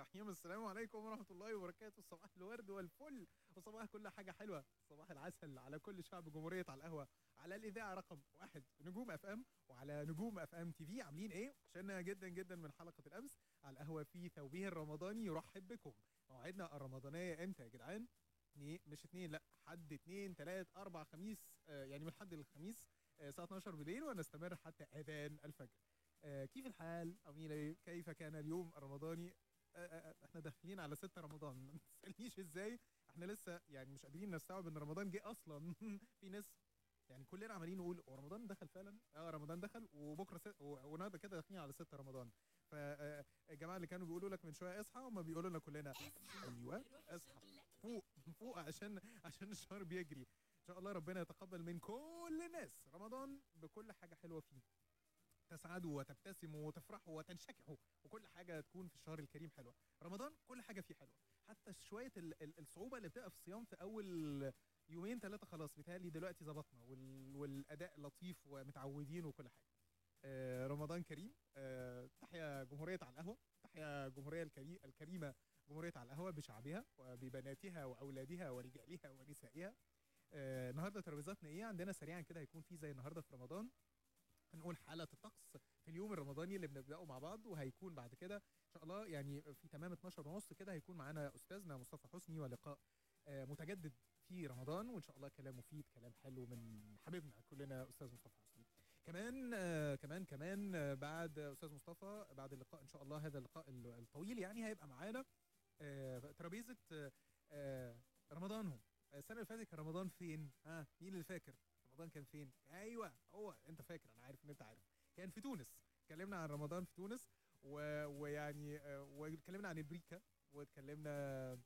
الرحيم. السلام عليكم ورحمة الله وبركاته. صباح الورد والفل. وصباح كل حاجة حلوة. صباح العسل على كل شعب جمهورية على القهوة. على الإذاعة رقم واحد نجوم FM وعلى نجوم FM TV. عاملين إيه؟ عشان جدا جدا من حلقة الأمس على القهوة في ثوبه الرمضاني. يرحب بكم. موعدنا الرمضانية إمتى يا جدعان؟ مش اتنين لأ حد اتنين تلات أربع خميس آه، يعني من حد للخميس آه، الساعة 12 بالليل ونستمر حتى أذان الفجر. آه، كيف الحال؟ أميلة كيف كان اليوم الرمضاني؟ آه، آه، آه، إحنا داخلين على 6 رمضان. ما تسألنيش إزاي. إحنا لسه يعني مش قادرين نستوعب ان رمضان جه أصلا. في ناس يعني كلنا عمالين نقول رمضان دخل فعلا. آه رمضان دخل وبكرة ست كده داخلين على 6 رمضان. فالجماعه اللي كانوا بيقولوا لك من شوية اصحى هم بيقولوا لنا كلنا أيوه اصحى. فوق فوق عشان عشان الشهر بيجري. إن شاء الله ربنا يتقبل من كل الناس. رمضان بكل حاجة حلوة فيه. تسعدوا وتبتسموا وتفرحوا وتنشكحوا وكل حاجة تكون في الشهر الكريم حلوة. رمضان كل حاجة فيه حلوة. حتى شوية الصعوبة اللي بتبقى في الصيام في أول يومين ثلاثة خلاص بيتهيألي دلوقتي ظبطنا والأداء لطيف ومتعودين وكل حاجة. آه رمضان كريم. آه تحيا جمهورية على القهوة تحيا جمهورية الكريمة جمهورية على القهوة بشعبها وببناتها وأولادها ورجالها ونسائها. آه النهارده ترابيزاتنا إيه؟ عندنا سريعا كده هيكون في زي النهارده في رمضان. هنقول حالة الطقس في اليوم الرمضاني اللي بنبدأه مع بعض وهيكون بعد كده إن شاء الله يعني في تمام 12 ونص كده هيكون معانا أستاذنا مصطفى حسني ولقاء آه، متجدد في رمضان وإن شاء الله كلام مفيد كلام حلو من حبيبنا كلنا أستاذ مصطفى حسني. كمان آه، كمان كمان آه، بعد أستاذ مصطفى بعد اللقاء إن شاء الله هذا اللقاء الطويل يعني هيبقى معانا ترابيزة رمضانهم. السنة اللي فاتت كان رمضان فين؟ ها مين اللي فاكر؟ رمضان كان فين؟ أيوه هو أنت فاكر أنا عارف إن أنت عارف. كان في تونس. اتكلمنا عن رمضان في تونس و... ويعني آه، واتكلمنا عن أمريكا واتكلمنا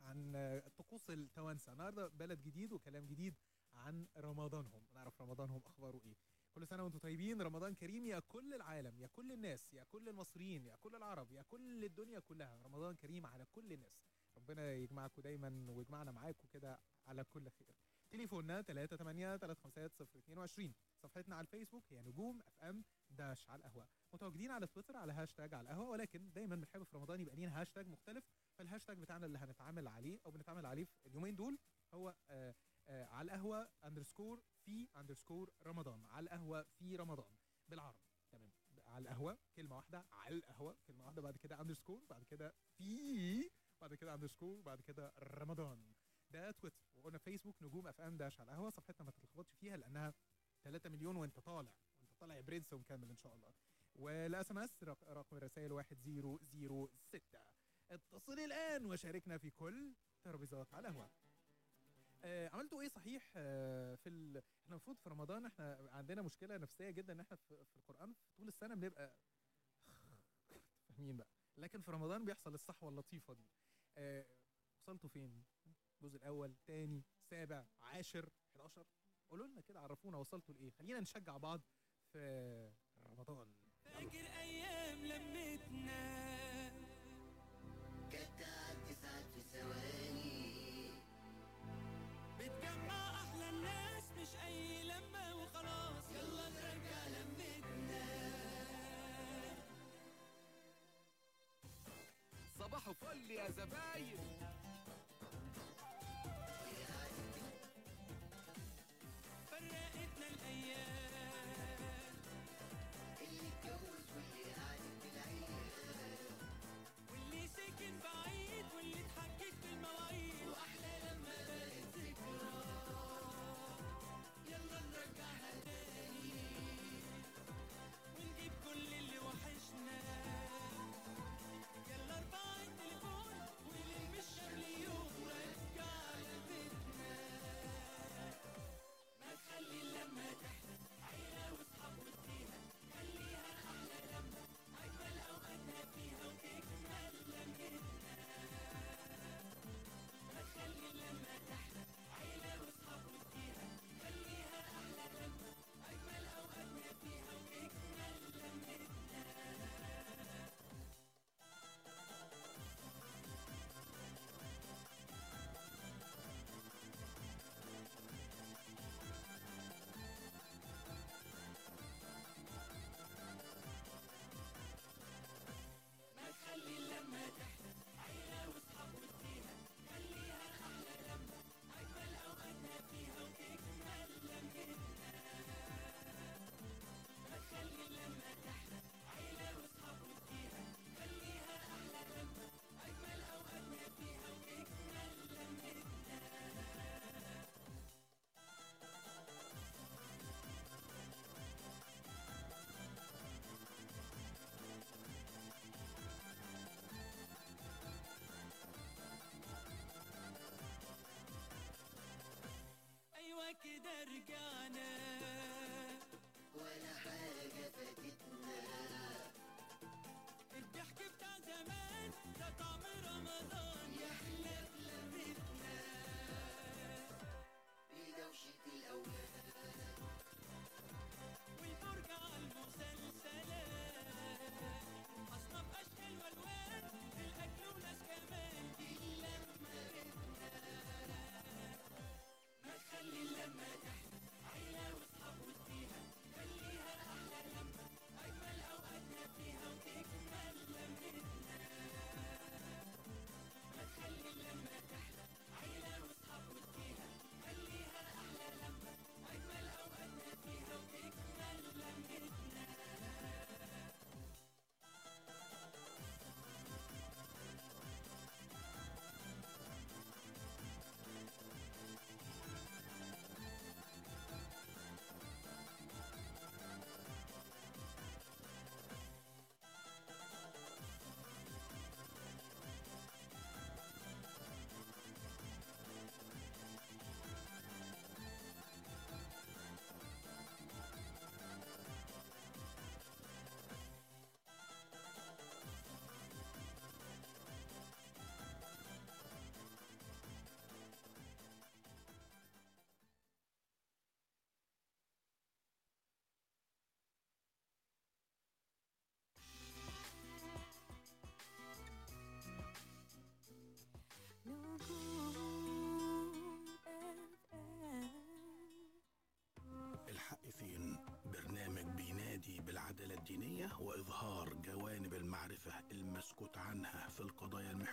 عن آه، طقوس التوانسة. النهارده بلد جديد وكلام جديد عن رمضانهم. نعرف رمضانهم أخباره إيه. كل سنة وأنتم طيبين رمضان كريم يا كل العالم يا كل الناس يا كل المصريين يا كل العرب يا كل الدنيا كلها. رمضان كريم على كل الناس. ربنا يجمعكم دايما ويجمعنا معاكم كده على كل خير. تليفوننا 3835022 صفحتنا على الفيسبوك هي نجوم FM dash على القهوة. متواجدين على تويتر على هاشتاج على القهوة ولكن دايما بنحب في رمضان يبقى لينا هاشتاج مختلف. فالهاشتاج بتاعنا اللي هنتعامل عليه أو بنتعامل عليه في اليومين دول هو آآ آآ على القهوة underscore في underscore رمضان. على القهوة في رمضان. بالعربي. تمام. على القهوة كلمة واحدة. على القهوة كلمة واحدة. بعد كده underscore بعد كده في بعد كده underscore بعد كده رمضان. ده تويتر. وقلنا فيسبوك نجوم FM dash على القهوة صفحتنا ما تتلخبطش فيها لأنها 3 مليون وانت طالع. وانت طالع برنس ومكمل إن شاء الله. وال SMS رقم الرسائل 1006 اتصل الآن وشاركنا في كل ترابيزات على القهوة. آه عملتوا إيه صحيح آه في ال... إحنا المفروض في رمضان إحنا عندنا مشكلة نفسية جدا إن إحنا في, في القرآن في طول السنة بنبقى فاهمين بقى. لكن في رمضان بيحصل الصحوة اللطيفة دي. آه وصلتوا فين؟ الجزء الأول تاني سابع عاشر 11 قولوا لنا كده عرفونا وصلتوا لإيه. خلينا نشجع بعض في رمضان. فاكر أيام لمتنا كانت تعدي ساعات في ثواني. بتجمع أحلى الناس مش أي لمة وخلاص. يلا نرجع لمتنا صباح فل يا زباين.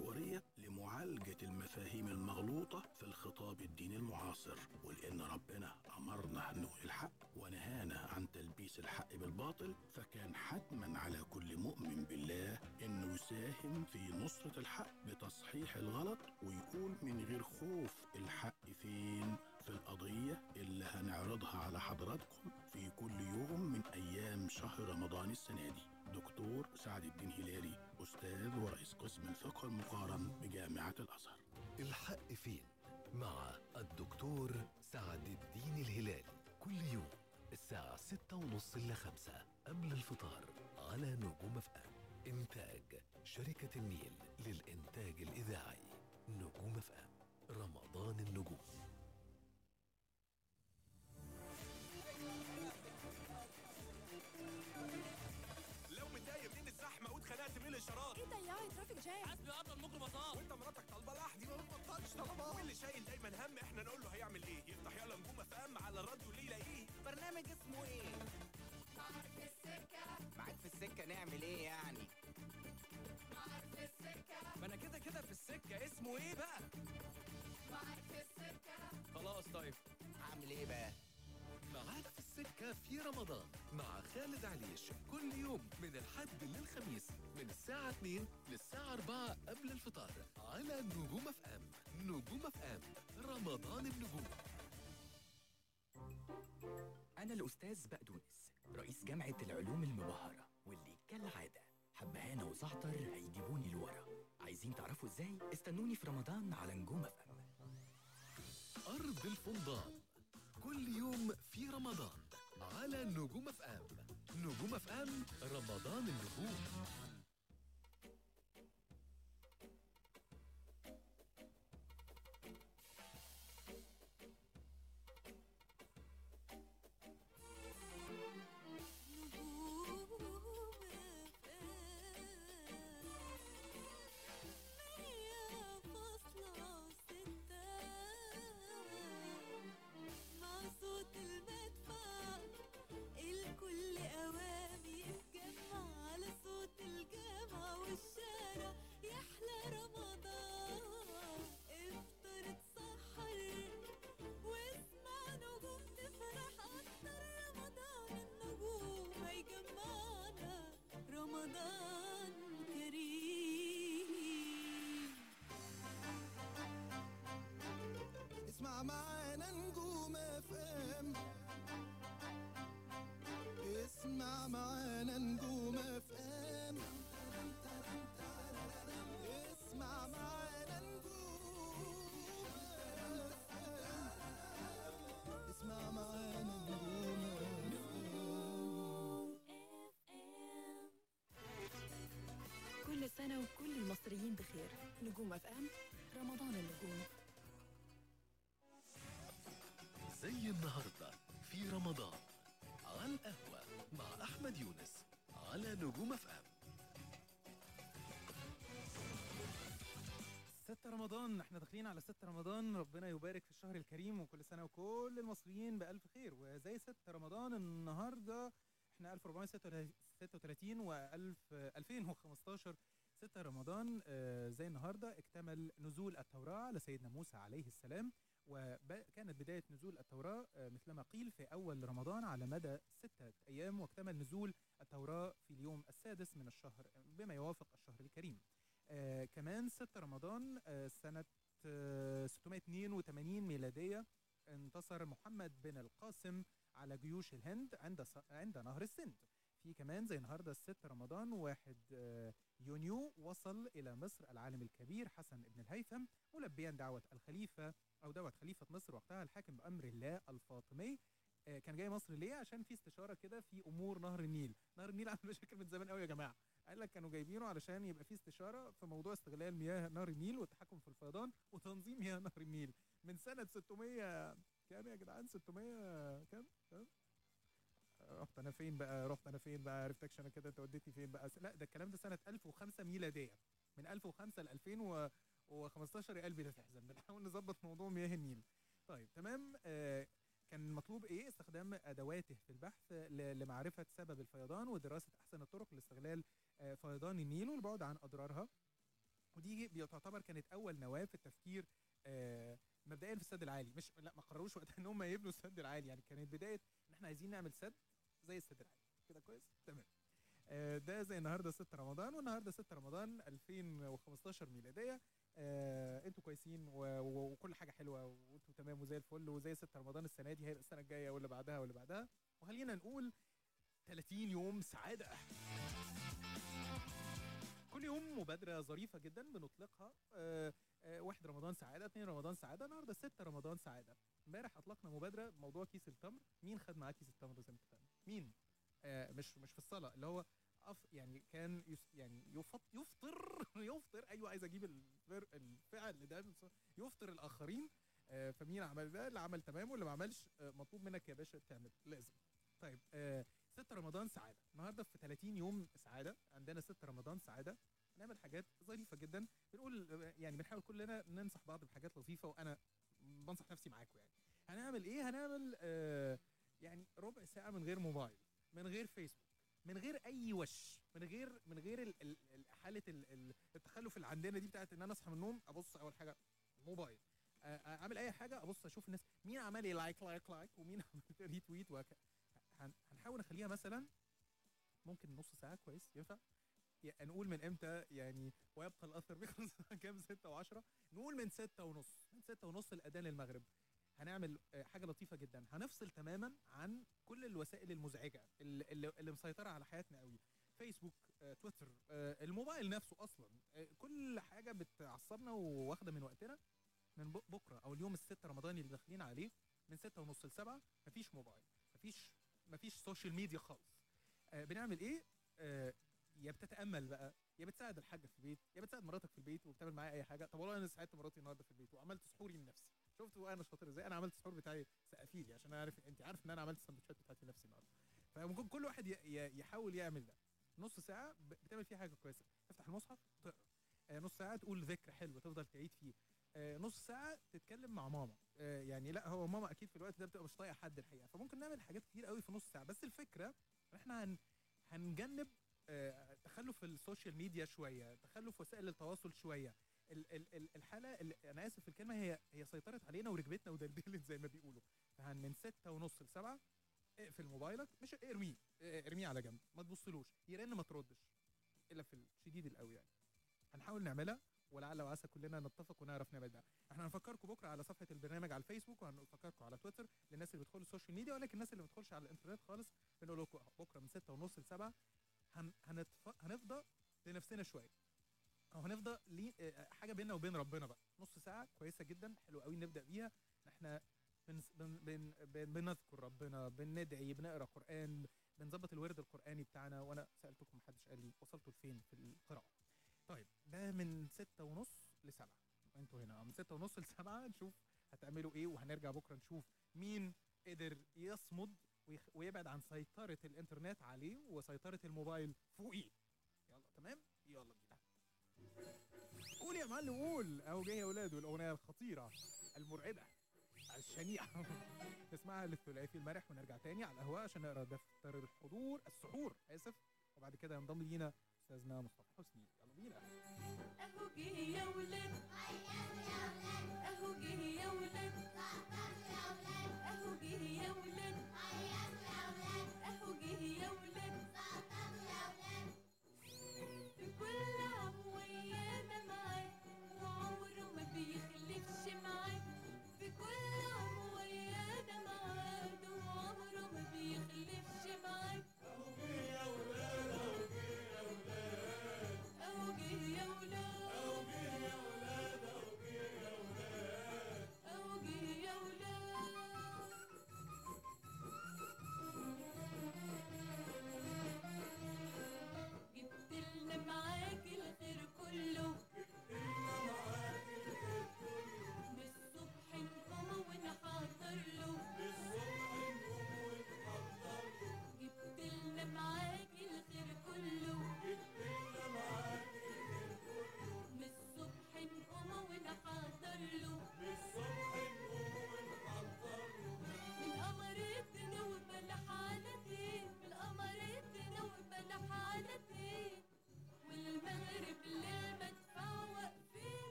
المحورية لمعالجة المفاهيم المغلوطة في الخطاب الديني المعاصر ولأن ربنا أمرنا نقول الحق ونهانا عن تلبيس الحق بالباطل فكان حتما على كل مؤمن بالله أنه يساهم في نصرة الحق بتصحيح الغلط من ثقل المقارن بجامعة الأزهر. الحق فين؟ مع الدكتور سعد الدين الهلال كل يوم الساعة ستة ونص إلى خمسة قبل الفطار على نجوم أم. إنتاج شركة النيل للإنتاج الإذاعي. نجوم أم. رمضان النجوم. شايل حاسبي ابطل ممكن بطال وانت مراتك طالبة لحدي ما بتبطلش طلبات واللي شايل دايما هم إحنا نقول له هيعمل إيه؟ يفتح يلا نجوم أف إم على الراديو ليه يلاقيه برنامج اسمه إيه؟ معاك في السكة معاك في السكه نعمل إيه يعني؟ معاك في السكه ما أنا كده كده في السكة. اسمه إيه بقى؟ معاك في السكه خلاص طيب. هعمل إيه بقى؟ معاك في السكة في رمضان مع خالد عليش كل يوم من الحد للخميس. من الساعة 2 للساعة 4 قبل الفطار على نجوم FM. نجوم FM. رمضان النجوم. أنا الأستاذ بقدونس رئيس جامعة العلوم المبهرة واللي كالعادة حبهانة وزعتر هيجيبوني لورا. عايزين تعرفوا إزاي؟ استنوني في رمضان على نجوم FM. أرض الفندق كل يوم في رمضان على نجوم أف إم. نجوم أف إم رمضان النجوم. my mind. نجوم FM رمضان النجوم زي النهارده في رمضان على القهوة مع أحمد يونس على نجوم FM 6 رمضان إحنا داخلين على 6 رمضان ربنا يبارك في الشهر الكريم وكل سنة وكل المصريين بألف خير. وزي 6 رمضان النهارده إحنا 1436 و 2015 6 رمضان آه، زي النهارده اكتمل نزول التوراة على سيدنا موسى عليه السلام وكانت بداية نزول التوراة آه، مثلما قيل في أول رمضان على مدى ستة أيام واكتمل نزول التوراة في اليوم السادس من الشهر بما يوافق الشهر الكريم. آه، كمان 6 رمضان سنة 682 ميلادية انتصر محمد بن القاسم على جيوش الهند عند عند نهر السند. في كمان زي النهارده الست رمضان 1 آه، يونيو وصل إلى مصر العالم الكبير حسن بن الهيثم ملبيا دعوة الخليفة أو دعوة خليفة مصر وقتها الحاكم بأمر الله الفاطمي آه، كان جاي مصر ليه؟ عشان في استشارة كده في أمور نهر النيل. نهر النيل عامل مشاكل من زمان قوي يا جماعة. قال لك كانوا جايبينه علشان يبقى في استشارة في موضوع استغلال مياه نهر النيل والتحكم في الفيضان وتنظيم مياه نهر النيل. من سنة 600 كام يا جدعان؟ 600 كام؟ رحت أنا فين بقى؟ رحت أنا فين بقى؟ عرفتكش أنا كده؟ انت وديتني فين بقى؟ لا ده الكلام ده سنة 1005 ميلادية. من 1005 ل 2015 يا قلبي لا تحزن. بنحاول نظبط موضوع مياه النيل. طيب تمام. آه كان مطلوب إيه؟ استخدام ادواته في البحث لمعرفة سبب الفيضان ودراسة أحسن الطرق لاستغلال آه، فيضان النيل والبعد عن أضرارها. ودي بتعتبر كانت أول نواة في التفكير آه، مبدئيا في السد العالي. مش لا ما قرروش وقتها إن هم يبنوا السد العالي. يعني كانت بداية إن إحنا عايزين نعمل سد زي استدراج كده كويس تمام ده زي النهارده 6 رمضان والنهارده 6 رمضان 2015 ميلاديه آه أنتوا كويسين وكل حاجة حلوة وانتوا تمام وزي الفل وزي 6 رمضان السنة دي هيبقى السنة الجايه واللي بعدها واللي بعدها وخلينا نقول 30 يوم سعاده كل يوم مبادره ظريفه جدا بنطلقها آه آه واحد رمضان سعاده اثنين رمضان سعاده النهارده 6 رمضان سعاده امبارح اطلقنا مبادره بموضوع كيس التمر مين خد معاه كيس التمر زي ما مين؟ آه مش مش في الصلاة اللي هو أف يعني كان يعني يفطر يفطر يفطر أيوه عايز أجيب الفر الفعل ده يفطر الآخرين. آه فمين عمل ده؟ اللي عمل تمام واللي ما عملش آه مطلوب منك يا باشا تعمل لازم. طيب آه رمضان سعادة. النهارده في 30 يوم سعادة عندنا ست رمضان سعادة. نعمل حاجات ظريفة جدا. بنقول يعني بنحاول كلنا ننصح بعض بحاجات لطيفة وأنا بنصح نفسي معاكم يعني. هنعمل إيه؟ هنعمل آه يعني ربع ساعة من غير موبايل من غير فيسبوك من غير أي وش من غير من غير حالة التخلف اللي عندنا دي بتاعت إن أنا أصحى من النوم أبص أول حاجة موبايل. آه، آه، أعمل أي حاجة أبص أشوف الناس مين عمل لي like like like ومين عمل لي tweet وهكذا. هنحاول نخليها مثلا ممكن نص ساعة كويس ينفع؟ يعني نقول من إمتى؟ يعني ويبقى الأثر بيخلص كام؟ 6 و10 نقول من 6 ونص من 6 ونص الأذان المغرب هنعمل آه، حاجة لطيفة جدا. هنفصل تماما عن كل الوسائل المزعجة اللي, اللي مسيطرة على حياتنا قوي. فيسبوك تويتر آه، آه، الموبايل نفسه أصلا. كل حاجة بتعصبنا وواخدة من وقتنا. من بكرة أو اليوم الست رمضاني اللي داخلين عليه من ستة ونص لسبعة مفيش موبايل مفيش مفيش social media خالص. بنعمل إيه؟ يا بتتأمل بقى يا بتساعد الحاجة في البيت يا بتساعد مراتك في البيت وبتعمل معايا أي حاجة. طب والله أنا ساعدت مراتي النهارده في البيت وعملت سحوري لنفسي. شفتوا أنا شاطر إزاي؟ أنا عملت السحور بتاعي سقفيلي يعني، عشان أنا عارف انت عارف إن أنا عملت السندوتشات بتاعتي لنفسي النهارده. فممكن كل واحد يحاول يعمل ده. نص ساعة بتعمل فيها حاجة كويسة. تفتح المصحف تقرأ. آه، نص ساعة تقول ذكر حلو تفضل تعيد فيه. آه، نص ساعة تتكلم مع ماما. آه، يعني لا هو ماما أكيد في الوقت ده بتبقى مش طايقة حد الحقيقة. فممكن نعمل حاجات كتير قوي في نص ساعة. بس الفكرة إحنا هن هنجنب تخلف ال social media شوية تخلف وسائل التواصل شوية. ال ال الحالة أنا آسف في الكلمة هي هي سيطرت علينا وركبتنا ودلدلت زي ما بيقولوا. فهن من ستة ونص ل اقفل موبايلك. مش ارميه ارميه على جنب. ما تبصلوش. يرن ما تردش إلا في الشديد القوي يعني. هنحاول نعملها ولعل وعسى كلنا نتفق ونعرف نعمل ده. إحنا هنفكركم بكرة على صفحة البرنامج على الفيسبوك وهنفكركم على تويتر للناس اللي بتدخل ال social media ولكن الناس اللي ما بتدخلش على الإنترنت خالص بنقول لكم بكرة من ستة ونص ل 7 هنفضى لنفسنا شوية. أو هنفضل ليه آه، آه، حاجة بيننا وبين ربنا بقى. نص ساعة كويسة جدا حلو قوي نبدأ بيها. ان إحنا بن بن بن بنذكر ربنا بندعي بنقرأ قرآن بنظبط الورد القرآني بتاعنا. وأنا سألتكم محدش قال لي وصلتوا لفين في القراءة. طيب ده من ستة ونص لسبعة. أنتوا هنا. من ستة ونص لسبعة نشوف هتعملوا إيه وهنرجع بكرة نشوف مين قدر يصمد ويبعد عن سيطرة الإنترنت عليه وسيطرة الموبايل فوقيه. يلا تمام؟ يلا بينا. قول يا معلم قول. أهو جاي يا ولاد والأغنية الخطيرة المرعبة الشنيعة. نسمعها للثلاثي المرح ونرجع تاني على القهوة عشان نقرأ دفتر الحضور السحور. آسف. وبعد كده ينضم لينا أستاذنا مصطفى حسني. يلا بينا. اهو يا أهو جه يا ولاد. أهو جه يا ولاد. أهو جه يا ولاد. my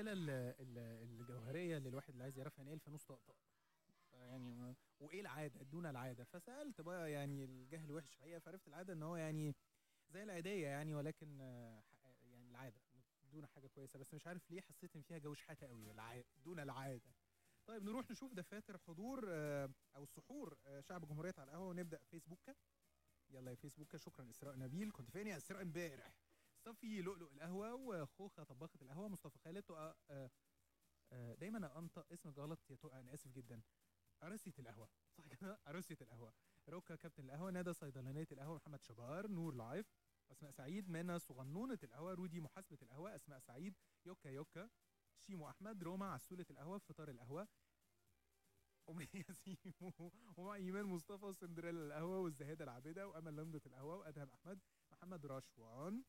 الأسئلة الجوهرية اللي الواحد اللي عايز يعرفها يعني إيه الفانوس طقطق يعني وإيه العادة؟ دون العادة. فسألت بقى يعني الجهل وحش الحقيقة فعرفت العادة إن هو يعني زي العادية يعني ولكن يعني العادة. دون حاجة كويسة. بس مش عارف ليه حسيت إن فيها جو شحاتة قوي. العاده دون العادة. طيب نروح نشوف دفاتر حضور آه، أو السحور آه، شعب جمهورية على القهوة ونبدأ فيسبوك يلا يا فيسبوك شكرا إسراء نبيل. كنت فين يا إسراء امبارح؟ صفي لؤلؤ القهوة وخوخه طباخة القهوة مصطفى خالد. تقع آه، آه، دايما أنطق اسمك غلط يا تقع أنا آسف جدا. عروسيه القهوة. صح كده؟ عروسيه القهوة. روكا كابتن القهوة ندى صيدلانية القهوة محمد شجار نور لايف أسماء سعيد منى صغنونة القهوة رودي محاسبة القهوة أسماء سعيد يوكا يوكا شيمو أحمد روما عسولة القهوة فطار القهوة. أمنية سيمو ومع إيمان مصطفى سندريلا القهوة والزهادة العابدة وأمل لمدة القهوة وأدهم أحمد محمد رشوان.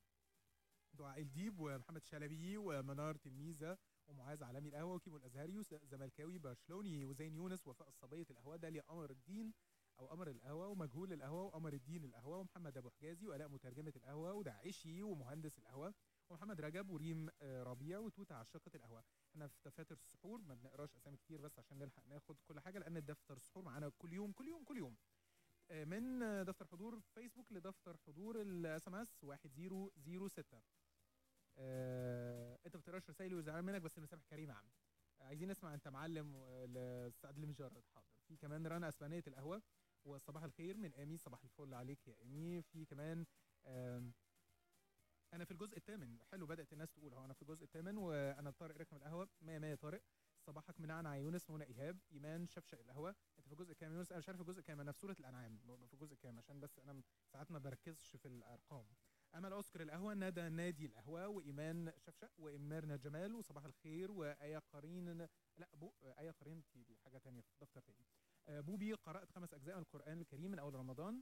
دعاء الديب ومحمد شلبي ومنار تلميذة ومعاذ عالمي القهوة وكيمو الازهري زملكاوي برشلوني وزين يونس وفاء الصبية القهوة داليا قمر الدين أو قمر القهوة ومجهول القهوة وقمر الدين القهوة ومحمد أبو حجازي والاء مترجمة القهوة ودعيشي ومهندس القهوة ومحمد رجب وريم آه، ربيع وتوته عشاقه القهوة. إحنا في دفاتر السحور ما بنقراش أسامي كتير بس عشان نلحق ناخد كل حاجة لأن دفتر السحور معانا كل يوم كل يوم كل يوم. آه، من دفتر حضور فيسبوك لدفتر حضور ال SMS 1006 آه، انت انت بتقراش رسائلي وزعلان منك بس المسامح كريم يا عم. آه، عايزين نسمع انت معلم آه، لسعد المجرد. حاضر. في كمان رنا أسبانية القهوة وصباح الخير من أمي صباح الفل عليك يا أمي. في كمان أنا في الجزء الثامن. حلو بدأت الناس تقول هو أنا في الجزء الثامن وأنا طارق ركن القهوة. ما ما يا طارق. صباحك من نعنع يونس منى إيهاب. إيمان شفشق القهوة. أنت في الجزء كام يونس أنا مش عارف الجزء كام أنا في سوره الأنعام في الجزء كام عشان بس أنا ساعات ما بركزش في الأرقام. أمل اوسكار القهوة ندى نادي القهوة وإيمان شفشق وميرنا جمال وصباح الخير وايه قرين لا بو إيه قرين دي حاجة ثانية في دفتر ثاني آه، بوبي قرأت خمس أجزاء من القرآن الكريم من أول رمضان.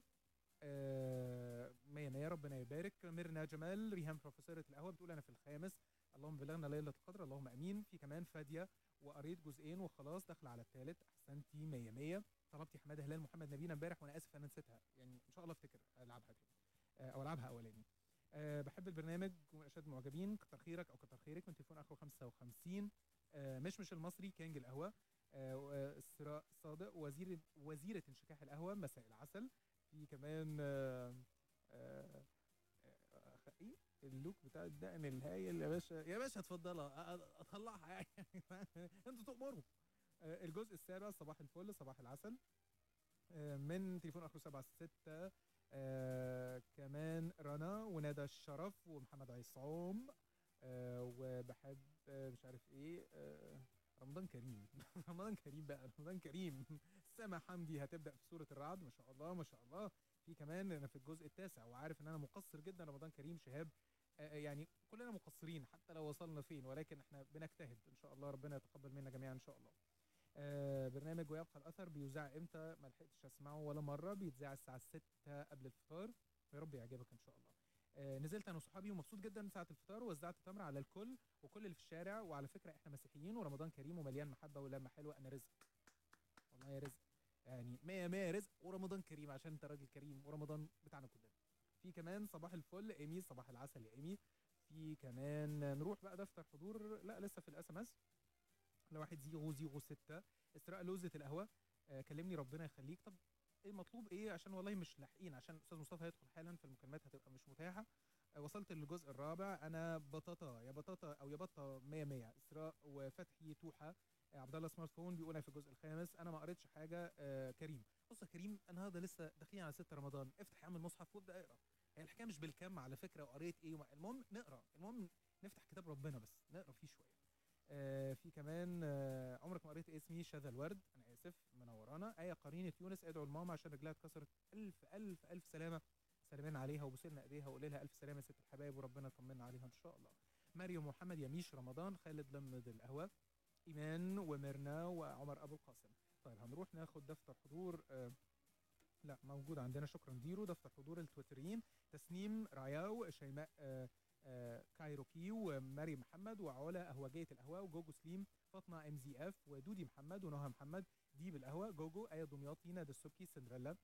آه، مينا يا ربنا يبارك. ميرنا جمال ريهام بروفيسورة القهوة بتقول أنا في الخامس. اللهم بلغنا ليلة القدر اللهم أمين. في كمان فادية وقريت جزئين وخلاص داخله على الثالث أحسنتي مية مية. طلبتي حمادة هلال محمد نبينا امبارح وأنا آسف أنا نسيتها. يعني إن شاء الله أفتكر ألعبها تاني. آه، أو ألعبها أولاني. أه بحب البرنامج ومن اشد المعجبين كتر خيرك أو كتر خيرك من تليفون اخو 55 أه مش مش المصري كينج القهوة. أه, آه، صادق وزير وزيرة انشكاح القهوة مساء العسل. في كمان آه،, أه أه إيه؟ ال look بتاع الدقن الهايل يا باشا. يا باشا اتفضلها. أطلعها يعني. أنتوا تؤمروا آه، الجزء السابع صباح الفل صباح العسل. من تليفون آخره 7 6 آه كمان رنا وندى الشرف ومحمد عصام آه وبحب آه مش عارف إيه آه رمضان كريم. رمضان كريم بقى رمضان كريم. سما حمدي هتبدأ في سوره الرعد ما شاء الله ما شاء الله. في كمان أنا في الجزء التاسع وعارف إن أنا مقصر جدا رمضان كريم شهاب. آه، آه، يعني كلنا مقصرين حتى لو وصلنا فين ولكن إحنا بنجتهد إن شاء الله ربنا يتقبل منا جميعا إن شاء الله. آه، برنامج ويبقى الأثر بيذاع إمتى؟ ما لحقتش أسمعه ولا مرة. بيتذاع الساعة 6 قبل الفطار. يا رب يعجبك إن شاء الله. آه، نزلت أنا وصحابي ومبسوط جدا ساعة الفطار ووزعت تمر على الكل وكل اللي في الشارع. وعلى فكرة إحنا مسيحيين ورمضان كريم ومليان محبة ولمة حلوة. أنا رزق. والله يا رزق. يعني مية مية رزق ورمضان كريم عشان أنت راجل كريم ورمضان بتاعنا كلنا. في كمان صباح الفل. إيمي صباح العسل يا إيمي. في كمان نروح بقى دفتر حضور. لا لسه في ال SMS لواحد zero zero ستة. إسراء لوزة القهوة. آه، كلمني ربنا يخليك. طب إيه المطلوب؟ إيه؟ عشان والله مش لاحقين عشان أستاذ مصطفى هيدخل حالا فالمكالمات هتبقى مش متاحة. آه، وصلت للجزء الرابع. أنا بطاطا يا بطاطا أو يا بطة 100 100 إسراء وفتحي توحة. آه، عبد الله smartphone بيقولها في الجزء الخامس. أنا ما قريتش حاجة. كريم. بص يا كريم النهارده لسه داخلين على 6 رمضان. افتح يا عم المصحف وابدأ اقرأ. هي الحكاية مش بالكم على فكرة وقريت إيه المهم نقرأ. المهم نفتح كتاب ربنا بس نقرأ فيه شوية. آه، في كمان آه، عمرك ما قريت اسمي شذا الورد؟ أنا آسف منورانا إيه قرينة يونس ادعوا لماما عشان رجلها اتكسرت. ألف ألف ألف سلامة. سلمان عليها وبوسلنا إيديها وقول لها ألف سلامة يا ست الحبايب وربنا يطمنا عليها إن شاء الله. مريم محمد يميش رمضان خالد لمد القهوة إيمان ومرنا وعمر أبو القاسم. طيب هنروح ناخد دفتر حضور آه، لا موجود عندنا. شكرا ديرو. دفتر حضور التويتريين تسنيم رعياو شيماء كايرو كيو مريم محمد وعلا أهواجية القهوة وجوجو سليم فاطمة إم زي إف ودودي محمد ونهى محمد ديب القهوة جوجو آية دمياطي نادى السبكي سندريلا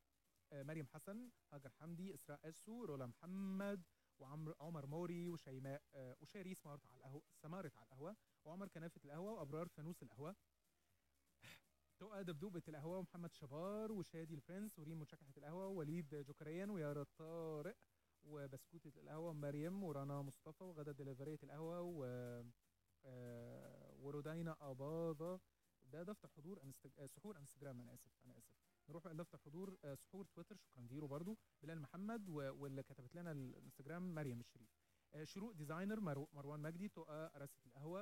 آه، مريم حسن هاجر حمدي إسراء أسو رولا محمد وعمر عمر موري وشيماء آه، وشاري سمارت على القهوة سمارت على القهوة وعمر كنافة القهوة وأبرار فانوس القهوة. تقى دبدوبة القهوة ومحمد شبار وشادي البرنس وريم مشكحة القهوة ووليد جوكريان ويارا طارق. وبسكوتة القهوة مريم ورنا مصطفى وغدا دليفرية القهوة و آه، آه، ورودينا أباظة. ده دفتر حضور أمستج... آه، سحور انستجرام أنا آسف أنا آسف. نروح بقى لدفتر حضور سحور تويتر شكرا جيرو برضو بلال محمد و... واللي كتبت لنا الانستجرام مريم الشريف. شروق designer مروان مجدي تقى رسة القهوة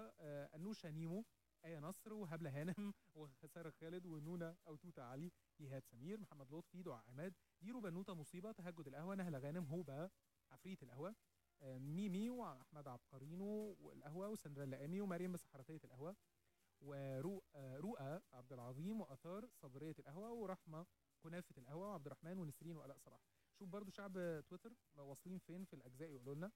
أنوشة نيمو آية نصر وهبلة هانم وسارة خالد ونونة أو توتة علي ايهاب سمير محمد لطفي دعاء عماد ديرو بنوتة مصيبة تهجد القهوة نهلة غانم هوبا عفريت القهوة آه، ميمي وأحمد عبقرينو والقهوة وسندريلا أمي ومريم بسحرتية القهوة ورؤى آه، عبد العظيم وآثار صبرية القهوة ورحمة كنافة القهوة وعبد الرحمن ونسرين والاء صلاح. شوف برضو شعب تويتر واصلين فين في الأجزاء يقولوا لنا؟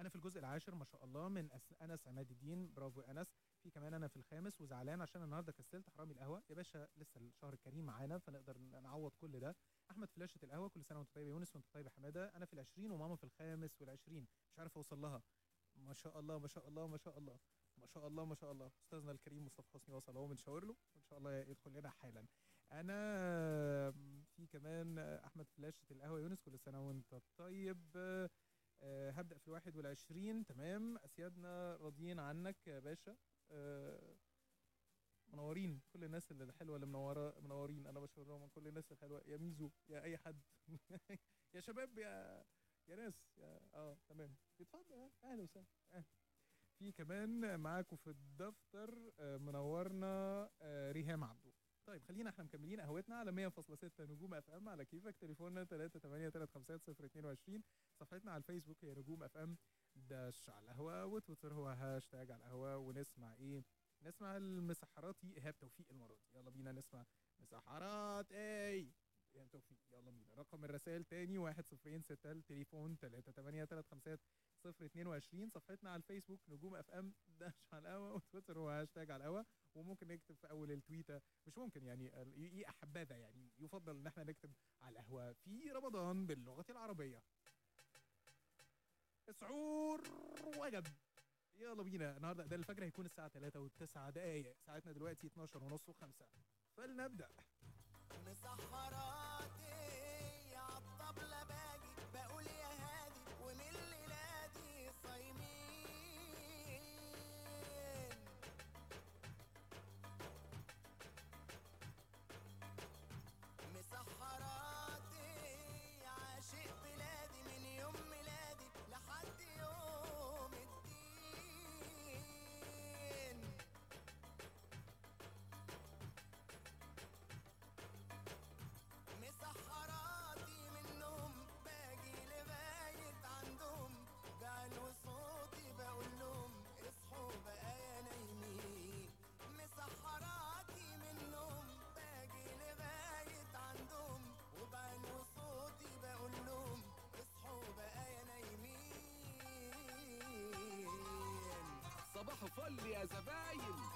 أنا في الجزء العاشر ما شاء الله من أنس عماد الدين برافو أنس في كمان أنا في الخامس وزعلان عشان النهارده كسلت حرامي القهوة. يا باشا لسه الشهر الكريم معانا فنقدر نعوض كل ده. أحمد في القهوة كل سنة وأنت طيب يا يونس وأنت طيب يا حمادة. أنا في العشرين وماما في الخامس والعشرين. مش عارف أوصل لها. ما شاء الله ما شاء الله ما شاء الله. ما شاء الله ما شاء الله. أستاذنا الكريم مصطفى حسني وصل أهو بنشاور له. وإن شاء الله يدخل لنا حالا. أنا في كمان أحمد في القهوة يونس كل سنة وأنت طيب. آه، هبدأ في الواحد والعشرين. تمام. أسيادنا راضيين عنك يا باشا. آه، منورين. كل الناس اللي الحلوة اللي منوره منورين. أنا بشكرهم كل الناس الحلوة. يا ميزو يا أي حد. يا شباب يا يا ناس يا آه تمام. اتفضل. أهلا وسهلا. في كمان معاكم في الدفتر آه، منورنا آه، ريهام عبدو طيب خلينا إحنا مكملين قهوتنا على 100.6 نجوم FM على كيفك. تليفوننا 38335 صفحتنا على الفيسبوك هي نجوم FM dash على القهوه وتويتر هو هاشتاج على القهوه ونسمع إيه؟ نسمع المسحراتي ايهاب توفيق المرة دي. يلا بينا نسمع مسحراتي ايهاب توفيق يلا بينا. رقم الرسائل تاني 1026 التليفون 3883022 صفحتنا على الفيسبوك نجوم FM dash على القهوه وتويتر هو هاشتاج على القهوه وممكن نكتب في أول ال tweet ة مش ممكن يعني إيه احبذا يعني يفضل إن إحنا نكتب على القهوه في رمضان باللغة العربية. سعور وجب. يلا بينا النهارده ده الفجر هيكون الساعة 3 و9 دقائق ساعتنا دلوقتي 12 ونص و5 فلنبدأ. مسحرات كل يا زباين.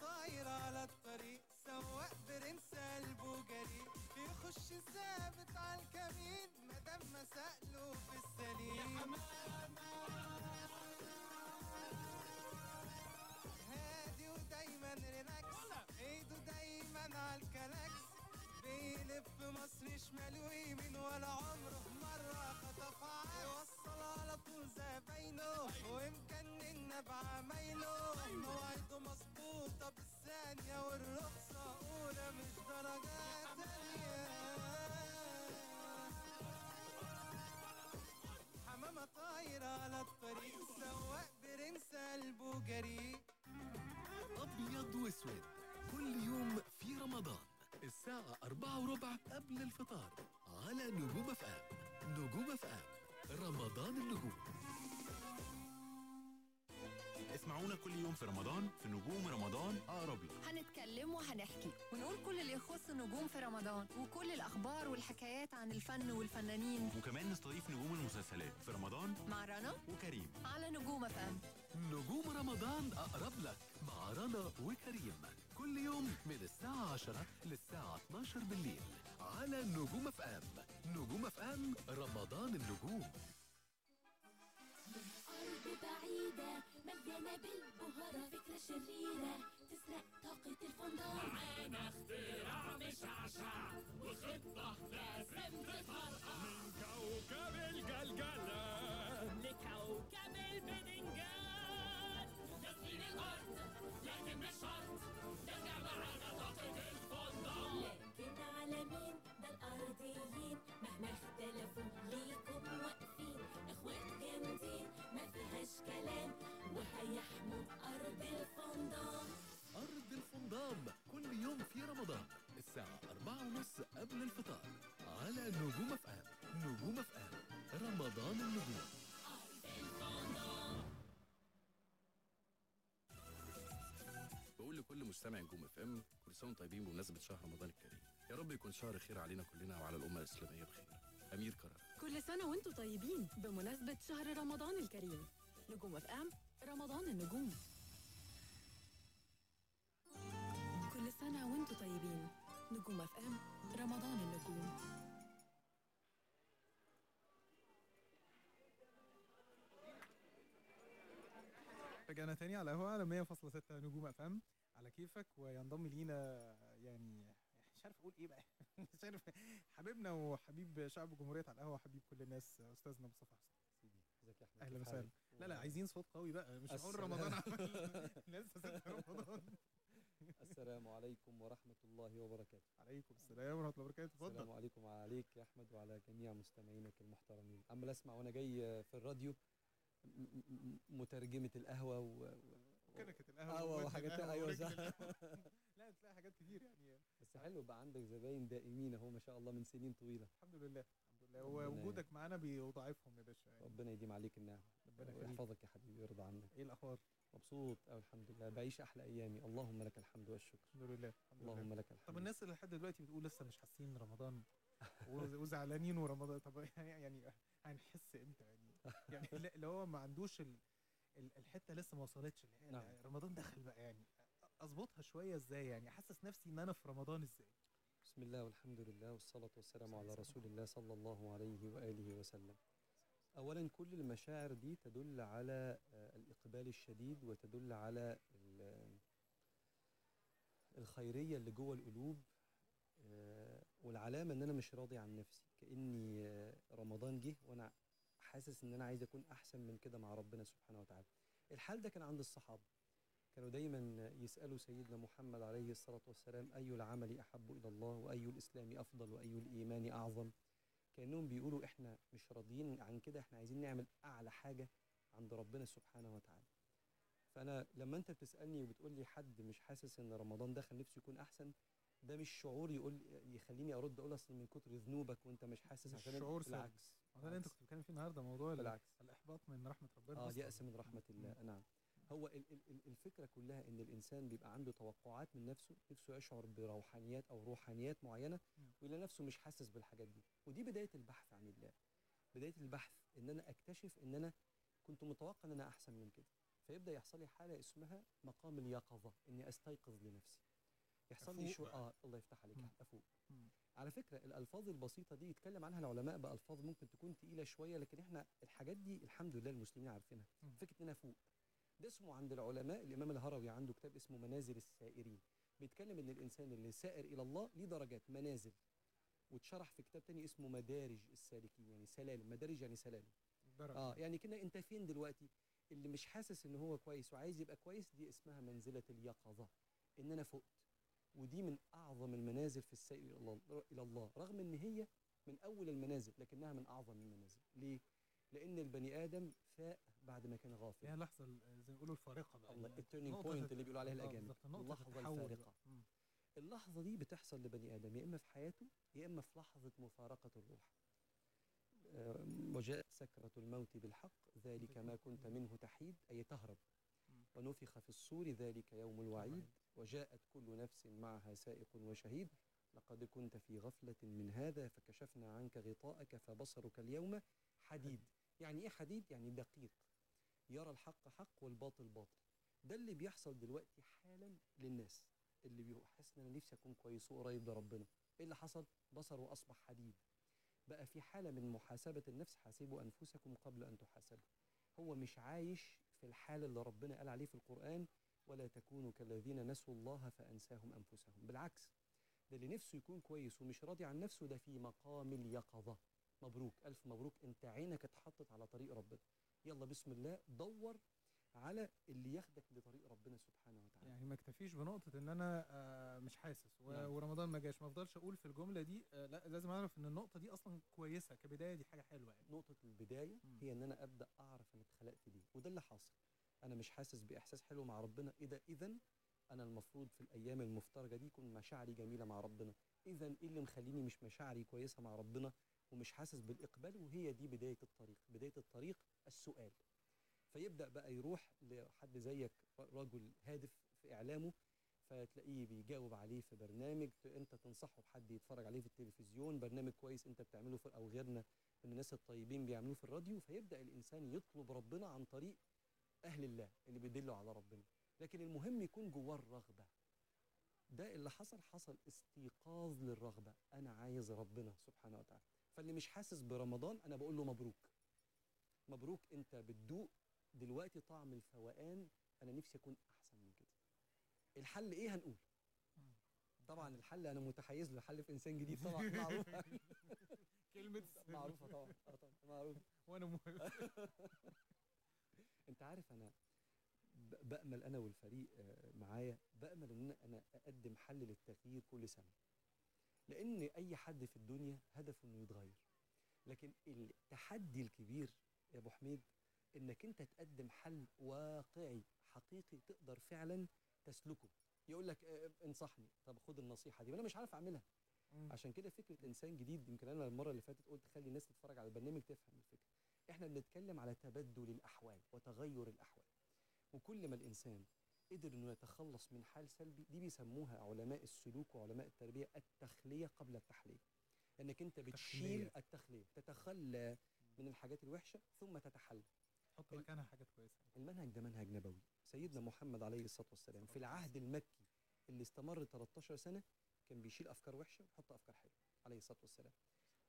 طاير على الطريق سواق برنس قلبه جريء يخش ثابت على الكمين مادام ما سأله في السليم. يا هادي ودايما relax ايده دايما على الكلاكس. بيلف مصر شمال حمامة طايرة على الطريق سواق برنس قلبه جريء أبيض وأسود. كل يوم في رمضان. الساعة أربعة وربع قبل الفطار. على نجوم أف أم. نجوم أف أم. رمضان النجوم. اسمعونا كل يوم في رمضان في نجوم رمضان أقرب لك. هنتكلم وهنحكي. ونقول كل اللي يخص النجوم في رمضان وكل الأخبار والحكايات عن الفن والفنانين. وكمان نستضيف نجوم المسلسلات في رمضان مع رنا وكريم. على نجوم اف ام نجوم رمضان أقرب لك مع رنا وكريم. كل يوم من الساعة 10 للساعة 12 بالليل على نجوم اف ام نجوم اف ام رمضان النجوم. من أرض بعيدة مليانة بالبهارة فكرة شريرة تسرق طاقة الفندق. معانا اختراع مش عشع وخطة لازم تفرقع من كوكب الجلجلة. قبل الفطار على نجوم أف أم. نجوم أف أم. رمضان النجوم. بقول لكل مستمع نجوم أف أم كل سنة طيبين بمناسبة شهر رمضان الكريم. يا رب يكون شهر خير علينا كلنا وعلى الأمة الإسلامية بخير. أمير كرارة كل سنة وأنتم طيبين بمناسبة شهر رمضان الكريم. نجوم أف أم رمضان النجوم. كل سنة وأنتم طيبين. نجوم اف ام رمضان النجوم رجعنا تاني على القهوة على 100.6 نجوم اف ام على كيفك وينضم لينا يعني مش عارف أقول إيه بقى مش عارف حبيبنا وحبيب شعب جمهورية على القهوة وحبيب كل الناس استاذنا مصطفى حسني سيدي ازيك يا احمد أهلا وسهلا لا لا عايزين صوت قوي بقى مش هقول رمضان عمل لسه 6 رمضان السلام عليكم ورحمة الله وبركاته. عليكم السلام ورحمة الله وبركاته اتفضل. السلام عليكم وعليك يا أحمد وعلى جميع مستمعينك المحترمين. أما أسمع وأنا جاي في الراديو مترجمة القهوة و... كنكة القهوة آه، وحاجات أيوه صح. لا تلاقي حاجات كتير يعني. بس حلو بقى عندك زباين دائمين أهو ما شاء الله من سنين طويلة. الحمد لله الحمد لله. ووجودك معانا بيضاعفهم يا باشا. يعني. ربنا يديم عليك النعمة. ربنا يحفظك يا حبيبي ويرضى عنك. إيه الأخبار؟ مبسوط. قوي الحمد لله. بعيش أحلى أيامي. اللهم لك الحمد والشكر. الحمد لله اللهم لك الحمد. طب الناس اللي لحد دلوقتي بتقول لسه مش حاسين رمضان وزعلانين ورمضان. طب يعني هنحس إمتى؟ يعني يعني اللي هو ما عندوش الحتة لسه ما وصلتش. اللي هي نعم. رمضان دخل بقى. يعني أظبطها شوية إزاي؟ يعني احسس نفسي إن أنا في رمضان إزاي؟ بسم الله والحمد لله والصلاة والسلام على رسول الله صلى الله عليه وآله وسلم. اولا كل المشاعر دي تدل على آه، الإقبال الشديد وتدل على آه، الخيرية اللي جوه القلوب آه، والعلامة إن أنا مش راضي عن نفسي كأني رمضان جه وأنا حاسس إن أنا عايز أكون أحسن من كده مع ربنا سبحانه وتعالى. الحال ده كان عند الصحابة. كانوا دايما يسألوا سيدنا محمد عليه الصلاة والسلام أي العمل أحب إلى الله وأي الإسلام أفضل وأي الإيمان أعظم؟ كأنهم بيقولوا إحنا مش راضيين عن كده إحنا عايزين نعمل أعلى حاجة عند ربنا سبحانه وتعالى. فأنا لما أنت بتسألني وبتقول لي حد مش حاسس إن رمضان دخل نفسه يكون أحسن ده مش شعور يقول يخليني أرد أقول أصل من كتر ذنوبك وأنت مش حاسس مش عشان شعور بالعكس. ده اللي أنت كنت بتتكلم فيه النهارده موضوع بالعكس. الإحباط من رحمة ربنا. آه الياس من رحمة الله. نعم. هو الفكرة كلها إن الإنسان بيبقى عنده توقعات من نفسه نفسه يشعر بروحانيات أو روحانيات معينة ولا نفسه مش حاسس بالحاجات دي. ودي بداية البحث عن الله. بداية البحث إن أنا أكتشف إن أنا كنت متوقع إن أنا أحسن من كده. فيبدأ يحصل لي حالة اسمها مقام اليقظة إني أستيقظ لنفسي. يحصل لي شو آه الله يفتح عليك. أفوق. على فكرة الألفاظ البسيطة دي يتكلم عنها العلماء بألفاظ ممكن تكون تقيلة شوية لكن إحنا الحاجات دي الحمد لله المسلمين عارفينها. فكرة إن أنا فوق ده اسمه عند العلماء الإمام الهروي عنده كتاب اسمه منازل السائرين. بيتكلم إن الإنسان اللي سائر إلى الله ليه درجات؟ منازل. واتشرح في كتاب تاني اسمه مدارج السالكين يعني سلالم. مدارج يعني سلالم. درجة. آه يعني كنا أنت فين دلوقتي؟ اللي مش حاسس إن هو كويس وعايز يبقى كويس دي اسمها منزلة اليقظة. إن أنا فقت. ودي من أعظم المنازل في السائر إلى الله إلى الله. رغم إن هي من أول المنازل لكنها من أعظم المنازل. ليه؟ لأن البني آدم فاق بعد ما كان غافل. هي لحظة زي ما بيقولوا الفارقة بقى. الله ال turning point اللي بيقولوا عليها الأجانب. اللحظة الفارقة. اللحظة دي بتحصل لبني آدم يا إما في حياته يا إما في لحظة مفارقة الروح. وجاءت سكرة الموت بالحق ذلك ما كنت منه تحيد أي تهرب. ونفخ في الصور ذلك يوم الوعيد. وجاءت كل نفس معها سائق وشهيد. لقد كنت في غفلة من هذا فكشفنا عنك غطاءك فبصرك اليوم حديد. يعني إيه حديد؟ يعني دقيق. يرى الحق حق والباطل باطل. ده اللي بيحصل دلوقتي حالا للناس اللي بيحس إن أنا نفسي أكون كويس وقريب لربنا. إيه اللي حصل؟ بصره اصبح حديد. بقى في حالة من محاسبة النفس حاسبوا أنفسكم قبل أن تحاسبوا. هو مش عايش في الحاله اللي ربنا قال عليه في القرآن ولا تكونوا كالذين نسوا الله فأنساهم أنفسهم. بالعكس ده اللي نفسه يكون كويس ومش راضي عن نفسه ده في مقام اليقظة. مبروك ألف مبروك. أنت عينك اتحطت على طريق ربنا. يلا بسم الله دور على اللي ياخدك لطريق ربنا سبحانه وتعالى. يعني ما اكتفيش بنقطة إن أنا آه، مش حاسس نعم. ورمضان ما جاش. ما أفضلش أقول في الجملة دي آه، لا لازم أعرف إن النقطة دي أصلا كويسة. كبداية دي حاجة حلوة يعني. نقطة البداية م. هي إن أنا أبدأ أعرف أنا اتخلقت ليه. وده اللي حاصل. أنا مش حاسس بإحساس حلو مع ربنا. إيه ده إذا أنا المفروض في الأيام المفترجة دي يكون مشاعري جميلة مع ربنا. إذا إيه اللي مخليني مش مشاعري كويسة مع ربنا ومش حاسس بالإقبال؟ وهي دي بداية الطريق. بداية الطريق السؤال. فيبدأ بقى يروح لحد زيك رجل هادف في إعلامه فتلاقيه بيجاوب عليه في برنامج أنت تنصحه بحد يتفرج عليه في التلفزيون برنامج كويس أنت بتعمله في أو غيرنا من الناس الطيبين بيعملوه في الراديو فيبدأ الإنسان يطلب ربنا عن طريق أهل الله اللي بيدلوا على ربنا. لكن المهم يكون جواه الرغبة. ده اللي حصل حصل استيقاظ للرغبة. أنا عايز ربنا سبحانه وتعالى. فاللي مش حاسس برمضان أنا بقول له مبروك. مبروك انت بتدوق دلوقتي طعم الفوقان أنا نفسي أكون أحسن من كده. الحل إيه هنقول؟ طبعا الحل أنا متحيز له حل في إنسان جديد طبعا معروف. كلمة معروفة طبعا آه طبعا معروفه وأنا مهم. أنت عارف أنا بأمل أنا والفريق آه، معايا بأمل إن أنا أقدم حل للتغيير كل سنة. لأن أي حد في الدنيا هدفه إنه يتغير. لكن التحدي الكبير يا أبو حميد إنك أنت تقدم حل واقعي حقيقي تقدر فعلا تسلكه. يقول لك آه، آه، انصحني. طب خد النصيحة دي. أنا مش عارف أعملها. مم. عشان كده فكرة إنسان جديد يمكن أنا المرة اللي فاتت قلت خلي الناس تتفرج على البرنامج تفهم الفكرة. إحنا بنتكلم على تبدل الأحوال وتغير الأحوال. وكل ما الإنسان قدر إنه يتخلص من حال سلبي دي بيسموها علماء السلوك وعلماء التربية التخلية قبل التحليه إنك أنت بتشيل التخلية تتخلى من الحاجات الوحشة ثم تتحلى حط مكانها حاجات كويسة. المنهج ده منهج نبوي. سيدنا محمد عليه الصلاة والسلام في العهد المكي اللي استمر 13 سنة كان بيشيل أفكار وحشة ويحط أفكار حلوة عليه الصلاة والسلام.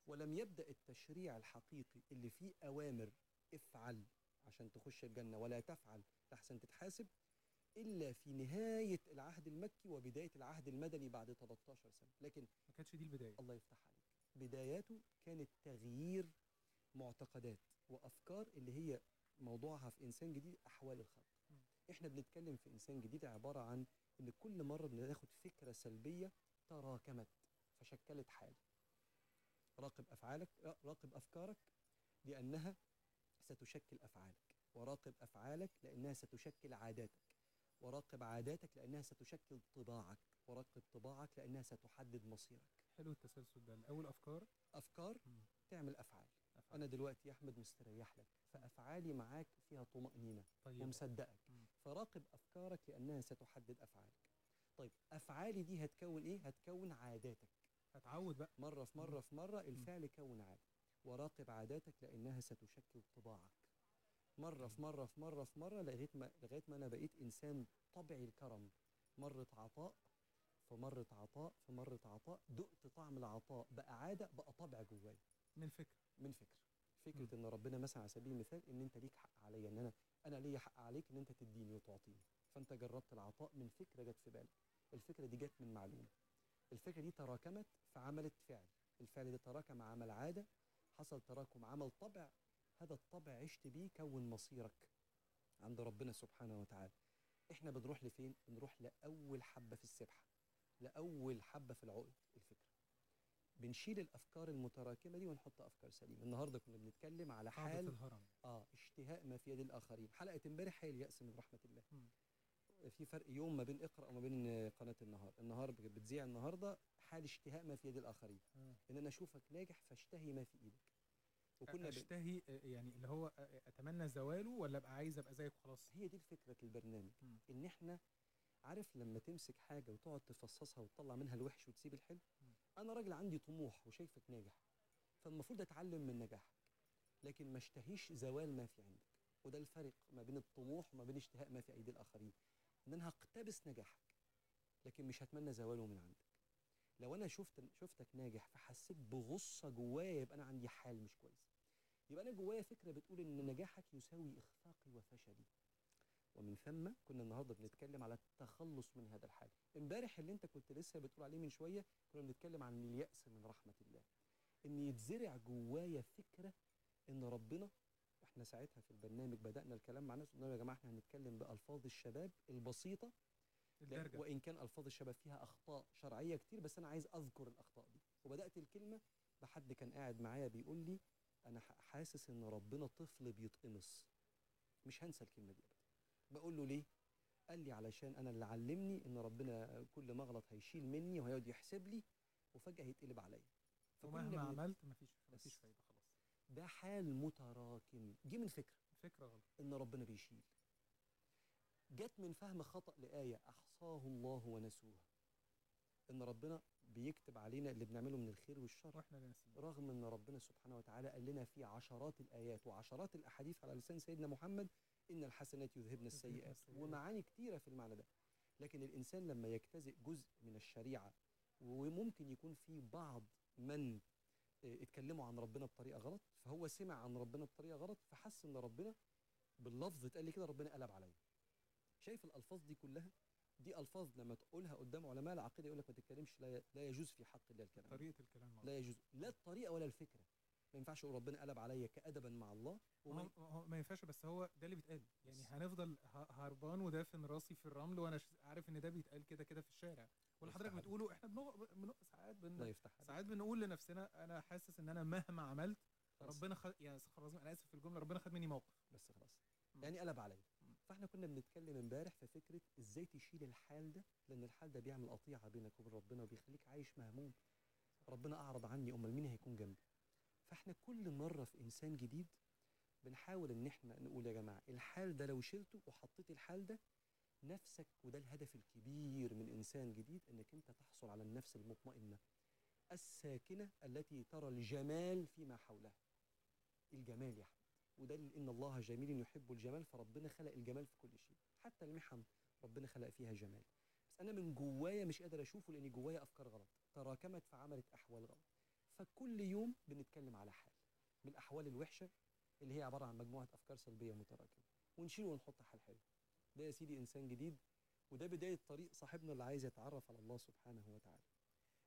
ولم يبدأ التشريع الحقيقي اللي فيه أوامر افعل عشان تخش الجنة ولا تفعل لحسن تتحاسب إلا في نهاية العهد المكي وبداية العهد المدني بعد 13 سنة. لكن ما كانتش دي البداية. الله يفتح عليك. بداياته كانت تغيير معتقدات وأفكار اللي هي موضوعها في إنسان جديد أحوال الخلق. إحنا بنتكلم في إنسان جديد عبارة عن إن كل مرة بناخد فكرة سلبية تراكمت فشكلت حالة. راقب أفعالك آه، راقب أفكارك لأنها ستشكل أفعالك وراقب أفعالك لأنها ستشكل عاداتك وراقب عاداتك لأنها ستشكل طباعك وراقب طباعك لأنها ستحدد مصيرك. حلو التسلسل ده. الأول أفكار؟ أفكار تعمل أفعال. أنا دلوقتي يا أحمد مستريح لك فأفعالي معاك فيها طمأنينة طيب. ومصدقك. فراقب أفكارك لأنها ستحدد أفعالك. طيب أفعالي دي هتكون إيه؟ هتكون عاداتك. هتعود بقى. مرة في مرة في مرة الفعل كون عادة. وراقب عاداتك لأنها ستشكل طباعك. مرة في مرة في مرة في مرة لغاية ما لغاية ما أنا بقيت إنسان طبعي الكرم. مرت عطاء فمرت عطاء فمرت عطاء دقت طعم العطاء بقى عادة بقى طبع جوايا. من فكره من فكر. فكرة إن ربنا مثلا على سبيل المثال إن أنت ليك حق عليا إن أنا أنا ليا حق عليك إن أنت تديني وتعطيني. فأنت جربت العطاء من فكرة جت في بالك. الفكرة دي جت من معلومة. الفكرة دي تراكمت فعملت فعل الفعل. ده تراكم عمل عادة. حصل تراكم عمل طبع. هذا الطبع عشت بيه كون مصيرك عند ربنا سبحانه وتعالى. إحنا بنروح لفين؟ بنروح لأول حبة في السبحة. لأول حبة في العقد. الفكر بنشيل الأفكار المتراكمة دي ونحط أفكار سليمة. النهارده كنا بنتكلم على حال الهرم. آه اشتهاء ما في يد الآخرين. حلقة امبارح هي اليأس من رحمة الله. م. في فرق يوم ما بين اقرأ وما بين قناة النهار. النهار بتذيع النهارده حال اشتهاء ما في يد الآخرين. م. إن أنا أشوفك ناجح فاشتهي ما في إيدك. وكنا أشتهي آه، يعني اللي هو آه، أتمنى زواله ولا أبقى عايز أبقى زيك خلاص هي دي فكره البرنامج. م. إن إحنا عارف لما تمسك حاجة وتقعد تفصصها وتطلع منها الوحش وتسيب الحلو؟ أنا راجل عندي طموح وشايفك ناجح فالمفروض اتعلم من نجاحك لكن ما اشتهيش زوال ما في عندك. وده الفرق ما بين الطموح وما بين اشتهاء ما في ايدي الآخرين إن أنا هقتبس نجاحك لكن مش هتمنى زواله من عندك. لو أنا شفت شفتك ناجح فحسيت بغصة جوايا يبقى أنا عندي حال مش كويس. يبقى أنا جوايا فكرة بتقول إن نجاحك يساوي اخفاقي وفشلي ومن ثم كنا النهارده بنتكلم على التخلص من هذا الحال. امبارح اللي انت كنت لسه بتقول عليه من شوية كنا بنتكلم عن اليأس من رحمة الله. إن يتزرع جوايا فكرة إن ربنا إحنا ساعتها في البرنامج بدأنا الكلام مع ناس قلنا يا جماعة إحنا هنتكلم بألفاظ الشباب البسيطة. الدرجة. وإن كان ألفاظ الشباب فيها أخطاء شرعية كتير بس أنا عايز أذكر الأخطاء دي. وبدأت الكلمة بحد كان قاعد معايا بيقول لي أنا حاسس إن ربنا طفل بيتقمص. مش هنسى الكلمة دي أبدا. بقول له ليه؟ قال لي علشان أنا اللي علمني إن ربنا كل ما اغلط هيشيل مني وهيقعد يحسب لي وفجأة هيتقلب عليا. ومهما عملت مفيش مفيش فايدة خلاص. ده حال متراكم. جه من فكرة. فكرة غلط. إن ربنا بيشيل. جت من فهم خطأ لآية. أحصاه الله ونسوها إن ربنا بيكتب علينا اللي بنعمله من الخير والشر. وإحنا ناسيين رغم إن ربنا سبحانه وتعالى قال لنا في عشرات الآيات وعشرات الأحاديث على لسان سيدنا محمد إن الحسنات يذهبن السيئات. ومعاني كتيرة في المعنى ده. لكن الإنسان لما يجتزئ جزء من الشريعة وممكن يكون في بعض من آه، اتكلموا عن ربنا بطريقة غلط فهو سمع عن ربنا بطريقة غلط فحس إن ربنا باللفظ اتقال لي كده ربنا قلب عليا. شايف الألفاظ دي كلها؟ دي ألفاظ لما تقولها قدام علماء العقيدة يقول لك ما تتكلمش لا يجوز في حق الله الكلام. طريقة الكلام. لا يجوز. لا الطريقة ولا الفكرة. ما ينفعش أقول ربنا قلب عليا كادبا مع الله وما هو ما ينفعش بس هو ده اللي بيتقال. يعني هنفضل هربان ودافن راسي في الرمل وأنا عارف إن ده بيتقال كده كده في الشارع. واللي حضرتك بتقوله إحنا بنق... بنق... ساعات بن... ساعات بنقول لنفسنا أنا حاسس إن أنا مهما عملت ربنا خد يعني استغفر الله أنا آسف في الجملة ربنا خد مني موقف. بس خلاص. يعني قلب عليا. فإحنا كنا بنتكلم امبارح في فكرة إزاي تشيل الحال ده لأن الحال ده بيعمل قطيعة بينك وبين ربنا وبيخليك عايش مهموم. ربنا أعرض عني أمال مين هيكون جنبي؟ فاحنا كل مرة في إنسان جديد بنحاول إن إحنا نقول يا جماعة الحال ده لو شلته وحطيت الحال ده نفسك وده الهدف الكبير من إنسان جديد إنك أنت تحصل على النفس المطمئنة الساكنة التي ترى الجمال فيما حولها. الجمال يا احمد وده إن الله جميل يحب الجمال فربنا خلق الجمال في كل شيء. حتى المحن ربنا خلق فيها جمال. بس أنا من جوايا مش قادر أشوفه لأن جوايا أفكار غلط. تراكمت فعملت أحوال غلط. فكل يوم بنتكلم على حال من الاحوال الوحشة اللي هي عبارة عن مجموعة أفكار سلبية متراكمة. ونشيل ونحط حال حلو. ده يا سيدي إنسان جديد وده بداية طريق صاحبنا اللي عايز يتعرف على الله سبحانه وتعالى.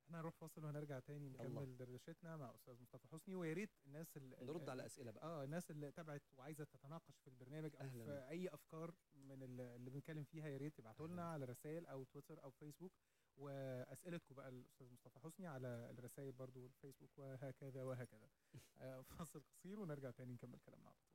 إحنا هنروح فاصل وهنرجع تاني نكمل دردشتنا مع أستاذ مصطفى حسني. ويا ريت الناس اللي نرد على أسئلة بقى. آه الناس اللي تابعت وعايزة تتناقش في البرنامج أو أهلاً. في أي أفكار من اللي بنتكلم فيها يا ريت تبعتوا لنا على رسائل أو تويتر أو فيسبوك. وأسئلتكم بقى الأستاذ مصطفى حسني على الرسائل برضو والفيسبوك وهكذا وهكذا. آه، فاصل قصير ونرجع تاني نكمل كلامنا على طول.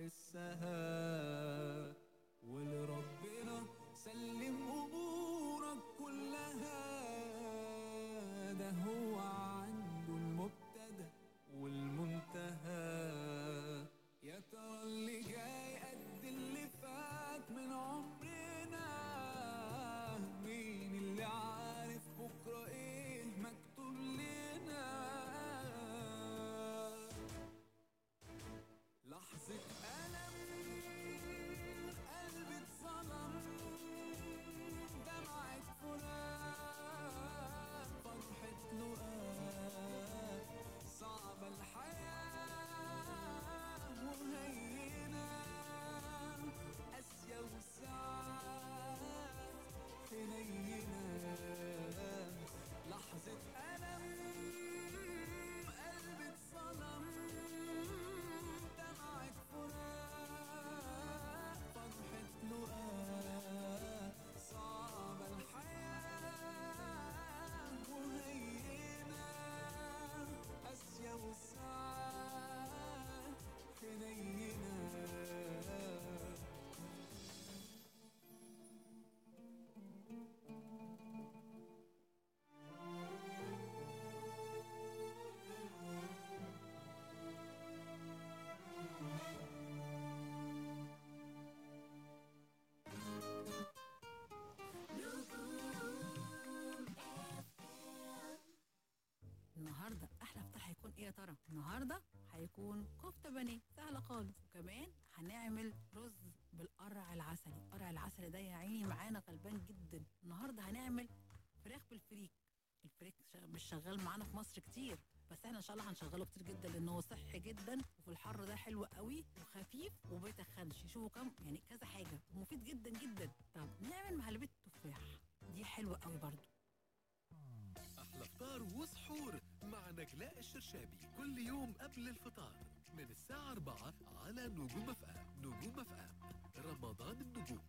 عيشها يا ترى النهارده هيكون كفتة بانيه سهله خالص وكمان هنعمل رز بالقرع العسلي. القرع العسلي ده يا عيني معانا غلبان جدا. النهارده هنعمل فراخ بالفريك. الفريك مش شغال معانا في مصر كتير. بس إحنا إن شاء الله هنشغله كتير جدا لأن هو صحي جدا وفي الحر ده حلو قوي وخفيف وبيتخنش شوفوا كم يعني كذا حاجة. ومفيد جدا جدا. طب نعمل مهلبيه تفاح. دي حلوة قوي برضه. أكلاء الشرشابي كل يوم قبل الفطار. من الساعة 4 على نجوم أف آم، نجوم أف آم. رمضان النجوم.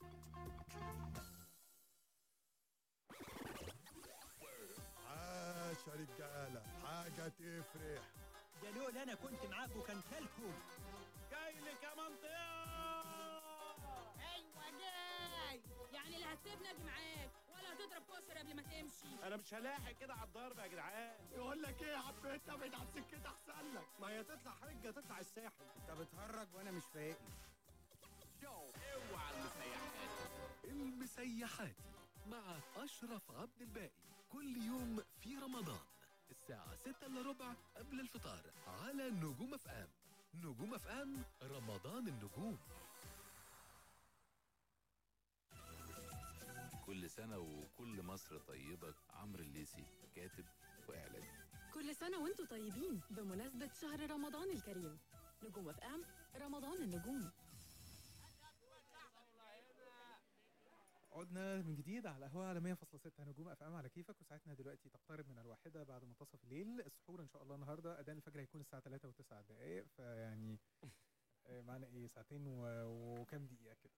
عاش رجالة حاجة تفرح. ده لول أنا كنت معاك وكان كلكم جاي لك يا منطقة. أيوه جاي. يعني اللي هتسيبنا دي معاك قبل ما تمشي. أنا مش هلاحق كده على الضرب يا جدعان. يقول لك إيه يا عم انت ابعد عن سكتي أحسن لك؟ ما هي تطلع حرجه تطلع الساحل. انت بتهرج وأنا مش فايقني. أوعى المسيحات. المسيحات مع أشرف عبد الباقي. كل يوم في رمضان الساعة 6 إلا ربع قبل الفطار على نجوم أف إم. نجوم أف إم رمضان النجوم. كل سنة وكل مصر طيبة. عمرو الليثي كاتب وإعلامي كل سنة وأنتم طيبين بمناسبة شهر رمضان الكريم. نجوم اف ام رمضان النجوم. عدنا من جديد على القهوة على 100.6 نجوم اف ام على كيفك؟ وساعتنا دلوقتي تقترب من الواحدة بعد منتصف الليل. السحور إن شاء الله النهارده. اذان الفجر هيكون الساعة 3 و9 دقائق فيعني آه، معانا إيه؟ ساعتين و... وكام دقيقة كده.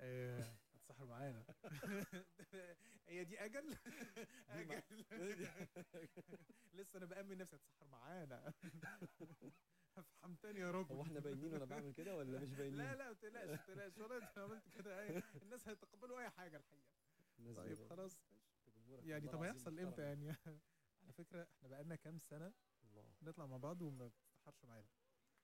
آه، هتسحر معانا. هي دي أجل؟ أجل. لسه أنا بأمن نفسي هتسحر معانا. افحمتني يا رب. هو إحنا باينين وأنا بعمل كده ولا مش باينين؟ لا لا ما تقلقش ما تقلقش. والله أنت عملت كده الناس هيتقبلوا أي حاجة الحقيقة. طيب خلاص. يعني طب هيحصل إمتى يعني؟ على فكرة إحنا بقالنا كام سنة الله. نطلع مع بعض وما بتستحرش معانا.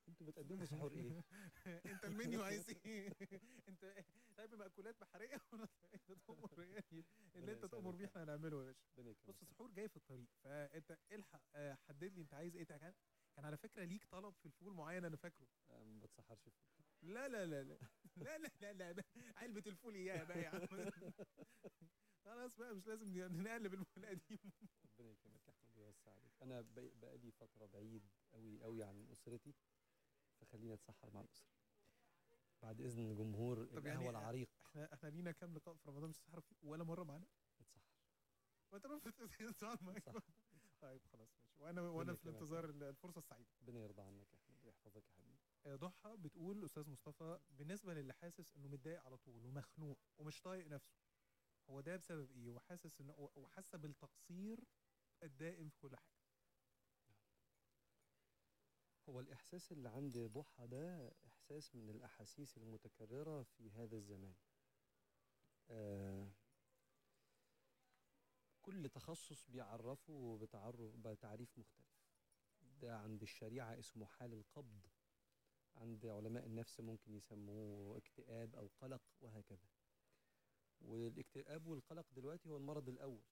أنتوا بتقدموا سحور إيه؟ انت المنيو عايز إيه؟ انت طيب مأكولات بحرية ولا أنت تأمر إيه؟ اللي أنت تأمر بيه إحنا هنعمله يا باشا. بص سحور جاي في الطريق. فأنت الحق آه، حدد لي أنت عايز إيه. كان كان على فكرة ليك طلب في الفول معين أنا فاكره. آه، ما بتسحرش فول لا لا لا لا. لا لا لا, لا. علبة الفول اياها بقى يا عم؟ خلاص بقى مش لازم نقلب المقله دي ربنا يكرمك يا أحمد ويوسع عليك. أنا بقالي فترة بعيد قوي قوي عن أسرتي. فخلينا نتسحر مع الأسرة. بعد إذن جمهور القهوة يعني العريق. إحنا إحنا لينا كام لقاء في رمضان مش فيه؟ ولا مرة معانا؟ اتسحر ما طيب خلاص ماشي. وأنا وأنا في انتظار الفرصة السعيدة. ربنا يرضى عنك يا أحمد ويحفظك يا حبيبي. آه، ضحى بتقول أستاذ مصطفى بالنسبة للي حاسس إنه متضايق على طول ومخنوق ومش طايق نفسه هو ده بسبب إيه؟ وحاسس ان وحاسة بالتقصير الدائم في كل حاجة. هو الإحساس اللي عند ضحى ده إحساس من الأحاسيس المتكررة في هذا الزمان. آه كل تخصص بيعرفه بتعرف بتعريف مختلف. ده عند الشريعة اسمه حال القبض. عند علماء النفس ممكن يسموه اكتئاب أو قلق وهكذا. والاكتئاب والقلق دلوقتي هو المرض الأول.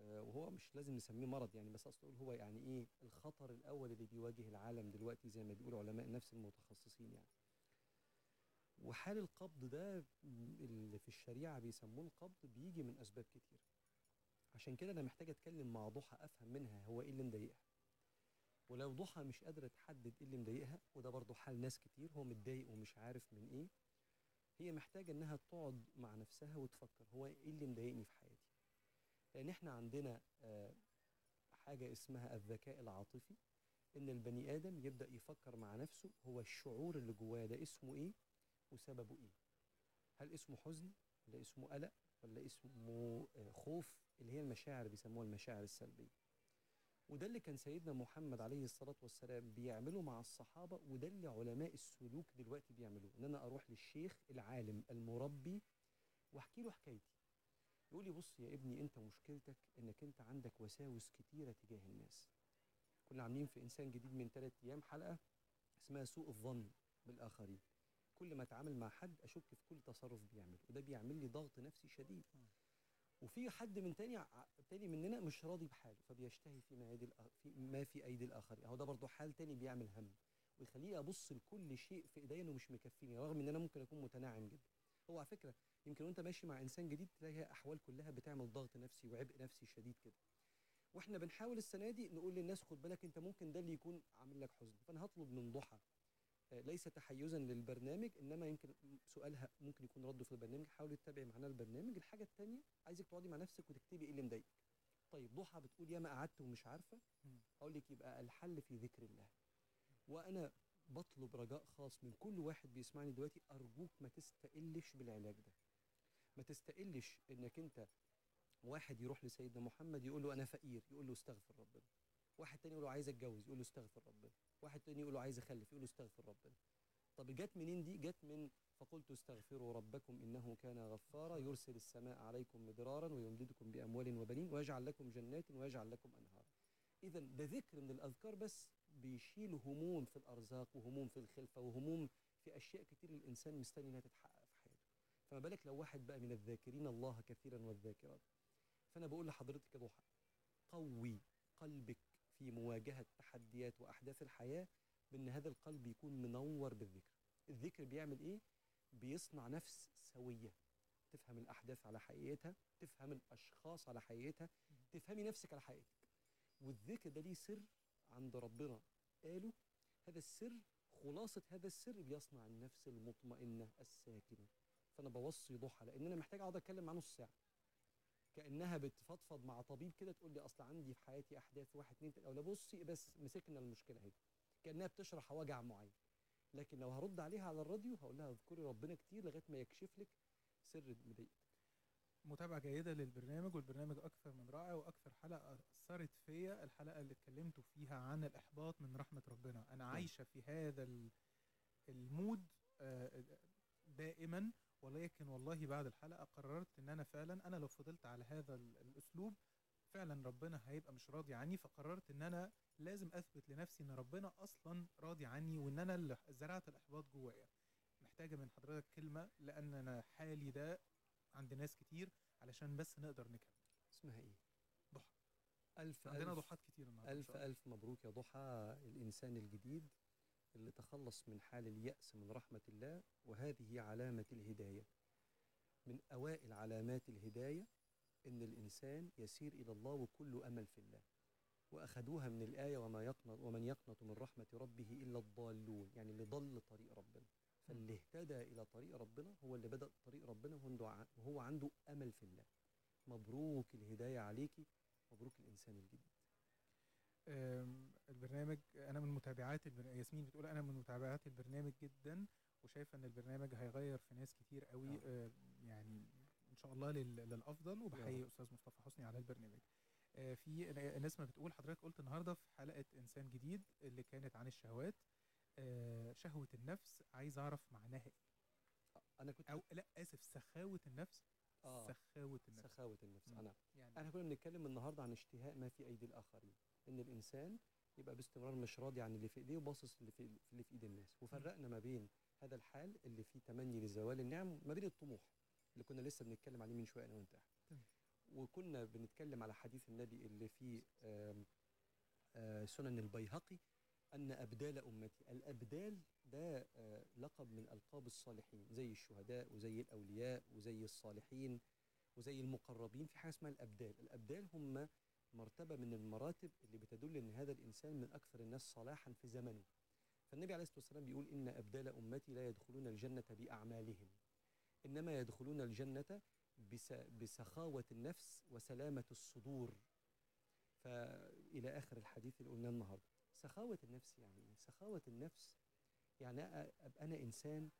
آه، وهو مش لازم نسميه مرض يعني بس اقصد أقول هو يعني إيه الخطر الأول اللي بيواجه العالم دلوقتي زي ما بيقول علماء النفس المتخصصين يعني. وحال القبض ده اللي في الشريعة بيسموه القبض بيجي من أسباب كتير. عشان كده أنا محتاج أتكلم مع ضحى أفهم منها هو إيه اللي مضايقها. ولو ضحى مش قادرة تحدد إيه اللي مضايقها وده برضه حال ناس كتير هو متضايق ومش عارف من إيه هي محتاجة إنها تقعد مع نفسها وتفكر هو إيه اللي مضايقني في حياتي. لأن إحنا عندنا آه، حاجة اسمها الذكاء العاطفي إن البني آدم يبدأ يفكر مع نفسه هو الشعور اللي جواه ده اسمه إيه وسببه إيه. هل اسمه حزن ولا اسمه قلق ولا اسمه آه، خوف؟ اللي هي المشاعر بيسموها المشاعر السلبية. وده اللي كان سيدنا محمد عليه الصلاة والسلام بيعمله مع الصحابة وده اللي علماء السلوك دلوقتي بيعملوه. إن أنا أروح للشيخ العالم المربي وأحكي له حكايتي. يقول لي بص يا ابني انت مشكلتك انك انت عندك وساوس كتيرة تجاه الناس. كنا عاملين في إنسان جديد من ثلاث أيام حلقة اسمها سوء الظن بالآخرين. كل ما أتعامل مع حد أشك في كل تصرف بيعمله وده بيعمل لي ضغط نفسي شديد. وفي حد من تاني تاني مننا مش راضي بحاله فبيشتهي فيما يدي في ما في أيدي الآخرين. أهو ده برضه حال تاني بيعمل هم ويخليني أبص لكل شيء في إيديا ومش مكفيني رغم إن أنا ممكن أكون متناعم جدا. هو على فكرة يمكن وانت ماشي مع انسان جديد تلاقي احوال كلها بتعمل ضغط نفسي وعبء نفسي شديد كده. وإحنا بنحاول السنة دي نقول للناس خد بالك انت ممكن ده اللي يكون عامل لك حزن. فانا هطلب من ضحى آه، ليس تحيزا للبرنامج إنما يمكن سؤالها ممكن يكون رده في البرنامج. حاولي تتابعي معانا البرنامج. الحاجة الثانية عايزك تقعدي مع نفسك وتكتبي إيه اللي مضايقك. طيب ضحى بتقول يا ما قعدت ومش عارفة. هقول لك يبقى الحل في ذكر الله. وأنا بطلب رجاء خاص من كل واحد بيسمعني دلوقتي أرجوك ما تستقلش بالعلاج ده. ما تستقلش إنك أنت واحد يروح لسيدنا محمد يقول له أنا فقير يقول له استغفر ربنا. واحد تاني يقول له عايز أتجوز يقول له استغفر ربنا. واحد تاني يقول له عايز أخلف يقول له استغفر ربنا. طب جت منين دي؟ جت من فقلت استغفروا ربكم إنه كان غفارا يرسل السماء عليكم مدرارا ويمددكم بأموال وبنين ويجعل لكم جنات ويجعل لكم انهارا اذا ده ذكر من الأذكار بس بيشيل هموم في الأرزاق وهموم في الخلفة وهموم في أشياء كتير الإنسان مستني إنها تتحقق. فما بالك لو واحد بقى من الذاكرين الله كثيرا والذاكرات؟ فأنا بقول لحضرتك يا ضحى قوي قلبك في مواجهة تحديات وأحداث الحياة بأن هذا القلب يكون منور بالذكر. الذكر بيعمل إيه؟ بيصنع نفس سوية. تفهم الأحداث على حقيقتها تفهم الأشخاص على حقيقتها تفهمي نفسك على حقيقتك. والذكر ده ليه سر عند ربنا. قالوا هذا السر خلاصة هذا السر بيصنع النفس المطمئنة الساكنة. فانا بوصي ضحى لأن أنا محتاج أقعد أتكلم معاه نص ساعة. كأنها بتفضفض مع طبيب كده تقول لي أصل عندي في حياتي أحداث واحد اتنين ثلاثة ولا بصي بس مسكنا المشكلة أهي. كأنها بتشرح وجع معين. لكن لو هرد عليها على الراديو هقول لها اذكري ربنا كتير لغاية ما يكشف لك سر مضايقتك. متابعة جيدة للبرنامج والبرنامج أكثر من رائع وأكثر حلقة أثرت فيا الحلقة اللي اتكلمتوا فيها عن الإحباط من رحمة ربنا. أنا عايشة في هذا المود آه، آه، دائما ولكن والله بعد الحلقة قررت إن أنا فعلا أنا لو فضلت على هذا الأسلوب فعلا ربنا هيبقى مش راضي عني فقررت إن أنا لازم أثبت لنفسي إن ربنا أصلا راضي عني وإن أنا اللي زرعت الإحباط جوايا. محتاجة من حضرتك كلمة لأن أنا حالي ده عند ناس كتير علشان بس نقدر نكمل. اسمها إيه؟ ضحى. ألف عندنا ضحات كتير النهارده ألف ألف مبروك يا ضحى الإنسان الجديد. اللي تخلص من حال اليأس من رحمة الله وهذه علامة الهداية. من أوائل علامات الهداية إن الإنسان يسير إلى الله وكل أمل في الله. وأخذوها من الآية وما يقنط ومن يقنط من رحمة ربه إلا الضالون يعني اللي ضل طريق ربنا. فاللي اهتدى إلى طريق ربنا هو اللي بدأ طريق ربنا وهو عنده أمل في الله. مبروك الهداية عليكي مبروك الإنسان الجديد. البرنامج أنا من متابعات البرنامج ياسمين بتقول أنا من متابعات البرنامج جدا وشايفة إن البرنامج هيغير في ناس كتير قوي آه. آه، يعني إن شاء الله للأفضل وبحيي أستاذ مصطفى حسني على البرنامج. آه، في ناس ما بتقول حضرتك قلت النهارده في حلقة إنسان جديد اللي كانت عن الشهوات شهوة النفس عايز أعرف معناها إيه؟ أنا كنت أو لا آسف سخاوة النفس؟ آه. سخاوة النفس. سخاوة النفس أنا يعني إحنا كنا بنتكلم النهارده عن اشتهاء ما في أيدي الآخرين. إن الإنسان يبقى باستمرار مش راضي عن اللي في إيديه وباصص اللي في اللي في إيد الناس. وفرقنا ما بين هذا الحال اللي فيه تمني لزوال النعم ما بين الطموح اللي كنا لسه بنتكلم عليه من شوية أنا وأنت. وكنا بنتكلم على حديث النبي اللي فيه آه، سنن البيهقي أن أبدال أمتي الأبدال ده آه، لقب من ألقاب الصالحين زي الشهداء وزي الأولياء وزي الصالحين وزي المقربين في حاجة اسمها الأبدال. الأبدال هم مرتبة من المراتب اللي بتدل أن هذا الإنسان من أكثر الناس صلاحا في زمنه. فالنبي عليه الصلاة والسلام بيقول إن أبدال أمتي لا يدخلون الجنة بأعمالهم. إنما يدخلون الجنة بسخاوة النفس وسلامة الصدور. فإلى آخر الحديث اللي قلناه النهاردة. سخاوة النفس يعني إيه؟ سخاوة النفس يعني أبقى أنا إنسان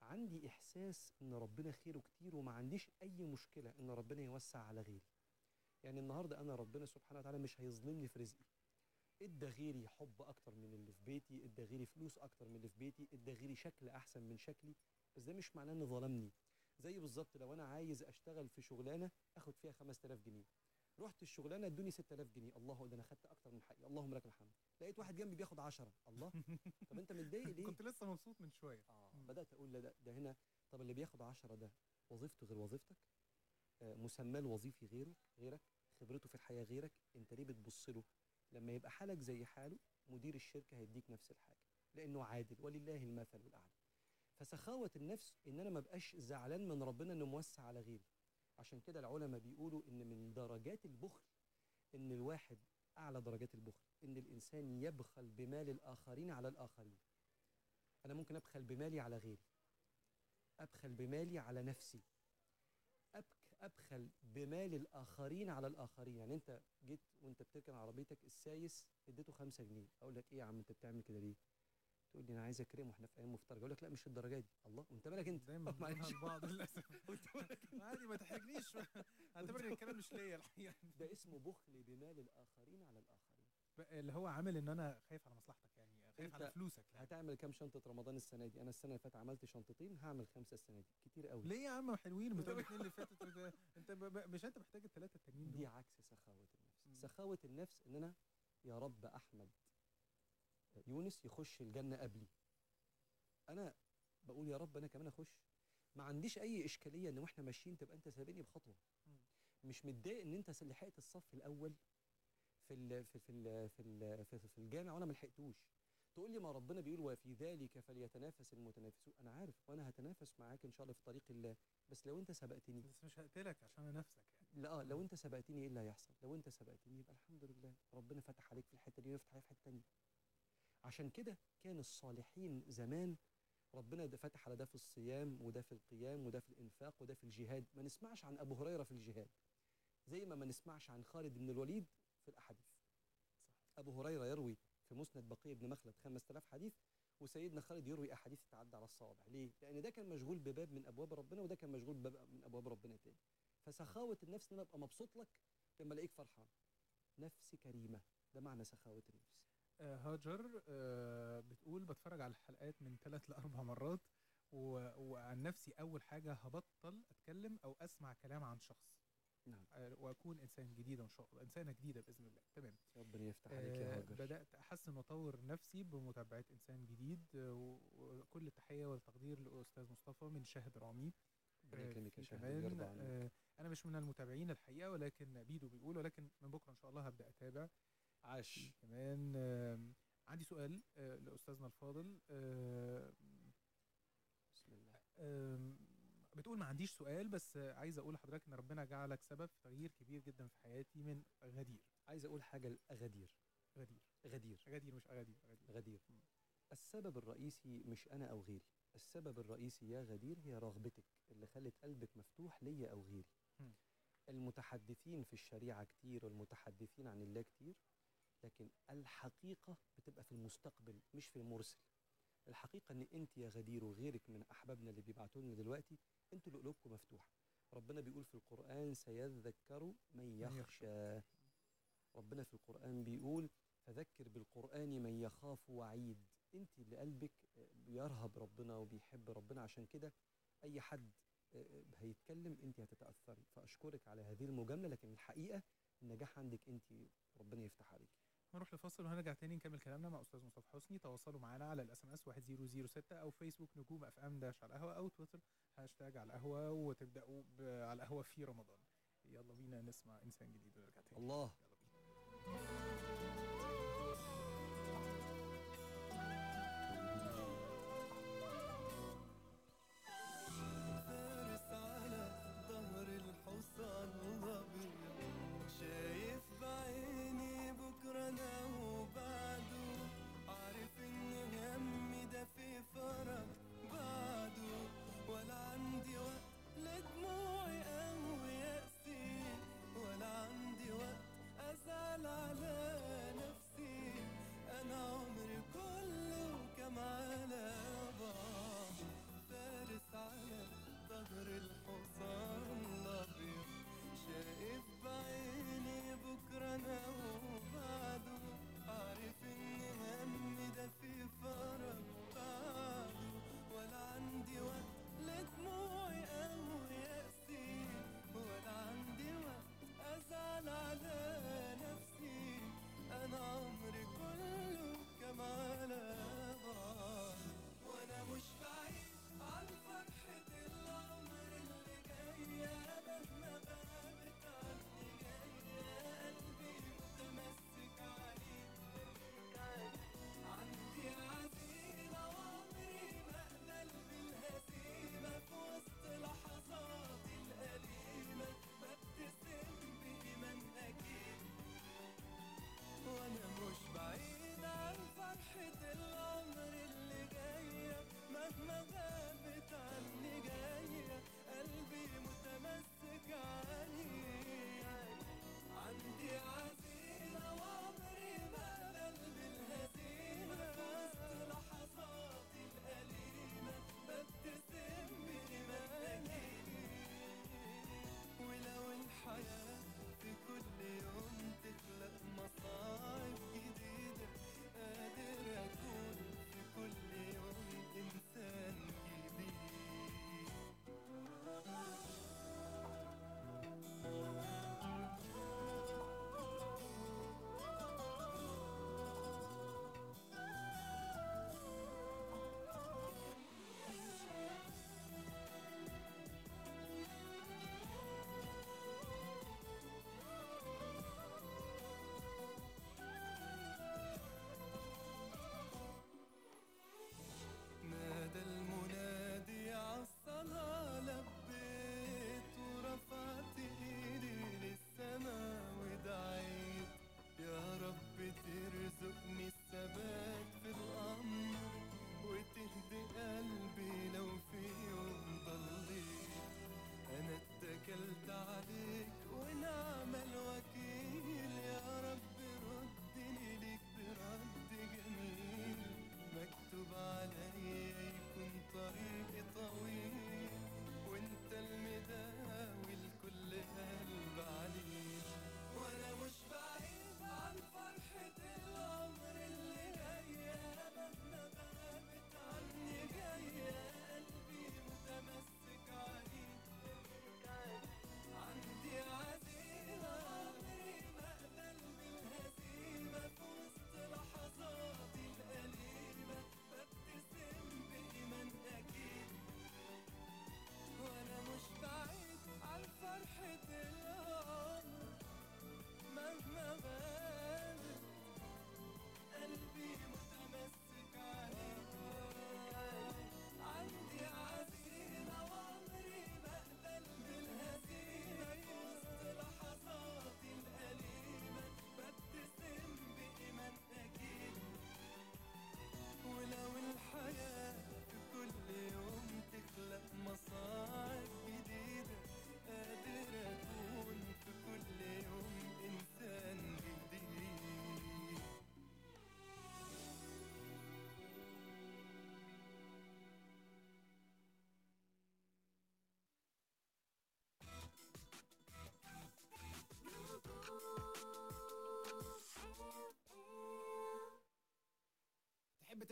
عندي إحساس إن ربنا خيره كتير وما عنديش أي مشكلة إن ربنا يوسع على غيري. يعني النهارده أنا ربنا سبحانه وتعالى مش هيظلمني في رزقي. إدى غيري حب أكتر من اللي في بيتي إدى غيري فلوس أكتر من اللي في بيتي إدى غيري شكل أحسن من شكلي. بس ده مش معناه إنه ظلمني. زي بالظبط لو أنا عايز أشتغل في شغلانة آخد فيها 5000 جنيه. رحت الشغلانة ادوني 6000 جنيه. الله ده أنا خدت أكتر من حقي. اللهم لك الحمد. لقيت واحد جنبي بياخد 10 الله. طب أنت متضايق ليه؟ كنت لسه مبسوط من شوية. آه. بدأت أقول لا ده, ده هنا. طب اللي بياخد 10 ده وظيفته غير وظيفتك؟ آه، مسماه الوظيفي غيره غيرك خبرته في الحياة غيرك انت ليه بتبص له؟ لما يبقى حالك زي حاله مدير الشركة هيديك نفس الحاجة لأنه عادل ولله المثل الأعلى. فسخاوة النفس إن أنا ما بقاش زعلان من ربنا إنه موسع على غيري. عشان كده العلماء بيقولوا إن من درجات البخل إن الواحد أعلى درجات البخل إن الإنسان يبخل بمال الآخرين على الآخرين. أنا ممكن أبخل بمالي على غيري أبخل بمالي على نفسي. أبخل بمال الآخرين على الآخرين. يعني أنت جيت وأنت بتركن عربيتك السايس إديته 5 جنيه. أقول لك إيه يا عم أنت بتعمل كده ليه؟ تقول لي أنا عايز أكرمه إحنا في أيام مفترج. أقول لك لا مش الدرجه دي. الله وأنت مالك أنت؟ دايما معلش. بعض للأسف. عادي ما تحرجنيش. اعتبر الكلام مش ليا الحقيقة. ده اسمه بخل بمال الآخرين على الآخرين. اللي هو عامل إن أنا خايف على مصلحتك يعني. خايف على فلوسك يعني. هتعمل كام شنطة رمضان السنة دي؟ أنا السنة اللي فاتت عملت شنطتين هعمل خمسة السنة دي. كتير قوي. ليه يا عم؟ حلوين بتوع الاثنين اللي فاتت انت مش انت محتاج الثلاثه التانيين دي عكس سخاوة النفس. م. سخاوة النفس إن أنا يا رب أحمد يونس يخش الجنة قبلي. أنا بقول يا رب أنا كمان أخش. ما عنديش أي إشكالية إن وإحنا ماشيين تبقى أنت سابقني بخطوة. مش متضايق إن أنت لحقت الصف الأول في الـ في الـ في الـ في, الـ في الجامع وأنا ما لحقتوش تقول لي ما ربنا بيقول وفي ذلك فليتنافس المتنافسون. أنا عارف وأنا هتنافس معاك إن شاء الله في طريق الله بس لو أنت سبقتني. بس مش هقتلك عشان نفسك يعني. لا آه، لو أنت سبقتني إيه اللي هيحصل؟ لو أنت سبقتني يبقى الحمد لله ربنا فتح عليك في الحتة دي ويفتح عليك في حتة الثانية عشان كده كان الصالحين زمان ربنا ده فتح على ده في الصيام وده في القيام وده في الإنفاق وده في الجهاد. ما نسمعش عن أبو هريرة في الجهاد زي ما ما نسمعش عن خالد بن الوليد في الأحاديث. أبو هريرة يروي في مسند بقي بن مخلد 5000 حديث وسيدنا خالد يروي أحاديث تتعدى على الصوابع ليه؟ لأن ده كان مشغول بباب من أبواب ربنا وده كان مشغول بباب من أبواب ربنا تاني. فسخاوة النفس إن أنا أبقى مبسوط لك لما الاقيك فرحان. نفس كريمة. ده معنى سخاوة النفس. آه، هاجر آه، بتقول بتفرج على الحلقات من ثلاث لأربع مرات وعن نفسي أول حاجة هبطل أتكلم أو أسمع كلام عن شخص. نعم. آه، وأكون إنسان جديد إن شاء الله. إنسانة جديدة بإذن الله. تمام. ربنا يفتح عليك يا آه، هاجر بدأت أحسن وأطور نفسي بمتابعة إنسان جديد وكل التحية والتقدير لأستاذ مصطفى من شاهد رامي. ربنا آه، يا شاهد عنك. أنا مش من المتابعين الحقيقة ولكن بيدو بيقول ولكن من بكرة إن شاء الله هبدأ أتابع. عاش. كمان عندي سؤال لأستاذنا الفاضل. بسم الله. بتقول ما عنديش سؤال بس عايز أقول لحضرتك إن ربنا جعلك سبب في تغيير كبير جدا في حياتي من غدير. عايز أقول حاجة لاغادير غدير. غدير. غدير. مش اغادير غدير, غدير. السبب الرئيسي مش أنا أو غيري. السبب الرئيسي يا غدير هي رغبتك اللي خلت قلبك مفتوح ليا أو غيري. م. المتحدثين في الشريعة كتير والمتحدثين عن الله كتير لكن الحقيقة بتبقى في المستقبل مش في المرسل. الحقيقة إن أنت يا غدير وغيرك من أحبابنا اللي بيبعتوا لنا دلوقتي أنتوا اللي قلوبكم مفتوحة. ربنا بيقول في القرآن سيذكر من يخشى. ربنا في القرآن بيقول فذكر بالقرآن من يخاف وعيد. انت اللي قلبك بيرهب ربنا وبيحب ربنا. عشان كده أي حد آه، آه، هيتكلم انت هتتأثري. فأشكرك على هذه المجاملة لكن الحقيقة النجاح عندك انت ربنا يفتح عليكي. نروح لفاصل وهنرجع تاني نكمل كلامنا مع أستاذ مصطفى حسني. تواصلوا معنا على ال SMS 1006 أو فيسبوك نجوم اف ام dash على القهوة أو تويتر هاشتاج على القهوة وتبدأوا على القهوة في رمضان. يلا بينا نسمع إنسان جديد ونرجع تاني. الله. يلا بينا.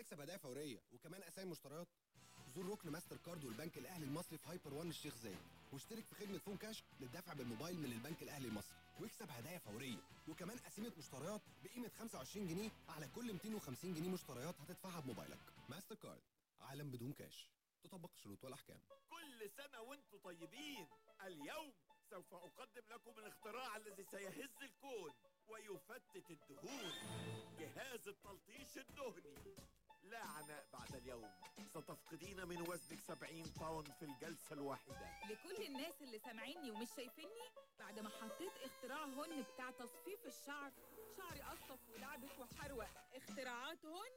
هتكسب هدايا فورية وكمان قسايم مشتريات. زور ركن ماستر كارد والبنك الأهلي المصري في هايبر وان الشيخ زايد. واشترك في خدمة Phone Cash للدفع بالموبايل من البنك الأهلي المصري. واكسب هدايا فورية. وكمان قسيمه مشتريات بقيمة 25 جنيه على كل 250 جنيه مشتريات هتدفعها بموبايلك. ماستر كارد عالم بدون كاش. تطبق الشروط والأحكام. كل سنة وأنتم طيبين. اليوم سوف أقدم لكم الاختراع الذي سيهز الكون ويفتت الدهون. جهاز التلطيش الدهني. لا عناء بعد اليوم. ستفقدين من وزنك 70 pound في الجلسة الواحدة. لكل الناس اللي سامعيني ومش شايفيني بعد ما حطيت اختراع هن بتاع تصفيف الشعر شعري قصف ولعبك وحروق. اختراعات هن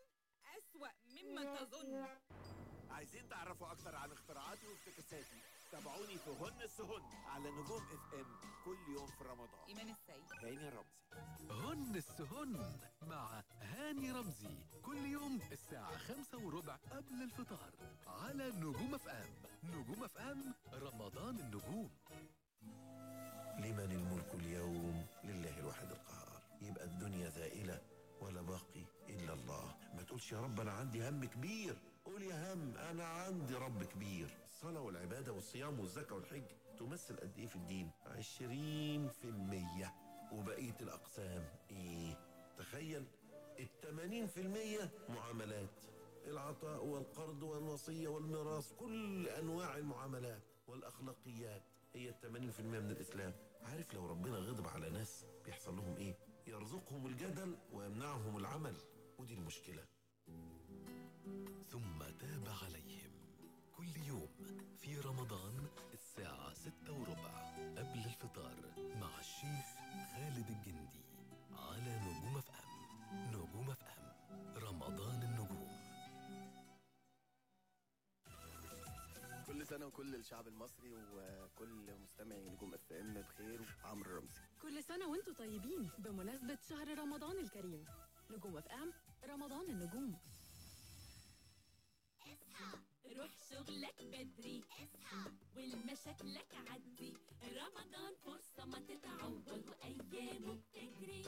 أسوأ مما تظن. عايزين تعرفوا أكتر عن اختراعاتي وافتكاساتي تابعوني في هن السهن. على نجوم اف ام كل يوم في رمضان. إيمان السيد. هاني رمزي. هن السهن مع هاني رمزي. كل يوم الساعة خمسة وربع قبل الفطار. على نجوم اف ام نجوم اف ام رمضان النجوم. لمن الملك اليوم؟ لله الواحد القهار. يبقى الدنيا زائلة ولا باقي إلا الله. ما تقولش يا رب أنا عندي هم كبير. قول يا هم أنا عندي رب كبير. الصلاة والعبادة والصيام والزكاة والحج تمثل قد إيه في الدين؟ 20% وبقية الأقسام إيه؟ تخيل التمانين في المية معاملات العطاء والقرض والوصية والميراث كل أنواع المعاملات والأخلاقيات هي التمانين في المية من الإسلام عارف لو ربنا غضب على ناس بيحصل لهم إيه؟ يرزقهم الجدل ويمنعهم العمل ودي المشكلة ثم تاب عليهم اليوم في رمضان الساعة ستة وربع قبل الفطار مع الشيخ خالد الجندي على نجوم FM. نجوم FM. رمضان النجوم. كل سنة وكل الشعب المصري وكل مستمعي نجوم FM بخير وعمر رمزي. كل سنة وأنتم طيبين بمناسبة شهر رمضان الكريم. نجوم FM رمضان النجوم. روح شغلك بدري اصحى والمشاكلك عدي رمضان فرصة ما تتعوض وأيامه بتجري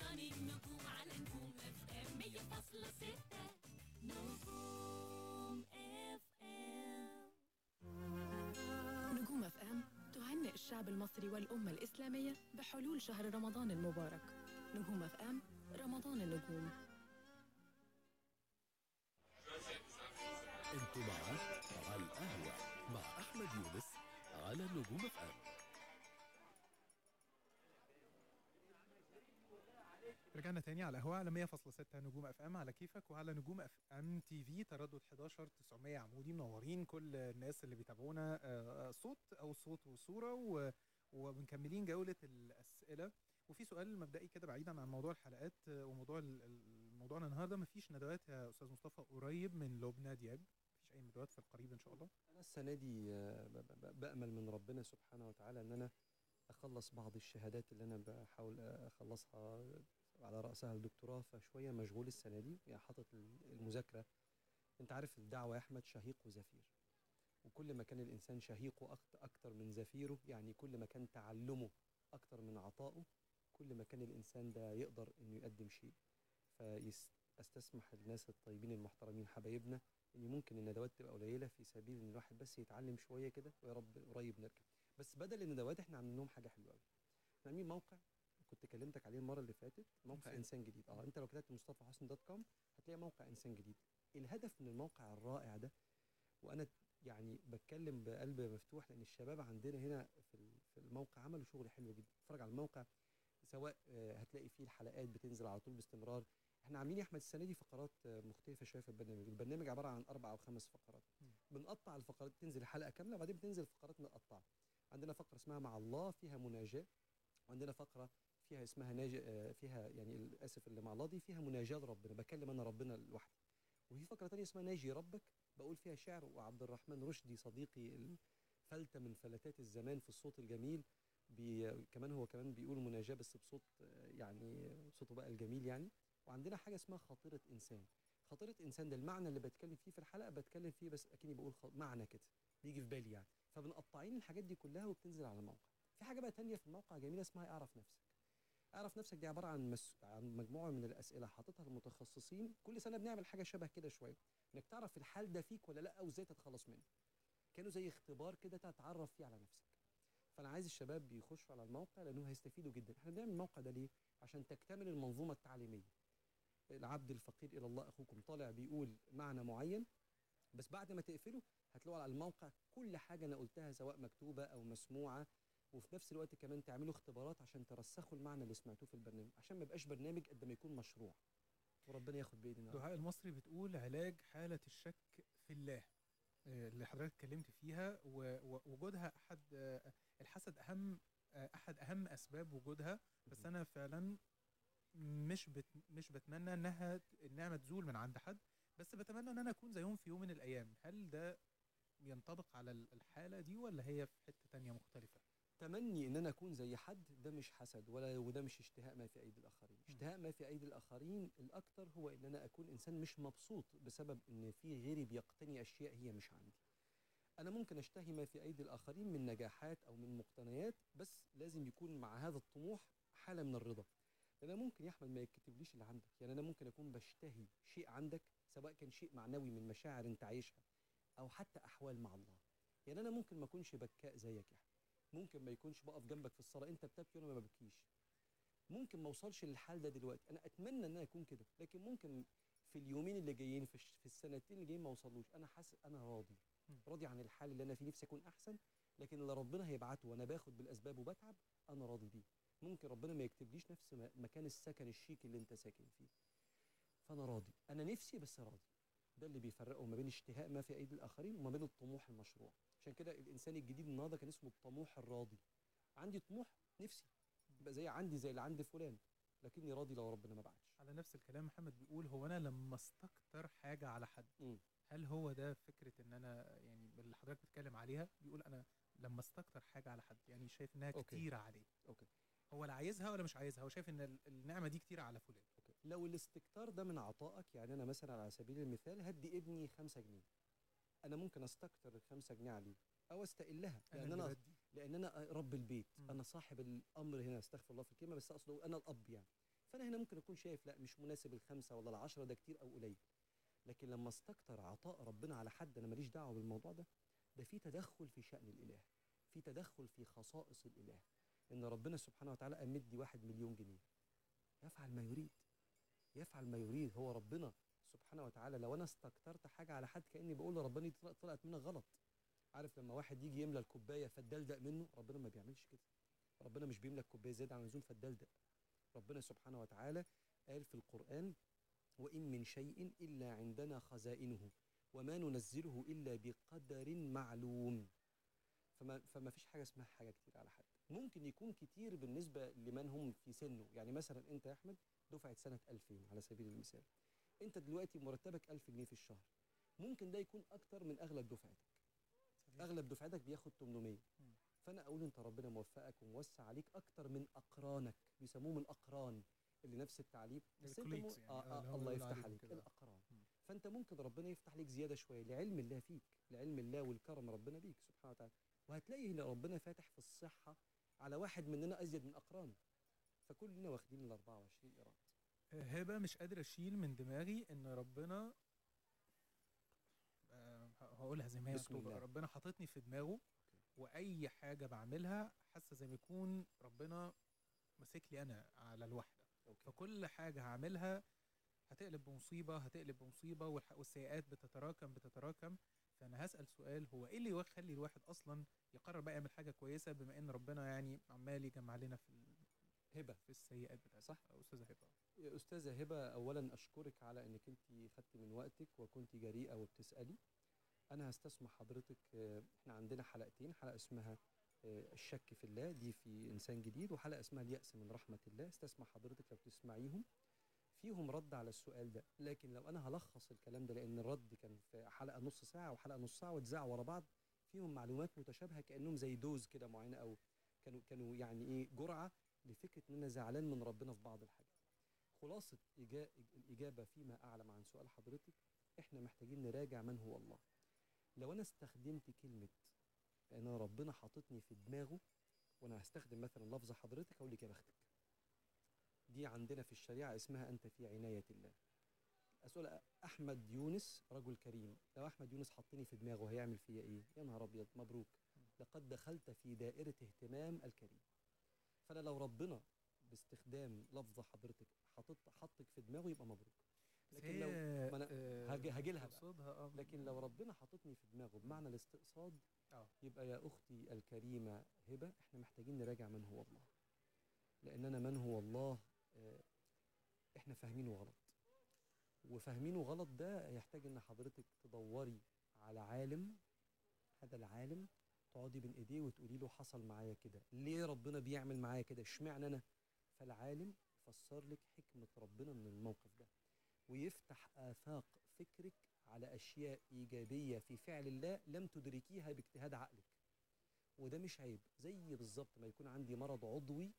سلطان النجوم على نجوم FM مية فاصلة ستة نجوم FM نجوم FM تهنئ الشعب المصري والأمة الإسلامية بحلول شهر رمضان المبارك. نجوم FM رمضان النجوم. انطباعات على القهوة مع أحمد يونس على نجوم FM. رجعنا تاني على هوا 100.6 نجوم FM على كيفك وعلى نجوم FM TV تردد 11 900 عمودي منورين كل الناس اللي بيتابعونا آه، آه، صوت أو صوت وصورة ومكملين جولة الأسئلة. وفي سؤال مبدئي كده بعيدا عن موضوع الحلقات آه، وموضوع موضوعنا النهارده. مفيش ندوات يا أستاذ مصطفى قريب من لبنى دياب؟ مفيش أي ندوات في القريب إن شاء الله؟ أنا السنة دي بأمل من ربنا سبحانه وتعالى إن أنا أخلص بعض الشهادات اللي أنا بحاول أخلصها وعلى رأسها الدكتوراه فشوية مشغول السنة دي يعني حاطط المذاكرة. أنت عارف الدعوة يا أحمد شهيق وزفير. وكل ما كان الإنسان شهيقه أكتر من زفيره يعني كل ما كان تعلمه أكتر من عطائه كل ما كان الإنسان ده يقدر إنه يقدم شيء. فاستسمح الناس الطيبين المحترمين حبايبنا إن ممكن الندوات تبقى قليلة في سبيل إن الواحد بس يتعلم شوية كده ويا رب قريب نركب بس بدل الندوات إحنا عاملين لهم حاجة حلوة قوي إحنا عاملين موقع كنت كلمتك عليه المرة اللي فاتت موقع إنسان جديد. آه أنت لو كتبت مصطفى حسن دوت كوم هتلاقي موقع إنسان جديد. الهدف من الموقع الرائع ده وأنا يعني بتكلم بقلب مفتوح لأن الشباب عندنا هنا في الموقع عملوا شغل حلو جدا. اتفرج على الموقع سواء آه، هتلاقي فيه الحلقات بتنزل على طول باستمرار. إحنا عاملين يا أحمد السنة دي فقرات آه، مختلفة شوية في البرنامج. البرنامج عبارة عن أربع أو خمس فقرات. بنقطع الفقرات تنزل حلقة كاملة وبعدين بتنزل فقرات متقطعه عندنا فقرة اسمها مع الله فيها مناجاة. وعندنا فقرة فيها اسمها ناج... آه، فيها يعني للأسف اللي مع الله دي فيها مناجاة ربنا بكلم أنا ربنا لوحدي. وفي فقرة ثانية اسمها ناجي ربك بقول فيها شعر وعبد الرحمن رشدي صديقي الفلتة من فلتات الزمان في الصوت الجميل بي... كمان هو كمان بيقول مناجاة بس بصوت آه، يعني صوته بقى الجميل يعني. وعندنا حاجة اسمها خطيره إنسان. خطيره إنسان ده المعنى اللي بتكلم فيه في الحلقة بتكلم فيه بس أكني بقول خ... معنى كده بيجي في بالي يعني. فبنقطعين الحاجات دي كلها وبتنزل على الموقع في حاجة بقى تانية في الموقع جميلة اسمها اعرف نفسك. اعرف نفسك دي عبارة عن مس... عن مجموعة من الأسئلة حاططها المتخصصين كل سنة بنعمل حاجة شبه كده شوية إنك تعرف الحال ده فيك ولا لأ وإزاي تتخلص منه. كانوا زي اختبار كده تتعرف فيه على نفسك. فأنا عايز الشباب يخشوا على الموقع لأنهم هيستفيدوا جدا. إحنا بنعمل الموقع ده ليه؟ عشان تكتمل المنظومة التعليمية. العبد الفقير إلى الله أخوكم طالع بيقول معنى معين بس بعد ما تقفله هتلاقوا على الموقع كل حاجة أنا قلتها سواء مكتوبة أو مسموعة وفي نفس الوقت كمان تعملوا اختبارات عشان ترسخوا المعنى اللي سمعتوه في البرنامج عشان ما يبقاش برنامج قد ما يكون مشروع. وربنا ياخد بإيدنا دعاء المصري بتقول علاج حالة الشك في الله آه، اللي حضرتك اتكلمت فيها ووجودها أحد آه، الحسد أهم آه، أحد أهم أسباب وجودها. بس أنا فعلا مش بت مش بتمنى إنها النعمه تزول من عند حد بس بتمنى إن أنا أكون زيهم في يوم من الأيام. هل ده ينطبق على الحالة دي ولا هي في حتة تانية مختلفة؟ تمني إن أنا أكون زي حد ده مش حسد ولا وده مش اشتهاء ما في أيدي الآخرين. اشتهاء ما في أيدي الآخرين الاكثر هو إن أنا أكون إنسان مش مبسوط بسبب إن في غيري بيقتني أشياء هي مش عندي. أنا ممكن أشتهي ما في أيدي الآخرين من نجاحات أو من مقتنيات بس لازم يكون مع هذا الطموح حالة من الرضا. أنا ممكن يا أحمد ما يكتبليش اللي عندك. يعني أنا ممكن أكون بشتهي شيء عندك سواء كان شيء معنوي من مشاعر أنت عايشها أو حتى أحوال مع الله. يعني أنا ممكن ما أكونش بكاء زيك يا أحمد. ممكن ما يكونش بقف جنبك في الصلاة انت بتبكي وأنا ما ببكيش. ممكن ما اوصلش للحال ده دلوقتي. أنا اتمنى ان أنا اكون كده لكن ممكن في اليومين اللي جايين في, في السنتين اللي جايين ما اوصلوش. أنا حاسس أنا راضي راضي عن الحال اللي أنا فيه نفسي اكون احسن لكن اللي ربنا هيبعته وأنا باخد بالاسباب وبتعب أنا راضي بيه. ممكن ربنا ما يكتبليش نفس مكان السكن الشيك اللي انت ساكن فيه. فانا راضي. أنا نفسي بس راضي. ده اللي بيفرقه ما بين اشتهاء ما في ايدي الآخرين وما بين الطموح المشروع. عشان كده الإنسان الجديد النهارده كان اسمه الطموح الراضي. عندي طموح نفسي يبقى زي عندي زي اللي عند فلان لكني راضي لو ربنا ما بعتش. على نفس الكلام محمد بيقول هو أنا لما استكتر حاجة على حد م. هل هو ده فكرة إن أنا يعني اللي حضرتك بتتكلم عليها؟ بيقول أنا لما استكتر حاجة على حد يعني شايف إنها okay. كتيرة عليه. okay. هو لا عايزها ولا مش عايزها؟ هو شايف إن النعمة دي كتيرة على فلان. okay. لو الاستكتار ده من عطائك يعني أنا مثلا على سبيل المثال هدي ابني 5 جنيه. أنا ممكن أستكتر الخمسة جنيه عليه أو أستقلها لأن أنا لأن أنا رب البيت. أنا صاحب الأمر هنا أستغفر الله في الكلمة بس اقصد أنا الأب يعني. فأنا هنا ممكن أكون شايف لا مش مناسب الخمسة ولا العشرة ده كتير أو قليل. لكن لما أستكتر عطاء ربنا على حد أنا ماليش دعوة بالموضوع ده ده في تدخل في شأن الإله في تدخل في خصائص الإله. إن ربنا سبحانه وتعالى امدي واحد مليون جنيه. يفعل ما يريد. يفعل ما يريد. هو ربنا سبحانه وتعالى لو أنا استكترت حاجة على حد كأني بقول له ربنا طلعت منك غلط. عارف لما واحد يجي يملى الكوباية فالدلدق منه ربنا ما بيعملش كده. ربنا مش بيملى الكوباية زيادة عن اللزوم فالدلدق ربنا سبحانه وتعالى قال في القرآن وإن من شيء إلا عندنا خزائنه وما ننزله إلا بقدر معلوم. فما فما فيش حاجة اسمها حاجة كتير على حد. ممكن يكون كتير بالنسبة لمن هم في سنه. يعني مثلا أنت يا أحمد دفعة سنة 2000 على سبيل المثال. انت دلوقتي مرتبك 1000 جنيه في الشهر. ممكن ده يكون أكتر من أغلب دفعتك. أغلب دفعتك بياخد 800 فأنا أقول إنت ربنا موفقك وموسع عليك أكتر من أقرانك. بيسموهم الأقران اللي نفس التعليم. بس أنت مو... آه آه الله يفتح عليك. كده. الاقران فأنت ممكن ربنا يفتح لك زيادة شوية لعلم الله فيك لعلم الله والكرم ربنا بيك سبحانه وتعالى. وهتلاقي هنا ربنا فاتح في الصحة على واحد مننا أزيد من أقرانه. فكلنا واخدين ال 24 ايراد هبة مش قادر أشيل من دماغي إن ربنا آه، هقولها زي ما هي ربنا حاططني في دماغه وأي حاجة بعملها حاسة زي ما يكون ربنا ماسك لي أنا على الوحدة. أوكي. فكل حاجة هعملها هتقلب بمصيبة هتقلب بمصيبة والسيئات بتتراكم بتتراكم. فأنا هسأل سؤال هو إيه اللي يخلي الواحد أصلا يقرر بقى يعمل حاجة كويسة بما إن ربنا يعني عمال يجمع لنا في هبة. في السيئات بتاعتنا؟ صح. أستاذة هبة. أستاذة هبة اولا أشكرك على إنك أنت خدت من وقتك وكنت جريئة وبتسألي. أنا هستسمح حضرتك إحنا عندنا حلقتين حلقة اسمها آه، الشك في الله دي في إنسان جديد وحلقة اسمها اليأس من رحمة الله. استسمح حضرتك لو تسمعيهم. فيهم رد على السؤال ده لكن لو أنا هلخص الكلام ده لأن الرد كان في حلقة نص ساعة وحلقه نص ساعة واتزاع ورا بعض فيهم معلومات متشابهة كأنهم زي دوز كده معينة أو كانوا كانوا يعني إيه جرعة لفكرة إن أنا زعلان من ربنا في بعض الحاجات. خلاصة الإجابة فيما أعلم عن سؤال حضرتك إحنا محتاجين نراجع من هو الله. لو أنا استخدمت كلمة أنا ربنا حاططني في دماغه وأنا هستخدم مثلا لفظ حضرتك أقول لك يا بختك. دي عندنا في الشريعة اسمها أنت في عناية الله. أسأل أحمد يونس رجل كريم لو أحمد يونس حطني في دماغه هيعمل فيا إيه؟ يا نهار أبيض مبروك. لقد دخلت في دائرة اهتمام الكريم. فأنا لو ربنا باستخدام لفظة حضرتك حطت حطك في دماغه يبقى مبروك. لكن إيه، لو أنا آه، هاجي لها آه، لكن لو ربنا حاططني في دماغه بمعنى الاستقصاد آه. يبقى يا أختي الكريمة هبة إحنا محتاجين نراجع من هو الله. لأننا من هو الله إحنا فاهمينه غلط. وفاهمينه غلط ده يحتاج إن حضرتك تدوري على عالم. هذا العالم تقعدي بين إيديه وتقولي له حصل معايا كده. ليه ربنا بيعمل معايا كده؟ إشمعنى أنا فالعالم يفسر لك حكمة ربنا من الموقف ده ويفتح آفاق فكرك على أشياء إيجابية في فعل الله لم تدركيها باجتهاد عقلك. وده مش عيب زي بالظبط ما يكون عندي مرض عضوي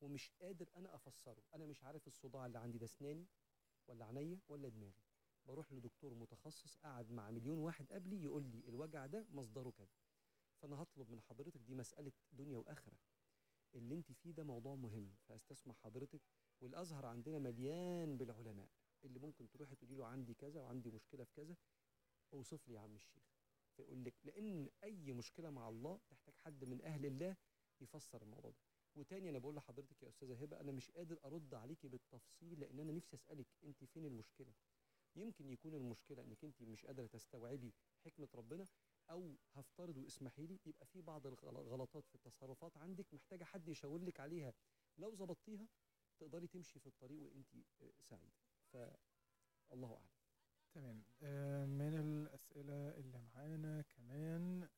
ومش قادر أنا أفسره. أنا مش عارف الصداع اللي عندي ده أسناني ولا عينيا ولا دماغي. بروح لدكتور متخصص قعد مع مليون واحد قبلي يقول لي الوجع ده مصدره كذا. فأنا هطلب من حضرتك دي مسألة دنيا وآخرة. اللي انت فيه ده موضوع مهم فاستسمح حضرتك. والأزهر عندنا مليان بالعلماء. اللي ممكن تروحي تقولي له عندي كذا وعندي مشكلة في كذا اوصف لي يا عم الشيخ. فيقول لك لأن أي مشكلة مع الله تحتاج حد من أهل الله يفسر الموضوع ده. وتاني أنا بقول لحضرتك يا أستاذة هبة أنا مش قادر أرد عليكي بالتفصيل لأن أنا نفسي أسألك أنت فين المشكلة؟ يمكن يكون المشكلة إنك أنت مش قادرة تستوعبي حكمة ربنا أو هفترض واسمحي لي يبقى في بعض الغلطات في التصرفات عندك محتاجة حد يشاور لك عليها. لو ظبطتيها تقدري تمشي في الطريق وانت آه، سعيدة. فالله أعلم. تمام. آه، من الأسئلة اللي معانا كمان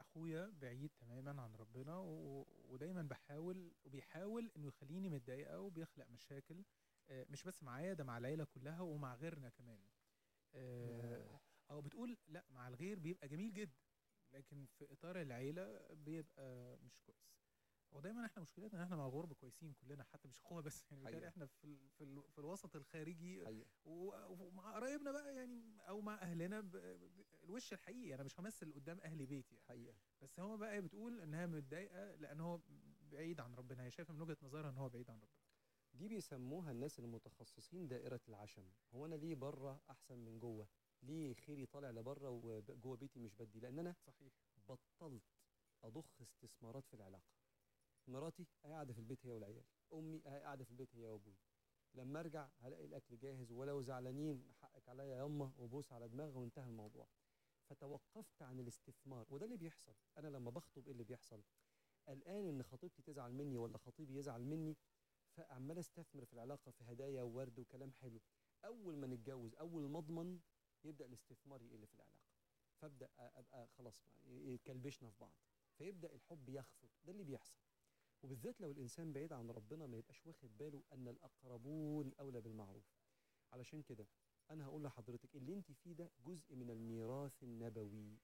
أخويا بعيد تماما عن ربنا ودايما بحاول وبيحاول إنه يخليني متضايقة وبيخلق مشاكل آه، مش بس معايا ده مع العيلة كلها ومع غيرنا كمان. أو بتقول لأ مع الغير بيبقى جميل جدا لكن في إطار العيلة بيبقى مش كويس هو دايما إحنا مشكلتنا إن إحنا مع الغرب كويسين كلنا حتى مش أخوة بس يعني حقيقة. إحنا في ال في, ال في الوسط الخارجي ومع قرايبنا بقى يعني أو مع أهلنا الوش الحقيقي أنا مش همثل قدام أهل بيتي يعني. حقيقة. بس هو بقى بتقول إنها متضايقة لأن هو بعيد عن ربنا هي شايفة من وجهة نظرها إن هو بعيد عن ربنا دي بيسموها الناس المتخصصين دائرة العشم هو أنا ليه بره أحسن من جوه ليه خيري طالع لبره وجوه بيتي مش بدي؟ لأن أنا صحيح. بطلت أضخ استثمارات في العلاقة. مراتي قاعدة في البيت هي والعيال. أمي قاعدة في البيت هي وأبوي. لما أرجع هلاقي الأكل جاهز ولو زعلانين حقك عليا يا يما وبوس على دماغي وانتهى الموضوع. فتوقفت عن الاستثمار وده اللي بيحصل. أنا لما بخطب إيه اللي بيحصل؟ الان إن خطيبتي تزعل مني ولا خطيبي يزعل مني فعمال أستثمر في العلاقة في هدايا وورد وكلام حلو. أول ما نتجوز أول ما أضمن يبدأ الاستثمار يقل في العلاقة. فابدأ ابقى خلاص كلبشنا في بعض. فيبدأ الحب يخفض. ده اللي بيحصل. وبالذات لو الإنسان بعيد عن ربنا ما يبقاش واخد باله أن الأقربون أولى بالمعروف. علشان كده أنا هقول لحضرتك اللي أنت فيه ده جزء من الميراث النبوي.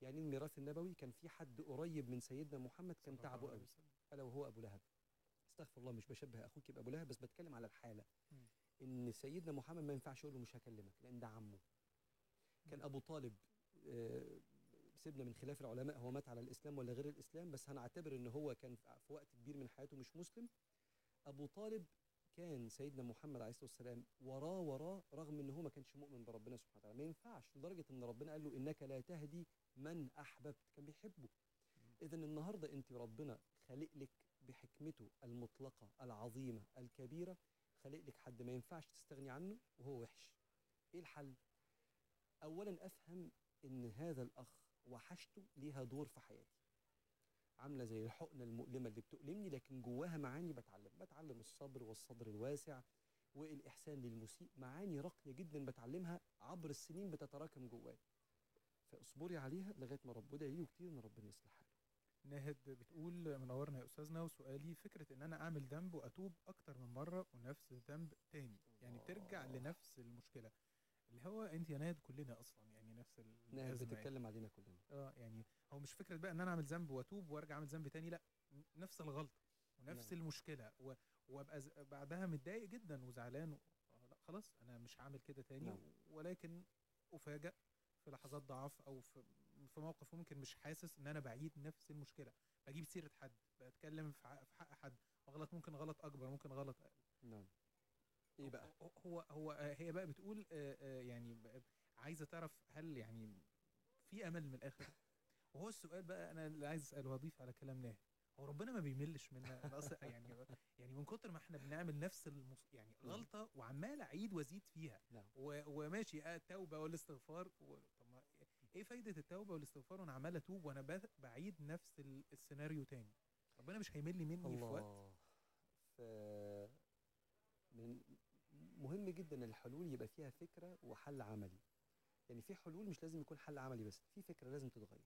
يعني إيه الميراث النبوي؟ كان في حد قريب من سيدنا محمد كان تعبه قوي. ألا وهو أبو لهب. استغفر الله مش بشبه أخوك بابو لهب بس بتكلم على الحالة. إن سيدنا محمد ما ينفعش يقول له مش هكلمك لأن ده عمه. كان أبو طالب آه، سيبنا من خلاف العلماء هو مات على الإسلام ولا غير الإسلام بس هنعتبر إن هو كان في وقت كبير من حياته مش مسلم. أبو طالب كان سيدنا محمد عليه الصلاة والسلام وراه وراه رغم إن هو ما كانش مؤمن بربنا سبحانه وتعالى. ما ينفعش لدرجة إن ربنا قال له إنك لا تهدي من أحببت كان بيحبه. اذا النهارده أنت ربنا خالق لك بحكمته المطلقة العظيمة الكبيرة خالق لك حد ما ينفعش تستغني عنه وهو وحش. إيه الحل؟ اولا أفهم إن هذا الأخ وحشته ليها دور في حياتي. عاملة زي الحقنة المؤلمة اللي بتؤلمني لكن جواها معاني بتعلم. بتعلم الصبر والصدر الواسع والإحسان للمسيء. معاني راقية جدا بتعلمها عبر السنين بتتراكم جوايا فاصبري عليها لغاية ما ربنا يعينه كتير إن ربنا يصلح حاله ناهد بتقول منورنا يا أستاذنا وسؤالي فكرة إن أنا أعمل ذنب وأتوب أكتر من مرة ونفس الذنب تاني. يعني بترجع لنفس المشكلة. اللي هو انت يا ناد كلنا أصلا يعني نفس ال ناد يعني. بتتكلم علينا كلنا. آه يعني هو مش فكرة بقى إن أنا أعمل ذنب وأتوب وأرجع أعمل ذنب تاني لأ نفس الغلطة ونفس نعم. المشكلة و... وأبقى بعدها متضايق جدا وزعلان و... آه، لأ خلاص أنا مش هعمل كده تاني نعم. ولكن افاجئ في لحظات ضعف أو في, في موقف ممكن مش حاسس إن أنا بعيد نفس المشكلة. بجيب سيرة حد بتكلم في حق حد اغلط ممكن غلط أكبر ممكن غلط أقل. نعم. إيه بقى هو هو آه، هي بقى بتقول آه، آه، يعني عايزة تعرف هل يعني في أمل من الآخر؟ وهو السؤال بقى أنا اللي عايز أسأله واضيف على كلام ناهي. هو ربنا ما بيملش منا يعني يعني من كتر ما إحنا بنعمل نفس المص... يعني غلطة وعمال أعيد وأزيد فيها. نعم. و... وماشي التوبة والاستغفار و... طب ما إيه فايدة التوبة والاستغفار وأنا عمال أتوب وأنا ب... بعيد نفس السيناريو تاني؟ ربنا مش هيمل مني الله. في وقت؟ ف... من مهم جدا الحلول يبقى فيها فكرة وحل عملي. يعني في حلول مش لازم يكون حل عملي بس في فكرة لازم تتغير.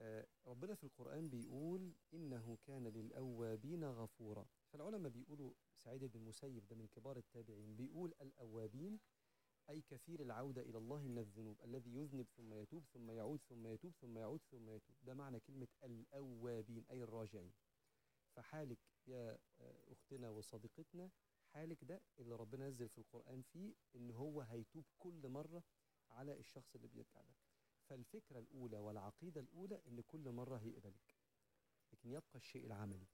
آه، ربنا في القرآن بيقول إنه كان للأوابين غفورا. فالعلماء بيقولوا سعيد بن المسيب ده من كبار التابعين بيقول الأوابين أي كثير العودة إلى الله من الذنوب الذي يذنب ثم يتوب ثم يعود ثم يتوب ثم يعود ثم يتوب. ده معنى كلمة الأوابين أي الراجعين. فحالك يا آه، أختنا وصديقتنا حالك ده اللي ربنا نزل في القرآن فيه إن هو هيتوب كل مرة على الشخص اللي بيرجع لك فالفكرة الأولى والعقيدة الأولى إن كل مرة هيقبلك. لكن يبقى الشيء العملي.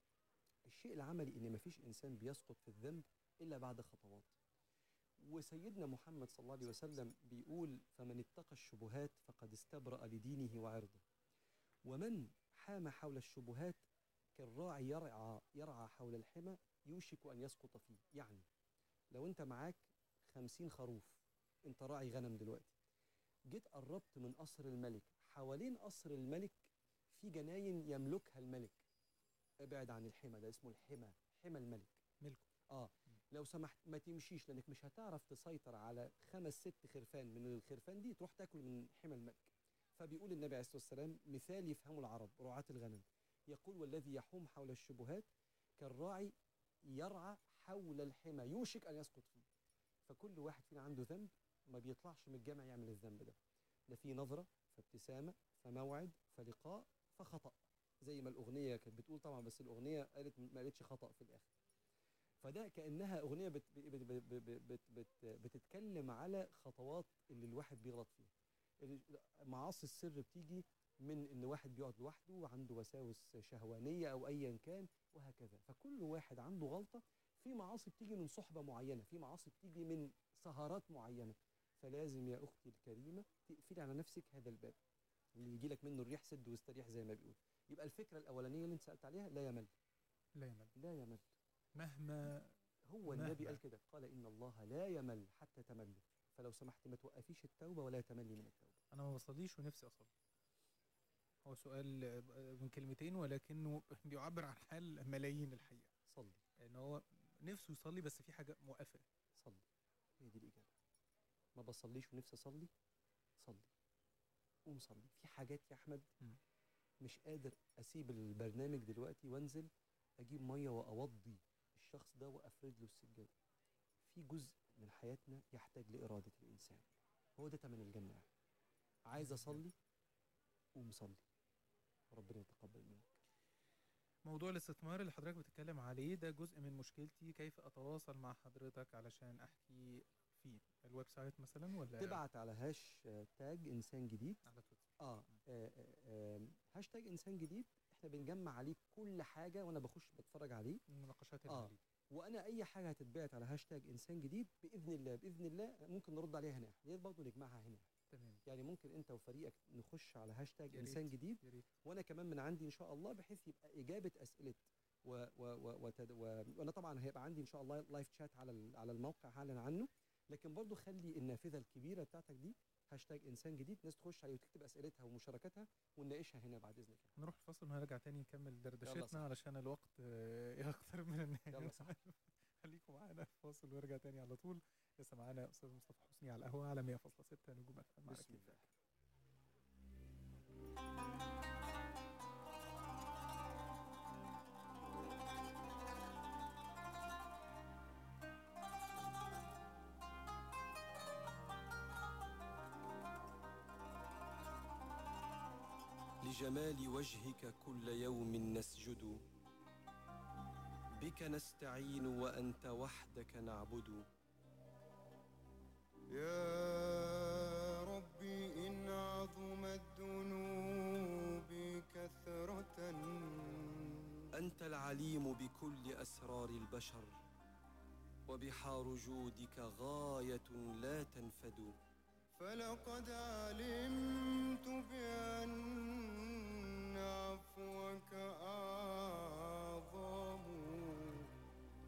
الشيء العملي إن مفيش إنسان بيسقط في الذنب إلا بعد خطوات. وسيدنا محمد صلى الله عليه وسلم بيقول فمن اتقى الشبهات فقد استبرأ لدينه وعرضه. ومن حام حول الشبهات كالراعي يرعى يرعى حول الحمى يوشك أن يسقط فيه. يعني لو أنت معاك خمسين خروف أنت راعي غنم دلوقتي. جيت قربت من قصر الملك. حوالين قصر الملك في جناين يملكها الملك. ابعد عن الحمى ده اسمه الحمى حمى الملك. ملكه. آه. لو سمحت ما تمشيش لأنك مش هتعرف تسيطر على خمس ست خرفان من الخرفان دي تروح تاكل من حمى الملك. فبيقول النبي عليه الصلاة والسلام مثال يفهمه العرب رعاة الغنم. يقول والذي يحوم حول الشبهات كالراعي يرعى حول الحمى يوشك أن يسقط فيه. فكل واحد فينا عنده ذنب ما بيطلعش من الجامع يعمل الذنب ده. ده في نظرة فابتسامة فموعد فلقاء فخطأ. زي ما الأغنية كانت بتقول طبعا بس الأغنية قالت ما قالتش خطأ في الآخر. فده كأنها أغنية بت بت بت بت بت بتتكلم على خطوات اللي الواحد بيغلط فيها. معاصي السر بتيجي من إن واحد بيقعد لوحده وعنده وساوس شهوانية أو ايا كان وهكذا. فكل واحد عنده غلطة. في معاصي بتيجي من صحبة معينة. في معاصي بتيجي من سهرات معينة. فلازم يا أختي الكريمة تقفلي على نفسك هذا الباب. اللي يجي لك منه الريح سد واستريح زي ما بيقول. يبقى الفكرة الأولانية اللي أنت سألت عليها لا يمل. لا يمل. لا يمل. مهما هو النبي قال كده. قال إن الله لا يمل حتى تملي. فلو سمحت ما توقفيش التوبة ولا تملي من التوبة. أنا ما بصليش ونفسي أصلي. هو سؤال من كلمتين ولكنه بيعبر عن حال ملايين الحقيقة. صلي. إن هو نفسه يصلي بس في حاجة موقفة. صلي. هي دي الإجابة. ما بصليش ونفسي أصلي؟ صلي. قوم صلي. في حاجات يا أحمد م. مش قادر أسيب البرنامج دلوقتي وأنزل أجيب مية وأوضي الشخص ده وأفرد له السجادة. في جزء من حياتنا يحتاج لإرادة الإنسان. هو ده تمن الجنة. عايز أصلي؟ قوم صلي. ربنا يتقبل منك. موضوع الاستثمار اللي حضرتك بتتكلم عليه ده جزء من مشكلتي كيف أتواصل مع حضرتك علشان أحكي فيه؟ ال website مثلا ولا؟ تبعت على هاش تاج إنسان جديد. على تويتر. آه. آه, آه, آه هاشتاج إنسان جديد. إحنا بنجمع عليه كل حاجة وأنا بخش بتفرج عليه. المناقشات آه. وأنا أي حاجة هتتبعت على هاشتاج إنسان جديد بإذن الله بإذن الله ممكن نرد عليها هنا. برضه نجمعها هنا. تمام. يعني ممكن انت وفريقك نخش على هاشتاج إنسان جديد. ياريت. وأنا كمان من عندي إن شاء الله بحيث يبقى إجابة أسئلة. و و و وتد و وأنا طبعا هيبقى عندي إن شاء الله live chat على على الموقع هعلن عنه. لكن برضو خلي النافذة الكبيرة بتاعتك دي هاشتاج إنسان جديد. ناس تخش عليه وتكتب أسئلتها ومشاركاتها ونناقشها هنا بعد إذنك. هنروح الفصل ونرجع تاني نكمل دردشتنا علشان الوقت آه، إيه أكتر من النهايه خليكم معانا فاصل ونرجع تاني على طول. لسه معانا أستاذ مصطفى حسني على القهوة. على 100.6 نجوم اف بسم الله. لجمال وجهك كل يوم نسجد. بك نستعين وأنت وحدك نعبد. يا ربي إن عظمت ذنوبي كثرة. أنت العليم بكل أسرار البشر وبحار جودك غاية لا تنفد. فلقد علمت بأن عفوك أعظم.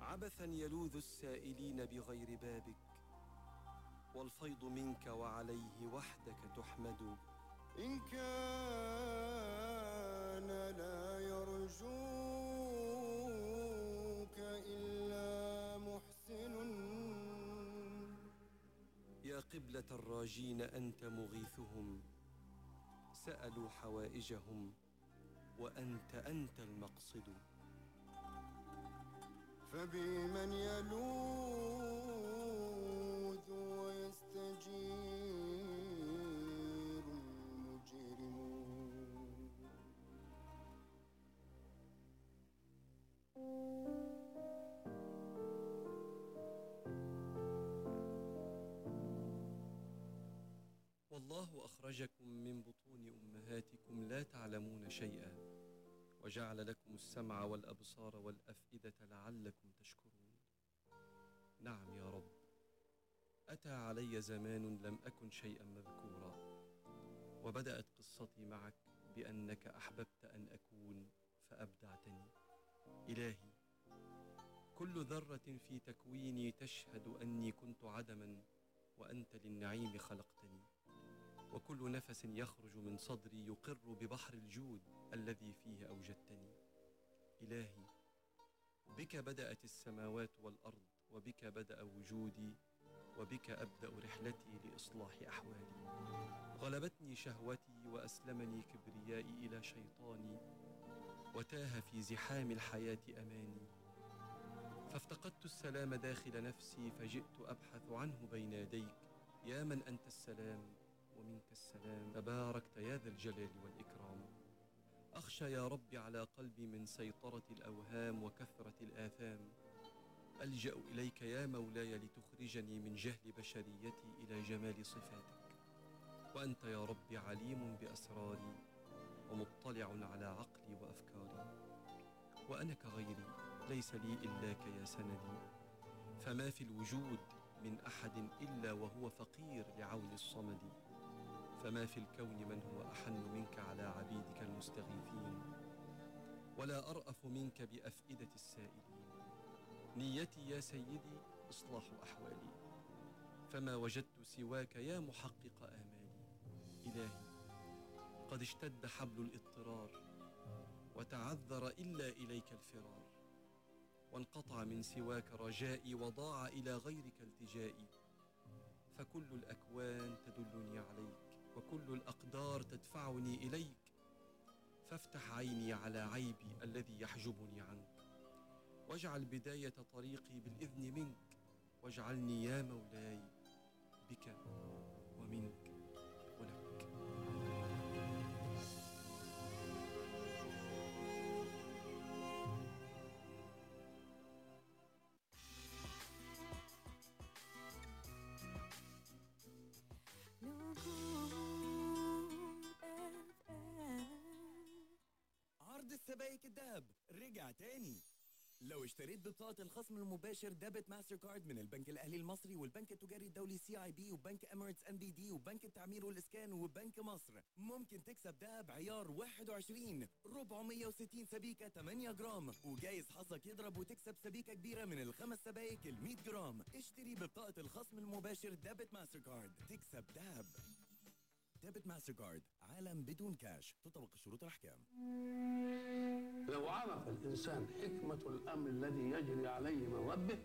عبثا يلوذ السائلين بغير بابك. والفيض منك وعليه وحدك تحمد. إن كان لا يرجوك إلا محسن. يا قبلة الراجين أنت مغيثهم. سألوا حوائجهم وأنت أنت المقصد. فبمن يلوم شيئا. وجعل لكم السمع والأبصار والأفئدة لعلكم تشكرون. نعم يا رب. أتى علي زمان لم أكن شيئا مذكورا. وبدأت قصتي معك بأنك أحببت أن أكون فأبدعتني. إلهي كل ذرة في تكويني تشهد أني كنت عدما وأنت للنعيم خلقتني. وكل نفس يخرج من صدري يقر ببحر الجود الذي فيه أوجدتني. إلهي بك بدأت السماوات والأرض وبك بدأ وجودي وبك أبدأ رحلتي لإصلاح أحوالي. غلبتني شهوتي وأسلمني كبريائي إلى شيطاني وتاه في زحام الحياة أماني. فافتقدت السلام داخل نفسي فجئت أبحث عنه بين يديك. يا من أنت السلام؟ ومنك السلام. تباركت يا ذا الجلال والإكرام. أخشى يا رب على قلبي من سيطرة الأوهام وكثرة الآثام. ألجأ إليك يا مولاي لتخرجني من جهل بشريتي إلى جمال صفاتك. وأنت يا رب عليم بأسراري ومطلع على عقلي وأفكاري. وأنا كغيري ليس لي إلاك يا سندي. فما في الوجود من أحد إلا وهو فقير لعون الصمد. فما في الكون من هو أحن منك على عبيدك المستغيثين ولا أرأف منك بأفئدة السائلين. نيتي يا سيدي إصلاح أحوالي فما وجدت سواك يا محقق آمالي. إلهي قد اشتد حبل الاضطرار وتعذر إلا إليك الفرار. وانقطع من سواك رجائي وضاع إلى غيرك التجائي. فكل الأكوان تدلني عليك. وكل الأقدار تدفعني إليك فافتح عيني على عيبي الذي يحجبني عنك. واجعل بداية طريقي بالإذن منك واجعلني يا مولاي بك ومنك. كداب رجع تاني. لو اشتريت بطاقة الخصم المباشر debit Mastercard من البنك الأهلي المصري والبنك التجاري الدولي CIB وبنك Emirates NBD وبنك التعمير والإسكان وبنك مصر. ممكن تكسب دهب عيار 21 460 سبيكة 8 جرام وجايز حظك يضرب وتكسب سبيكة كبيرة من الخمس سبايك ال 100 جرام. اشتري بطاقة الخصم المباشر debit Mastercard تكسب دهب. debit Mastercard عالم بدون كاش تطبق الشروط الأحكام. لو عرف الإنسان حكمة الأمر الذي يجري عليه من ربه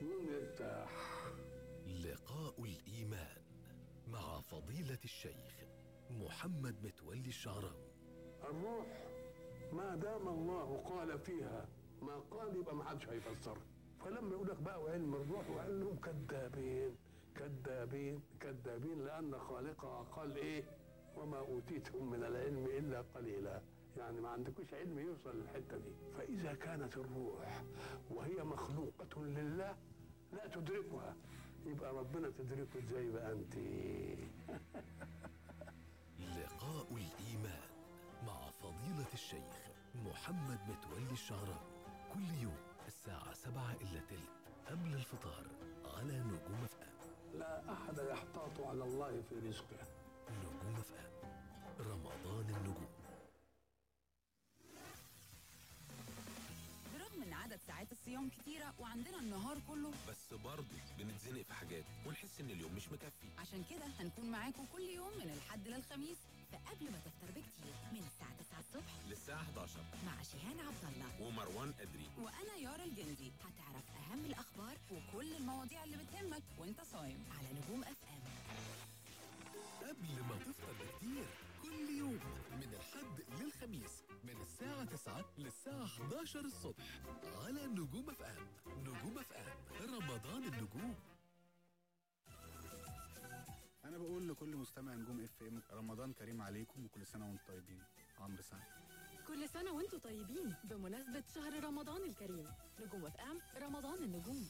يوم يرتاح. لقاء الإيمان مع فضيلة الشيخ محمد متولي الشعراوي. الروح ما دام الله قال فيها ما قال يبقى ما حدش هيفسرها. فلما يقول لك بقى وعلم الروح وقال لهم كذابين. كذابين كذابين لأن خالقها قال إيه؟ وما أوتيتم من العلم إلا قليلا. يعني ما عندكوش علم يوصل للحتة دي. فإذا كانت الروح وهي مخلوقة لله لا تدركها. يبقى ربنا تدركه إزاي بقى أنت؟ لقاء الإيمان مع فضيلة الشيخ محمد متولي الشعراوي كل يوم الساعة 7 إلا تلت قبل الفطار على نجوم فؤاد لا أحد يحتاط على الله في رزقه. نجوم فهم رمضان النجوم. ساعات الصيام كتيرة وعندنا النهار كله. بس برضه بنتزنق في حاجات ونحس إن اليوم مش مكفي. عشان كده هنكون معاكم كل يوم من الحد للخميس فقبل ما تفطر بكتير من الساعة 9 الصبح للساعة 11 مع شيهان عبد الله ومروان قدري وأنا يارا الجندي. هتعرف أهم الأخبار وكل المواضيع اللي بتهمك وأنت صايم على نجوم FM قبل ما تفطر بكتير كل يوم من الحد للخميس. من الساعة 9 للساعة 11 الصبح على نجوم FM. نجوم FM. رمضان النجوم. أنا بقول لكل مستمع نجوم FM رمضان كريم عليكم وكل سنة وأنتم طيبين. عمرو سعد. كل سنة وأنتم طيبين بمناسبة شهر رمضان الكريم. نجوم اف إم رمضان النجوم.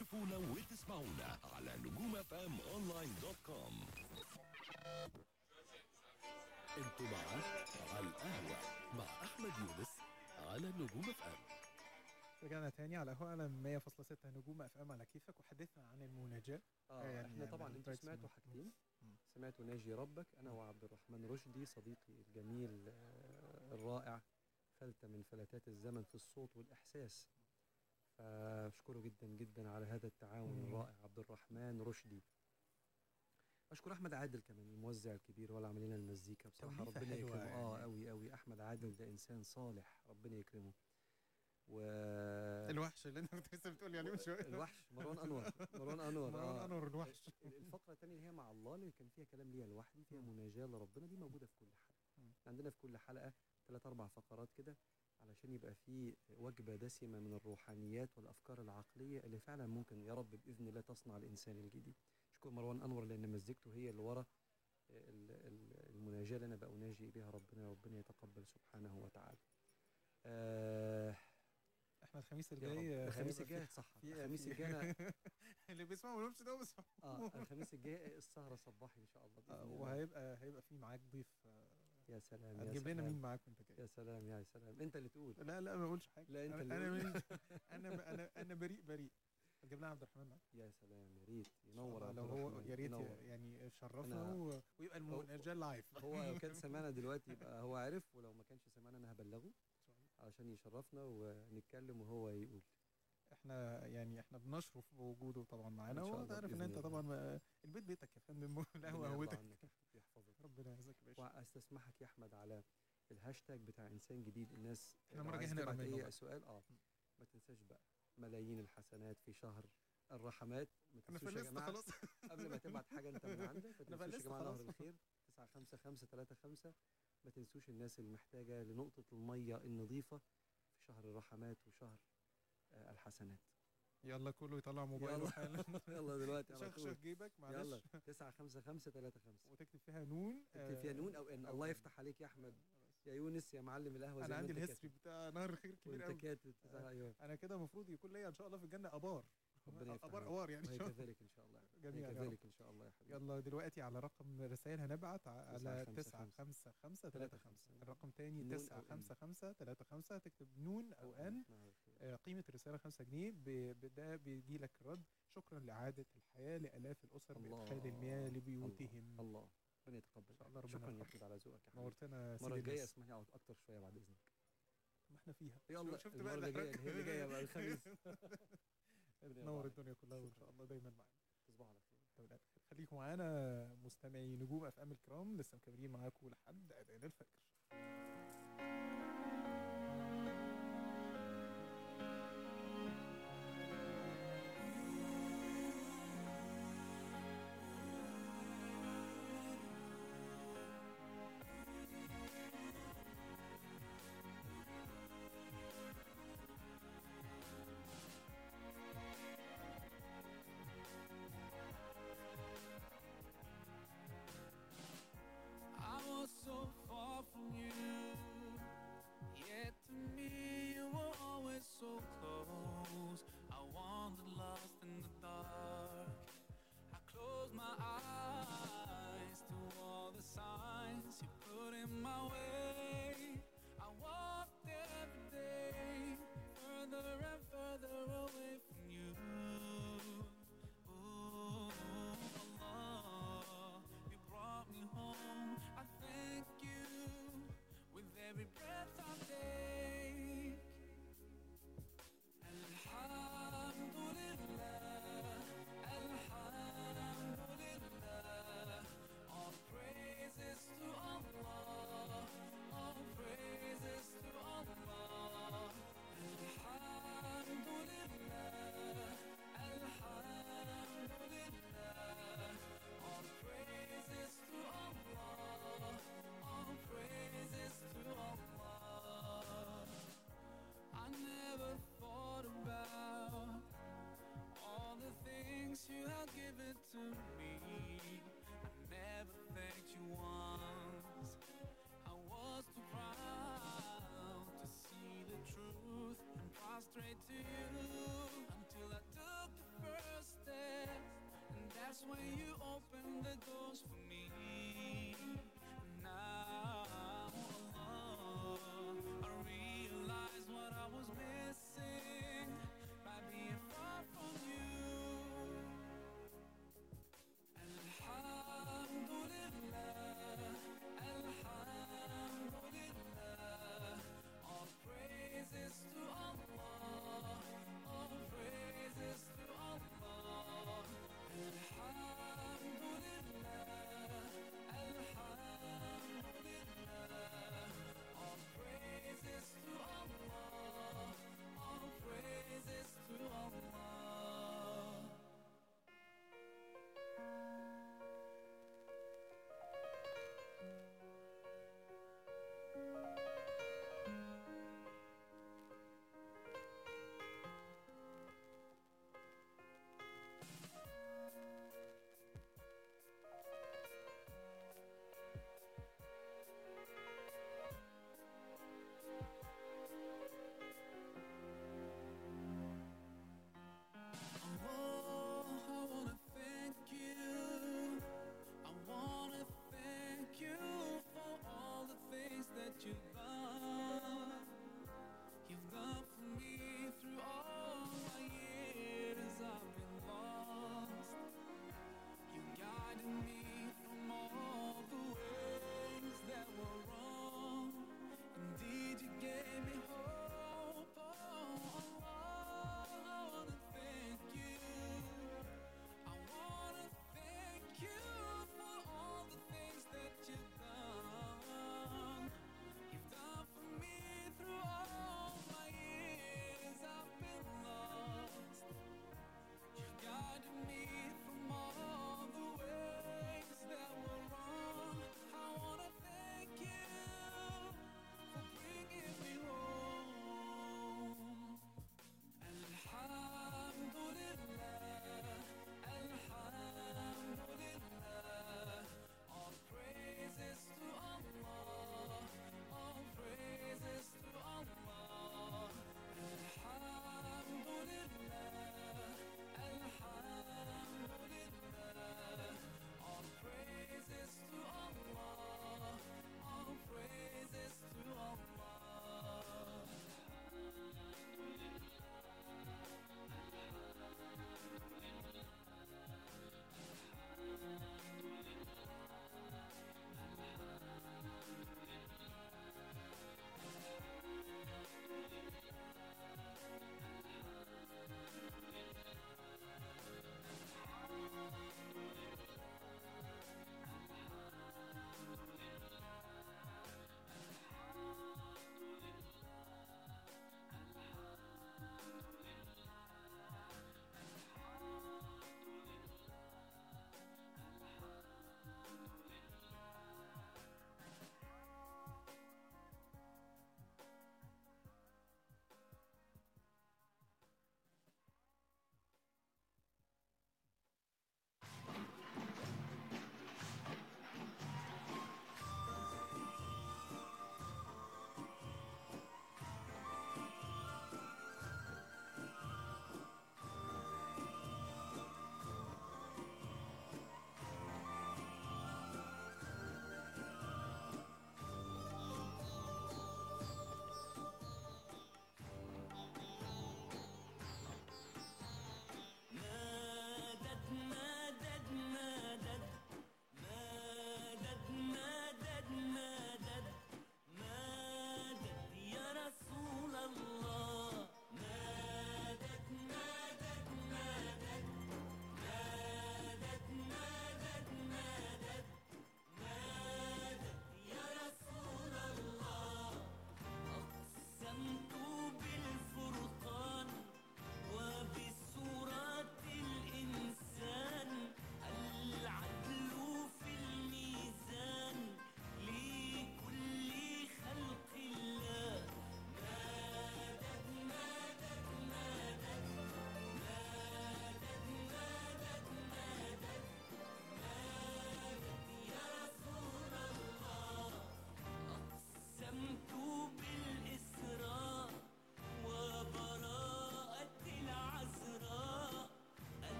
تشوفونا وتسمعونا على نجوم FM online dot com أنتم معنا على القهوة مع أحمد يونس على نجوم FM رجعنا تاني على هوانا 100.6 نجوم FM على كيفك وحدثنا عن المناجاة. آه, آه، يعني إحنا طبعا أنت أنتوا سمعتوا حاجتين سمعتوا ناجي ربك. أنا وعبد الرحمن رشدي صديقي الجميل آه، الرائع فلتة من فلتات الزمن في الصوت والإحساس. أشكره جدا جدا على هذا التعاون الرائع عبد الرحمن رشدي. أشكر أحمد عادل كمان الموزع الكبير هو اللي عامل لنا المزيكا. بصراحة ربنا يكرمه. يعني. آه قوي قوي أحمد عادل ده إنسان صالح. ربنا يكرمه. و الوحش اللي أنت كنت لسه بتقول يعني من شوية الوحش. مروان أنور. مروان أنور. مروان آه. أنور الوحش. الفقره الثانية اللي هي مع الله اللي كان فيها كلام ليا لوحدي فيها مناجاة لربنا دي موجودة في كل حلقة. عندنا في كل حلقة ثلاث أربع فقرات كده. علشان يبقى في وجبة دسمة من الروحانيات والأفكار العقلية اللي فعلا ممكن يا رب بإذن الله تصنع الإنسان الجديد. اشكر مروان أنور لأن مزجته هي اللي ورا المناجاة اللي أنا بأناجي بها ربنا ربنا يتقبل سبحانه وتعالى. آه إحنا الخميس الجاي الخميس الجاي صح الخميس الجاي اللي بيسمعوا ما ده بس آه الخميس الجاي السهره صباحي إن شاء الله آه، الله. وهيبقى هيبقى في معاك ضيف آه، يا سلام يا هتجيب لنا مين معاك وانت جاي يا سلام يا سلام. انت اللي تقول. لا لا ما بقولش حاجة. لا انت اللي أنا من... أنا أنا أنا بريء بريء. هتجيب لنا عبد الرحمن معاك؟ يا سلام يا ريت ينور لو هو يا ريت يعني شرفنا و... ويبقى المناجاه live هو لو كان سمعنا دلوقتي يبقى هو عارف ولو ما كانش سمعنا أنا هبلغه عشان يشرفنا ونتكلم وهو يقول. إحنا يعني إحنا بنشرف بوجوده طبعا معانا وأنت عارف إن أنت طبعا البيت بيتك يا فندم القهوه قهوتك ربنا يعزك يا واستسمحك يا أحمد على الهاشتاج بتاع إنسان جديد. الناس إحنا مرة هنا اي سؤال. آه. ما تنساش بقى ملايين الحسنات في شهر الرحمات. ما تنسوش يا جماعة خلاص. قبل ما تبعت حاجة أنت من عندك ما تنسوش يا جماعة نهر الخير. 95535 ما تنسوش الناس المحتاجة لنقطة المية النظيفة في شهر الرحمات وشهر آه، الحسنات. يلا كله يطلع موبايله. حالا يلا دلوقتي على طول. جيبك معلش. يلا 9 5 5 3 5 وتكتب فيها نون تكتب فيها نون أو إن. آه، الله يفتح عليك يا أحمد. يا يونس يا معلم القهوة أنا عندي ال history بتاع نهر خير كبير قوي أيوه. أنا كده المفروض يكون ليا إن شاء الله في الجنة أبار. ربنا يفتح ابار ابار يعني كذلك إن شاء الله. جميعا كذلك إن شاء الله يا حبيبي. يلا دلوقتي على رقم رسائل هنبعت على 95535 الرقم تاني 95535 تكتب نون أو إن. نعم. آه، قيمة الرسالة 5 جنيه. ده بيجي لك الرد شكرا لإعادة الحياة لآلاف الأسر بإدخال المياه لبيوتهم. الله, ربنا يتقبل. شاء الله ربنا شكرا يا على ذوقك يا نورتنا المرة الجاية اسمعني أقعد أكتر شوية بعد إذنك. ما إحنا فيها. يلا شفت بقى اللي جاية بقى الخميس. نور الدنيا كلها وإن شاء الله دايما معانا تصبحوا على خير. طيب، نعم. خليكم معانا مستمعي نجوم اف ام الكرام. لسه مكملين معاكم لحد أذان الفجر.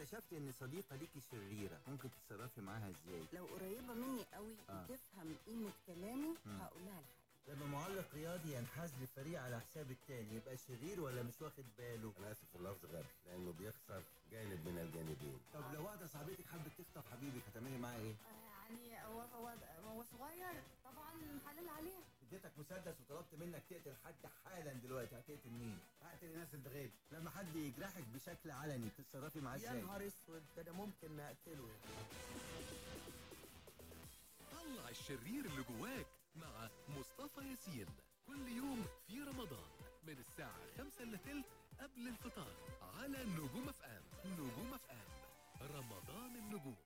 اكتشفت إن صديقة ليكي شريرة ممكن تتصرفي معاها إزاي لو قريبة مني قوي آه. وتفهم قيمة كلامي هقولها لها لما معلق رياضي ينحاز لفريق على حساب التاني يبقى شرير ولا مش واخد باله؟ أنا آسف اللفظ غبي لأنه بيخسر جانب من الجانبين. طب لو واحدة صاحبتك حبت تخطب حبيبك هتعملي معاه إيه؟ آه، يعني هو هو هو صغير اديتك مسدس وطلبت منك تقتل حد حالا دلوقتي هتقتل مين؟ هقتل الناس البغيب لما حد يجرحك بشكل علني تتصرفي معاه إزاي؟ يا نهار أسود ده أنا ممكن أقتله يعني. طلع الشرير اللي جواك مع مصطفى ياسين. كل يوم في رمضان من الساعة 5 إلا ثلث قبل الفطار على نجوم أف إم. نجوم أف إم. رمضان النجوم.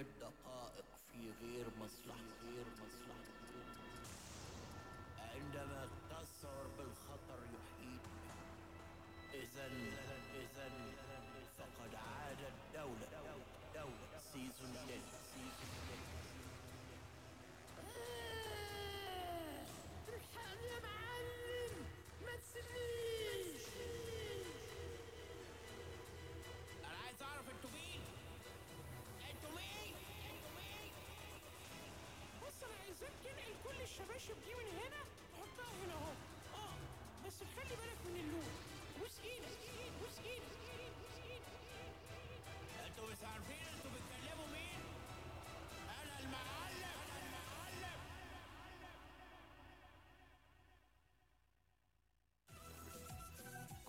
الدقائق في غير مصلحة. غير مصلحة عندما تشعر بالخطر يحيط إذا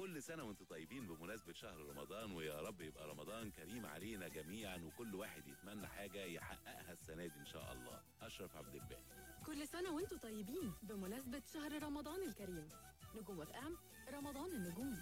كل سنة وأنتم طيبين بمناسبة شهر رمضان ويا رب يبقى رمضان كريم علينا جميعا وكل واحد يتمنى حاجة يحققها السنة دي إن شاء الله. أشرف عبد الباقي. كل سنة وأنتم طيبين بمناسبة شهر رمضان الكريم. نجوم أف إم رمضان النجوم.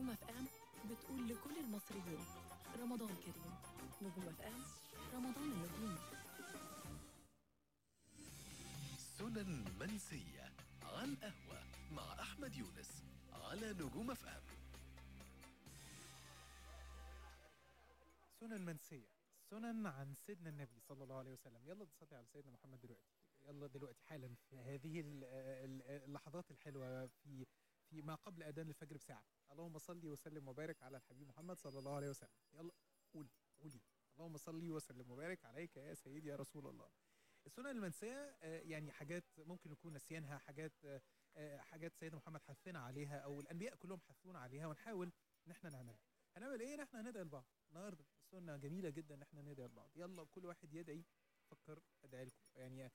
نجوم اف ام بتقول لكل المصريين رمضان كريم نجوم اف ام رمضان النجوم سنن منسية عن قهوة مع أحمد يونس على نجوم اف ام سنن منسية سنن عن سيدنا النبي صلى الله عليه وسلم. يلا نصلي على سيدنا محمد دلوقتي. يلا دلوقتي حالا في هذه اللحظات الحلوة في في ما قبل أذان الفجر بساعة. اللهم صل وسلم وبارك على الحبيب محمد صلى الله عليه وسلم. يلا قولي قولي. اللهم صل وسلم وبارك عليك يا سيدي يا رسول الله. السنن المنسية آه، يعني حاجات ممكن نكون نسيانها حاجات آه، آه، حاجات سيدنا محمد حثنا عليها أو الأنبياء كلهم حثونا عليها ونحاول إن إحنا نعملها. هنعمل إيه؟ إن إحنا هندعي لبعض. النهارده السنة جميلة جدا إن إحنا ندعي لبعض. يلا كل واحد يدعي فكر ادعي لكم. يعني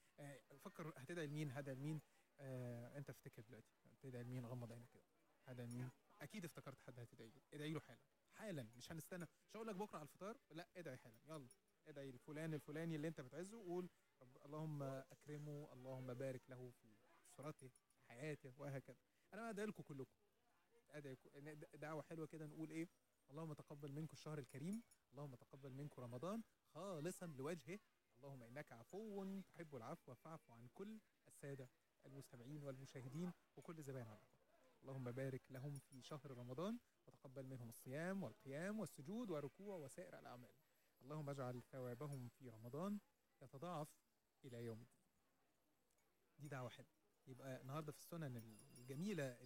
فكر هتدعي لمين؟ هدعي لمين؟ آه انت افتكر دلوقتي. تدعي لمين غمض عينك كده. هذا مين أكيد افتكرت حد هتدعي له ادعي له حالا. حالا. مش هنستنى. مش هقول لك بكرة على الفطار. لا ادعي حالا. يلا. ادعي لفلان الفلاني اللي انت بتعزه وقول اللهم أكرمه اللهم بارك له في أسرته في حياته وهكذا. أنا أدعي لكم كلكم. أدعي دعوة حلوة كده نقول إيه؟ اللهم تقبل منكم الشهر الكريم. اللهم تقبل منكم رمضان خالصا لوجهه. اللهم إنك عفو تحب العفو فاعف عن كل السادة. المستمعين والمشاهدين وكل زبائن عندكم اللهم بارك لهم في شهر رمضان وتقبل منهم الصيام والقيام والسجود والركوع وسائر الأعمال. اللهم اجعل ثوابهم في رمضان يتضاعف إلى يوم الدين. دي دعوة حلوة. يبقى النهاردة في السنن الجميلة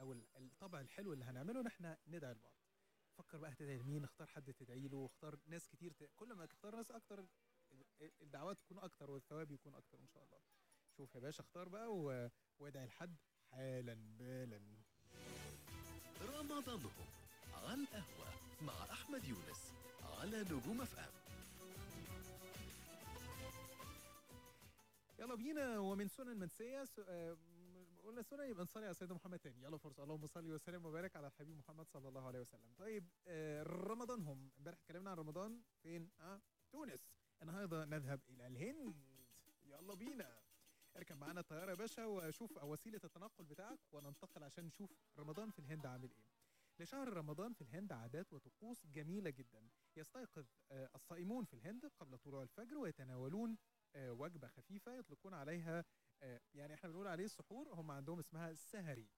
أو الطبع الحلو اللي هنعمله نحن ندعي لبعض. فكر بقى هتدعي لمين؟ اختار حد تدعي له اختار ناس كتير ت... كل ما تختار ناس أكتر الدعوات تكون أكتر والثواب يكون أكتر إن شاء الله. شوف يا باشا اختار بقى و... وادعي لحد حالا بالا. رمضانهم على القهوة مع أحمد يونس على نجوم اف ام يلا بينا ومن سنن منسية آه، قلنا سنن يبقى نصلي على سيدنا محمد تاني. يلا فرصة اللهم صل وسلم وبارك على الحبيب محمد صلى الله عليه وسلم. طيب آه، رمضانهم. امبارح اتكلمنا عن رمضان فين؟ آه تونس. النهارده نذهب إلى الهند. يلا بينا. اركب معانا الطياره يا باشا واشوف وسيلة التنقل بتاعك وننتقل عشان نشوف رمضان في الهند عامل إيه. لشهر رمضان في الهند عادات وطقوس جميلة جدا. يستيقظ آه، الصائمون في الهند قبل طلوع الفجر ويتناولون آه، وجبة خفيفة يطلقون عليها آه، يعني إحنا بنقول عليه السحور هم عندهم اسمها السهري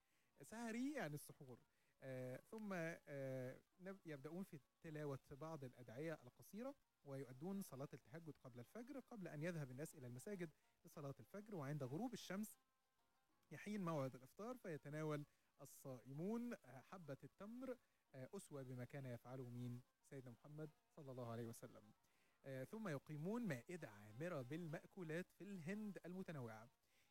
سهري يعني السحور. ثم يبدأون في تلاوة بعض الأدعية القصيرة. ويؤدون صلاة التهجد قبل الفجر قبل أن يذهب الناس إلى المساجد لصلاة الفجر وعند غروب الشمس يحين موعد الإفطار فيتناول الصائمون آه، حبة التمر آه، أسوة بما كان يفعله مين؟ سيدنا محمد صلى الله عليه وسلم. آه، ثم يقيمون مائدة عامرة بالمأكولات في الهند المتنوعة.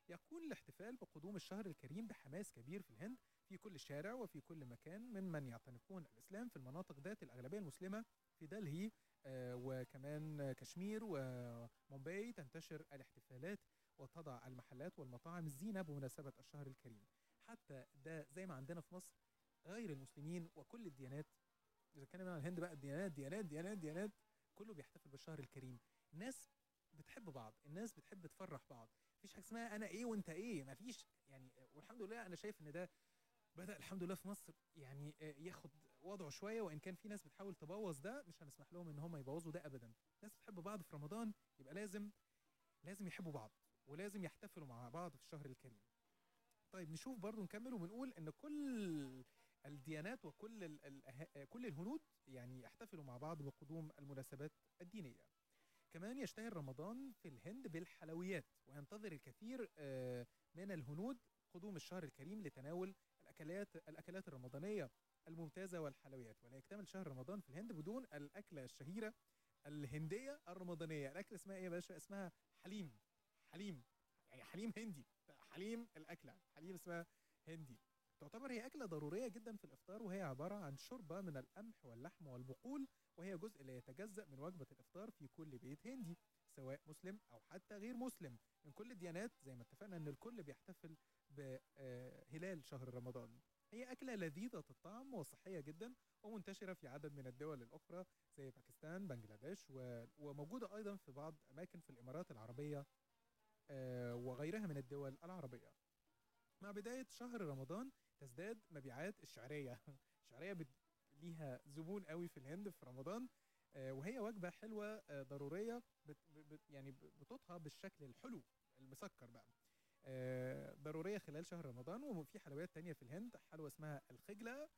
يكون الاحتفال بقدوم الشهر الكريم بحماس كبير في الهند في كل شارع وفي كل مكان ممن يعتنقون الإسلام في المناطق ذات الأغلبية المسلمة في دلهي آه، وكمان كشمير ومومباي تنتشر الاحتفالات وتضع المحلات والمطاعم الزينة بمناسبة الشهر الكريم. حتى ده زي ما عندنا في مصر غير المسلمين وكل الديانات. إذا كان عن الهند بقى الديانات ديانات ديانات ديانات كله بيحتفل بالشهر الكريم. الناس بتحب بعض الناس بتحب تفرح بعض. مفيش حاجة اسمها أنا إيه وأنت إيه مفيش يعني والحمد لله أنا شايف إن ده بدأ الحمد لله في مصر. يعني آه، ياخد وضعه شوية وإن كان في ناس بتحاول تبوظ ده مش هنسمح لهم إن هم يبوظوا ده ابدا. الناس بتحب بعض في رمضان يبقى لازم لازم يحبوا بعض ولازم يحتفلوا مع بعض في الشهر الكريم. طيب نشوف برضو نكمل وبنقول إن كل الديانات وكل الـ كل الهنود يعني يحتفلوا مع بعض بقدوم المناسبات الدينية. كمان يشتهر رمضان في الهند بالحلويات وينتظر الكثير آه، من الهنود قدوم الشهر الكريم لتناول الاكلات الأكلات الرمضانية الممتازة والحلويات. ولا يكتمل شهر رمضان في الهند بدون الأكلة الشهيرة الهندية الرمضانية. الأكلة اسمها إيه يا باشا؟ اسمها حليم. حليم. يعني حليم هندي. حليم الأكلة. حليم اسمها هندي. تعتبر هي أكلة ضرورية جدا في الإفطار وهي عبارة عن شوربة من القمح واللحم والبقول وهي جزء لا يتجزأ من وجبة الإفطار في كل بيت هندي سواء مسلم أو حتى غير مسلم. من كل الديانات زي ما اتفقنا إن الكل بيحتفل هلال شهر رمضان. هي أكلة لذيذة الطعم وصحية جدا ومنتشرة في عدد من الدول الأخرى زي باكستان بنجلاديش وموجودة أيضا في بعض أماكن في الإمارات العربية آه، وغيرها من الدول العربية. مع بداية شهر رمضان تزداد مبيعات الشعرية. الشعرية ليها زبون قوي في الهند في رمضان آه، وهي وجبة حلوة آه، ضرورية يعني بتطهى بالشكل الحلو المسكر بقى. آه، ضرورية خلال شهر رمضان وفي حلويات تانية في الهند حلوى اسمها الخجلة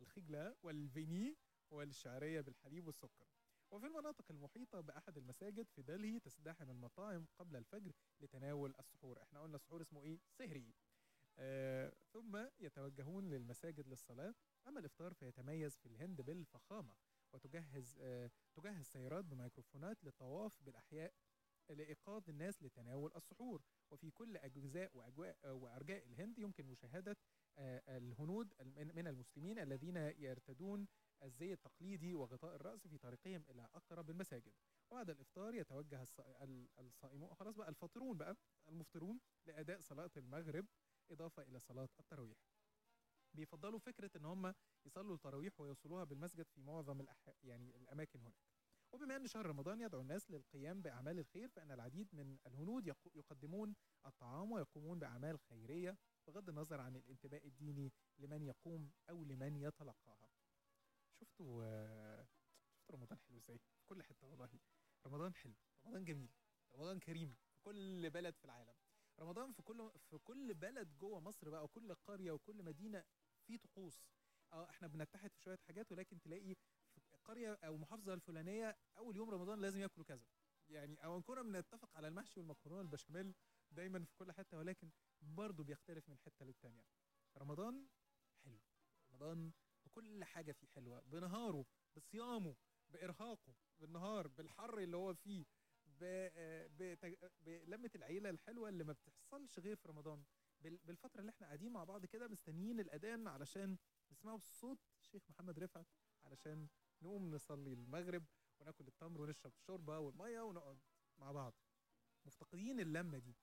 الخجلة والفيني والشعرية بالحليب والسكر. وفي المناطق المحيطة بأحد المساجد في دلهي تزدحم المطاعم قبل الفجر لتناول السحور. إحنا قلنا السحور اسمه إيه؟ سهري آه ثم يتوجهون للمساجد للصلاة. أما الإفطار فيتميز في الهند بالفخامة وتجهز آه تجهز سيارات بميكروفونات للطواف بالأحياء لإيقاظ الناس لتناول السحور. وفي كل أجزاء وأجواء آه، وأرجاء الهند يمكن مشاهدة آه، الهنود من المسلمين الذين يرتدون الزي التقليدي وغطاء الرأس في طريقهم إلى أقرب المساجد. وبعد الإفطار يتوجه الصائمون خلاص بقى الفاطرون بقى المفطرون لأداء صلاة المغرب إضافة إلى صلاة التراويح. بيفضلوا فكرة إن هم يصلوا التراويح ويوصلوها بالمسجد في معظم الأح... يعني الأماكن هناك. وبما أن شهر رمضان يدعو الناس للقيام بأعمال الخير فإن العديد من الهنود يقدمون الطعام ويقومون بأعمال خيرية بغض النظر عن الانتماء الديني لمن يقوم أو لمن يتلقاها. شفتوا شفتوا رمضان حلو إزاي؟ في كل حتة والله. رمضان حلو رمضان جميل رمضان كريم في كل بلد في العالم. رمضان في كل في كل بلد جوه مصر بقى وكل قرية وكل مدينة في طقوس. آه إحنا بنتحد في شوية حاجات ولكن تلاقي القرية أو المحافظه الفلانية أول يوم رمضان لازم يأكلوا كذا. يعني أو كنا بنتفق على المحشي والمكرونة البشاميل دايما في كل حتة ولكن برضه بيختلف من حتة للتانية. رمضان حلو. رمضان بكل حاجة فيه حلوة. بنهاره بصيامه بإرهاقه بالنهار بالحر اللي هو فيه آه، آه، بلمة العيلة الحلوة اللي ما بتحصلش غير في رمضان. بالفترة اللي إحنا قاعدين مع بعض كده مستنيين الأذان علشان نسمعه صوت شيخ محمد رفعت علشان نقوم نصلي المغرب وناكل التمر ونشرب الشوربه والمية ونقعد مع بعض. مفتقدين اللمة دي.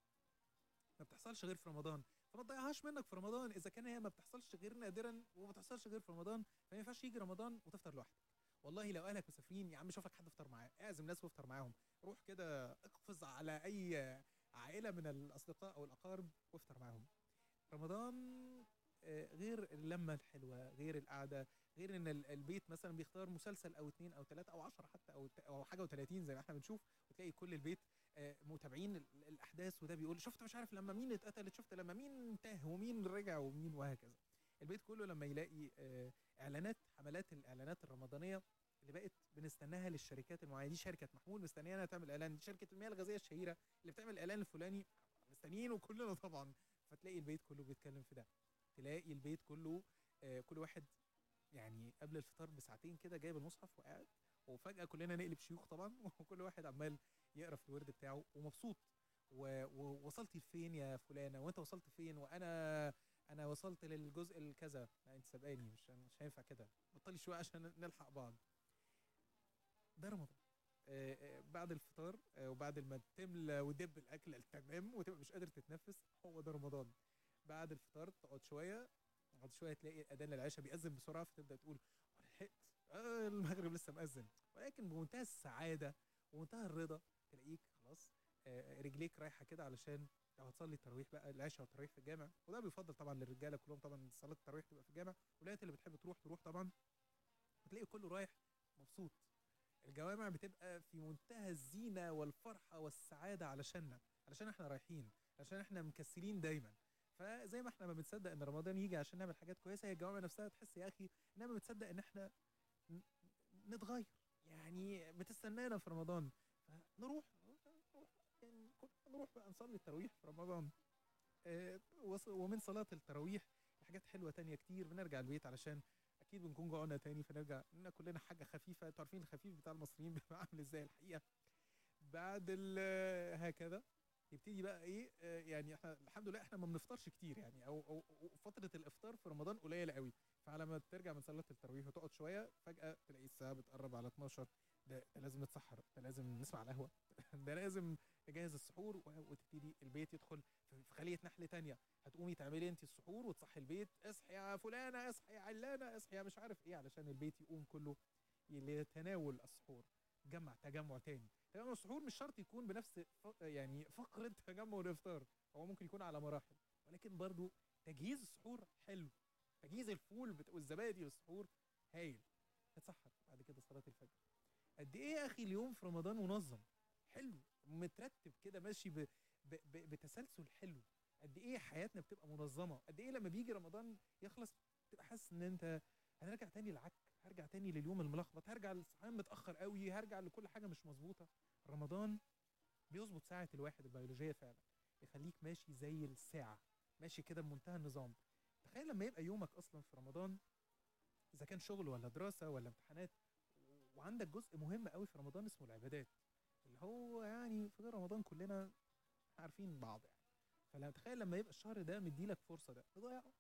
ما بتحصلش غير في رمضان. فما تضيعهاش منك في رمضان. إذا كان هي ما بتحصلش غير نادرا وما بتحصلش غير في رمضان فما ينفعش يجي رمضان وتفطر لوحدك. والله لو أهلك مسافرين يا عم شوف لك حد افطر معاه. اعزم ناس وافطر معاهم. روح كده اقفز على أي عائلة من الأصدقاء أو الأقارب وافطر معاهم. رمضان آه، غير اللمة الحلوة غير القعدة غير إن البيت مثلا بيختار مسلسل أو اثنين أو ثلاثة أو 10 حتى أو أو حاجة و30 زي ما إحنا بنشوف وتلاقي كل البيت آه، متابعين الأحداث وده بيقول شفت مش عارف لما مين اتقتلت شفت لما مين تاه ومين رجع ومين وهكذا. البيت كله لما يلاقي آه، إعلانات حملات الإعلانات الرمضانية اللي بقت بنستناها للشركات المعينة دي شركة محمول مستنيانا تعمل إعلان دي شركة المياه الغازية الشهيرة اللي بتعمل الاعلان الفلاني مستنيينه كلنا طبعا. فتلاقي البيت كله بيتكلم في ده. تلاقي البيت كله آه، كل واحد يعني قبل الفطار بساعتين كده جايب المصحف وقاعد وفجأة كلنا نقلب شيوخ طبعا وكل واحد عمال يقرأ في الورد بتاعه ومبسوط. ووصلت لفين يا فلانة؟ وانت وصلت فين؟ وأنا أنا وصلت للجزء الكذا. لا انت سابقاني مش مش هينفع كده. بطلي شوية عشان نلحق بعض. ده رمضان. آه، آه، بعد الفطار آه، وبعد ما تملى ودب الأكل التمام وتبقى مش قادر تتنفس هو ده رمضان. بعد الفطار تقعد شوية بعد شوية تلاقي اذان العشاء بيأذن بسرعة فتبدأ تقول لحقت آه، المغرب لسه مأذن. ولكن بمنتهى السعادة ومنتهى الرضا تلاقيك خلاص آه، آه، رجليك رايحة كده علشان لو هتصلي التراويح بقى العشاء والتراويح في الجامع. وده بيفضل طبعا للرجالة كلهم طبعا صلاة التراويح تبقى في الجامع. والولاد اللي بتحب تروح تروح طبعا. وتلاقي كله رايح مبسوط. الجوامع بتبقى في منتهى الزينة والفرحة والسعادة علشاننا علشان إحنا رايحين علشان إحنا مكسلين دايما. فزي ما إحنا ما بنصدق إن رمضان يجي عشان نعمل حاجات كويسة هي الجوامع نفسها تحس يا أخي انها ما بتصدق إن إحنا نتغير. يعني بتستنانا في رمضان. فنروح يعني نروح نروح بقى نصلي التراويح في رمضان. آه، ومن صلاة التراويح حاجات حلوة تانية كتير. بنرجع البيت علشان أكيد بنكون جوعنا تاني فنرجع ناكل لنا حاجة خفيفة أنتوا عارفين الخفيف بتاع المصريين بيبقى عامل إزاي الحقيقة. بعد هكذا. يبتدي بقى إيه آه، يعني إحنا الحمد لله إحنا ما بنفطرش كتير يعني أو أو فترة الإفطار في رمضان قليلة قوي. فعلى ما ترجع من صلاة التراويح وتقعد شوية فجأة تلاقي الساعة بتقرب على 12 ده, ده لازم نتسحر ده لازم نسمع القهوه ده لازم نجهز السحور وتبتدي البيت يدخل في خلية نحل تانية. هتقومي تعملي انت السحور وتصحي البيت اصحي يا فلانة اصحي يا علانة اصحي يا مش عارف إيه علشان البيت يقوم كله لتناول السحور. جمع تجمع تاني. لأن السحور مش شرط يكون بنفس يعني فقرة تجمع والإفطار. هو ممكن يكون على مراحل. ولكن برضو تجهيز السحور حلو. تجهيز الفول والزبادي للسحور هايل. هتسحر بعد كده صلاة الفجر. قد إيه يا أخي اليوم في رمضان منظم؟ حلو. مترتب كده ماشي ب... ب... ب... بتسلسل حلو. قد إيه حياتنا بتبقى منظمة؟ قد إيه لما بيجي رمضان يخلص بتبقى حاسس إن أنت هنرجع تاني لعك هرجع تاني لليوم الملخبط هرجع للصحيان متأخر قوي هرجع لكل حاجة مش مظبوطة. رمضان بيظبط ساعة الواحد البيولوجية فعلا يخليك ماشي زي الساعة ماشي كده بمنتهى النظام. تخيل لما يبقى يومك أصلا في رمضان إذا كان شغل ولا دراسة ولا امتحانات وعندك جزء مهم قوي في رمضان اسمه العبادات اللي هو يعني في رمضان كلنا عارفين بعض يعني. فتخيل لما يبقى الشهر ده مديلك فرصة ده تضيعه.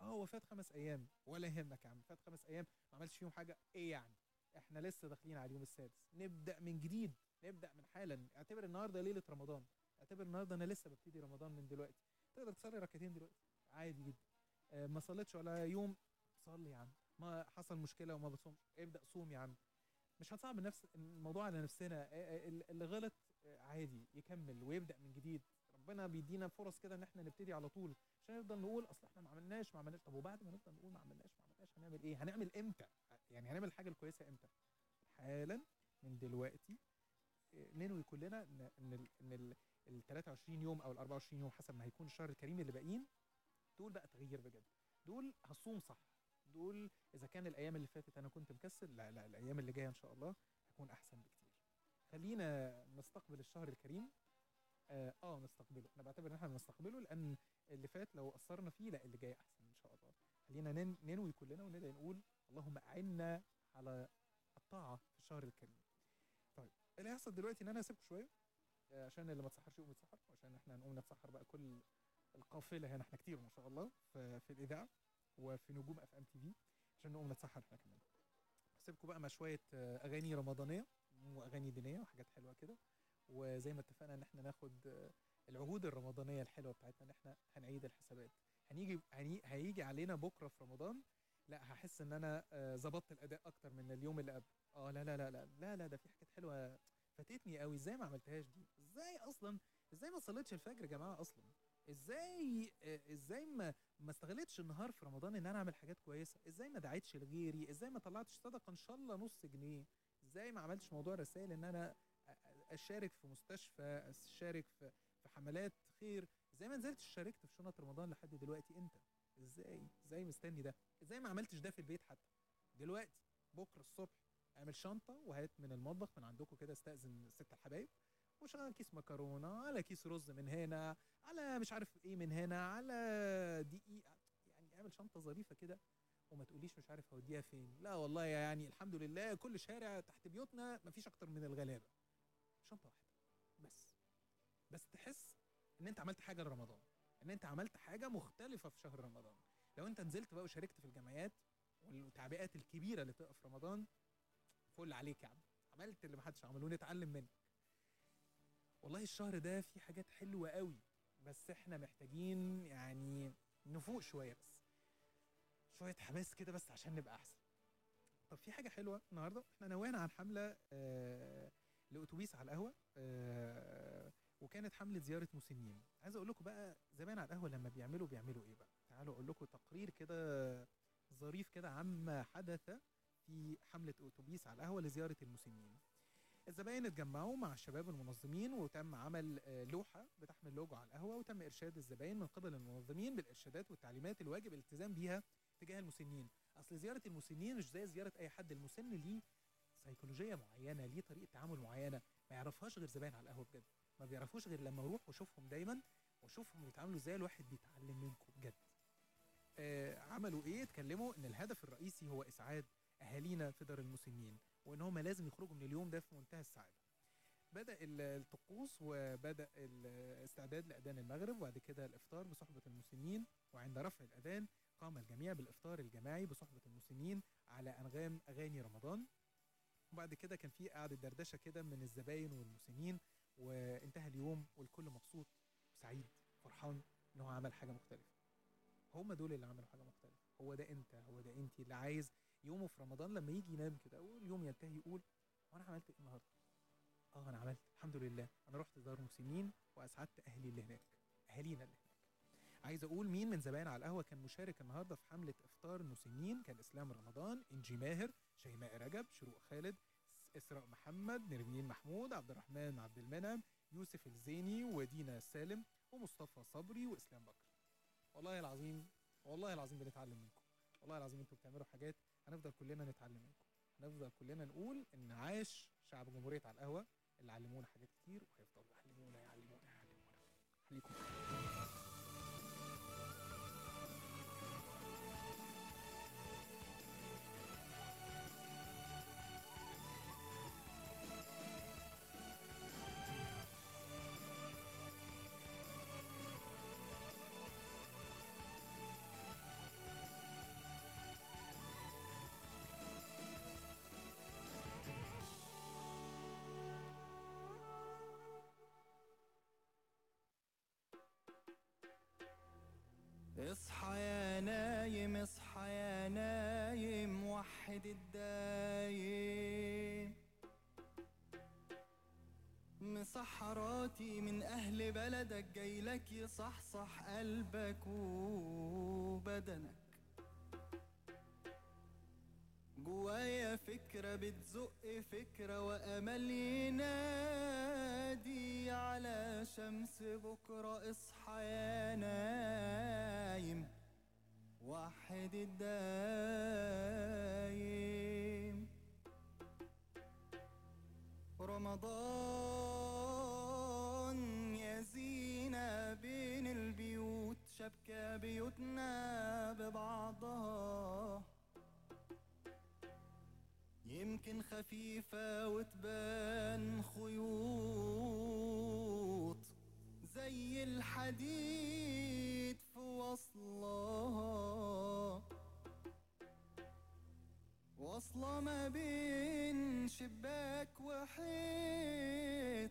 آه وفات خمس أيام ولا يهمك يا عم فات خمس أيام ما عملتش فيهم حاجة. إيه يعني؟ إحنا لسه داخلين على اليوم السادس. نبدأ من جديد نبدأ من حالا. اعتبر النهارده ليلة رمضان. اعتبر النهارده أنا لسه ببتدي رمضان من دلوقتي. تقدر تصلي ركعتين دلوقتي؟ عادي جدا. آه ما صليتش ولا يوم. صلي يا عم. ما حصل مشكلة وما بصوم ابدأ صوم يا عم. مش هنصعب نفس الموضوع على نفسنا. آه، آه، اللي غلط آه، عادي يكمل ويبدأ من جديد. ربنا بيدينا فرص كده إن إحنا نبتدي على طول. عشان نفضل نقول أصل إحنا ما عملناش ما عملناش طب وبعد ما نفضل نقول ما عملناش ما عملناش هنعمل إيه؟ هنعمل إمتى؟ يعني هنعمل الحاجة الكويسة إمتى؟ حالا من دلوقتي آه، ننوي كلنا إن إن إن ال 23 يوم أو ال 24 يوم حسب ما هيكون الشهر الكريم اللي باقيين دول بقى تغيير بجد دول هصوم صح دول إذا كان الأيام اللي فاتت أنا كنت مكسل لا لا الأيام اللي جاية إن شاء الله هكون أحسن بكتير خلينا نستقبل الشهر الكريم آه, آه نستقبله أنا بعتبر إن إحنا بنستقبله لأن اللي فات لو قصرنا فيه لا اللي جاي أحسن إن شاء الله. خلينا ننوي كلنا وندعي نقول اللهم أعنا على الطاعة في الشهر الكريم. طيب اللي هيحصل دلوقتي إن أنا هسيبكم شوية آه، عشان اللي ما تسحرش يقوم يتسحر عشان إحنا هنقوم نتسحر بقى كل القافلة هنا إحنا كتير ما شاء الله في الإذاعة وفي نجوم اف ام تي في عشان نقوم نتسحر إحنا كمان. هسيبكم بقى مع شوية آه، أغاني رمضانية واغاني دينية وحاجات حلوة كده. وزي ما اتفقنا إن إحنا ناخد آه، العهود الرمضانية الحلوة بتاعتنا إن إحنا هنعيد الحسابات. هنيجي هيجي علينا بكرة في رمضان. لا هحس إن أنا آه، ظبطت الأداء أكتر من اليوم اللي قبل. آه لا لا لا لا لا لا ده في حاجات حلوة فاتتني قوي. إزاي ما عملتهاش دي؟ إزاي أصلا؟ إزاي ما صليتش الفجر يا جماعة أصلا؟ إزاي آه، إزاي ما ما استغلتش النهار في رمضان إن أنا أعمل حاجات كويسة؟ إزاي ما دعيتش لغيري؟ إزاي ما طلعتش صدقة إن شاء الله نص جنيه؟ إزاي ما عملتش موضوع الرسائل إن أنا أشارك في مستشفى أشارك في حملات خير. إزاي ما نزلتش شاركت في شنط رمضان لحد دلوقتي؟ انت إزاي؟ إزاي مستني ده؟ إزاي ما عملتش ده في البيت حتى؟ دلوقتي بكرة الصبح أعمل شنطة وهات من المطبخ من عندكم كده استأذن الست الحبايب. وشغل كيس مكرونة على كيس رز من هنا على مش عارف إيه من هنا على دقيقه يعني أعمل شنطة ظريفة كده. وما تقوليش مش عارف هوديها فين. لا والله يعني الحمد لله كل شارع تحت بيوتنا مفيش أكتر من الغلابة. شنطة واحدة بس. بس تحس إن أنت عملت حاجة لرمضان إن أنت عملت حاجة مختلفة في شهر رمضان. لو أنت نزلت بقى وشاركت في الجمعيات والتعبئات الكبيرة اللي تقف في رمضان فل عليك يا عم. عملت اللي محدش عمله نتعلم منك. والله الشهر ده فيه حاجات حلوة قوي بس إحنا محتاجين يعني نفوق شوية بس. شوية حماس كده بس عشان نبقى أحسن. طب في حاجة حلوة النهارده؟ إحنا نوينا عن حملة آه لأتوبيس على القهوة. آه وكانت حملة زيارة مسنين. عايز أقول لكم بقى زمان على القهوة لما بيعملوا بيعملوا إيه بقى؟ تعالوا أقول لكم تقرير كده ظريف كده عما حدث في حملة أتوبيس على القهوة لزيارة المسنين. الزباين اتجمعوا مع الشباب المنظمين وتم عمل آه، لوحة بتحمل لوجو على القهوة وتم إرشاد الزباين من قبل المنظمين بالإرشادات والتعليمات الواجب الالتزام بيها تجاه المسنين. أصل زيارة المسنين مش زي زيارة أي حد. المسن ليه سيكولوجيه معينة ليه طريقة تعامل معينة. ما يعرفهاش غير زباين على القهوة بجد. ما بيعرفوش غير لما أروح واشوفهم دايما واشوفهم بيتعاملوا إزاي الواحد بيتعلم منكم بجد. آه عملوا إيه؟ اتكلموا إن الهدف الرئيسي هو إسعاد أهالينا في دار المسنين وإن هم لازم يخرجوا من اليوم ده في منتهى السعادة. بدأ الطقوس وبدأ الاستعداد لأذان المغرب وبعد كده الإفطار بصحبة المسنين وعند رفع الأذان قام الجميع بالإفطار الجماعي بصحبة المسنين على انغام أغاني رمضان. وبعد كده كان في قعدة دردشة كده من الزباين والمسنين وانتهى اليوم والكل مبسوط وسعيد فرحان ان هو عمل حاجة مختلفة. هم دول اللي عملوا حاجة مختلفة. هو ده إنت هو ده انت اللي عايز يومه في رمضان لما يجي ينام كده أول يوم ينتهي يقول هو أنا عملت إيه النهارده؟ آه أنا عملت الحمد لله. أنا رحت دار مسنين وأسعدت أهلي اللي هناك أهالينا اللي هناك. عايز أقول مين من زباين على القهوة كان مشارك النهارده في حملة إفطار مسنين كان إسلام رمضان إنجي ماهر شيماء رجب شروق خالد إسراء محمد نرمين محمود عبد الرحمن عبد المنعم يوسف الزيني ودينا سالم ومصطفى صبري وإسلام بكر. والله العظيم والله العظيم بنتعلم منكم. والله العظيم أنتوا بتعملوا حاجات هنفضل كلنا نتعلم منكم. هنفضل كلنا نقول إن عاش شعب جمهورية على القهوة اللي علمونا حاجات كتير وهيفضلوا يعلمونا يعلمونا يعلمونا. خليكم الواحد الدايم مصحراتي من أهل بلدك جاي لك يصحصح قلبك وبدنك. جوايا فكرة بتزق فكرة وأمل ينادي على شمس بكرة إصحى يا نايم. وحد الدار رمضان يزينا بين البيوت شبكة بيوتنا ببعضها. يمكن خفيفة وتبان خيوط زي الحديد في وصلها. واصلة ما بين شباك وحيط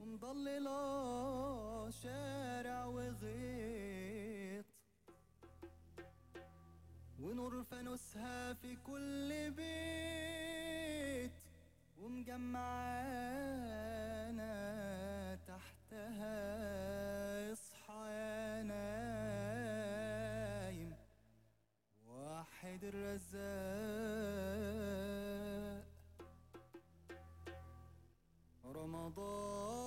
ومضللة شارع وغيط. ونور فانوسها في كل بيت ومجمعانا تحتها إصحى يا نايم. واحد الرزاق رمضان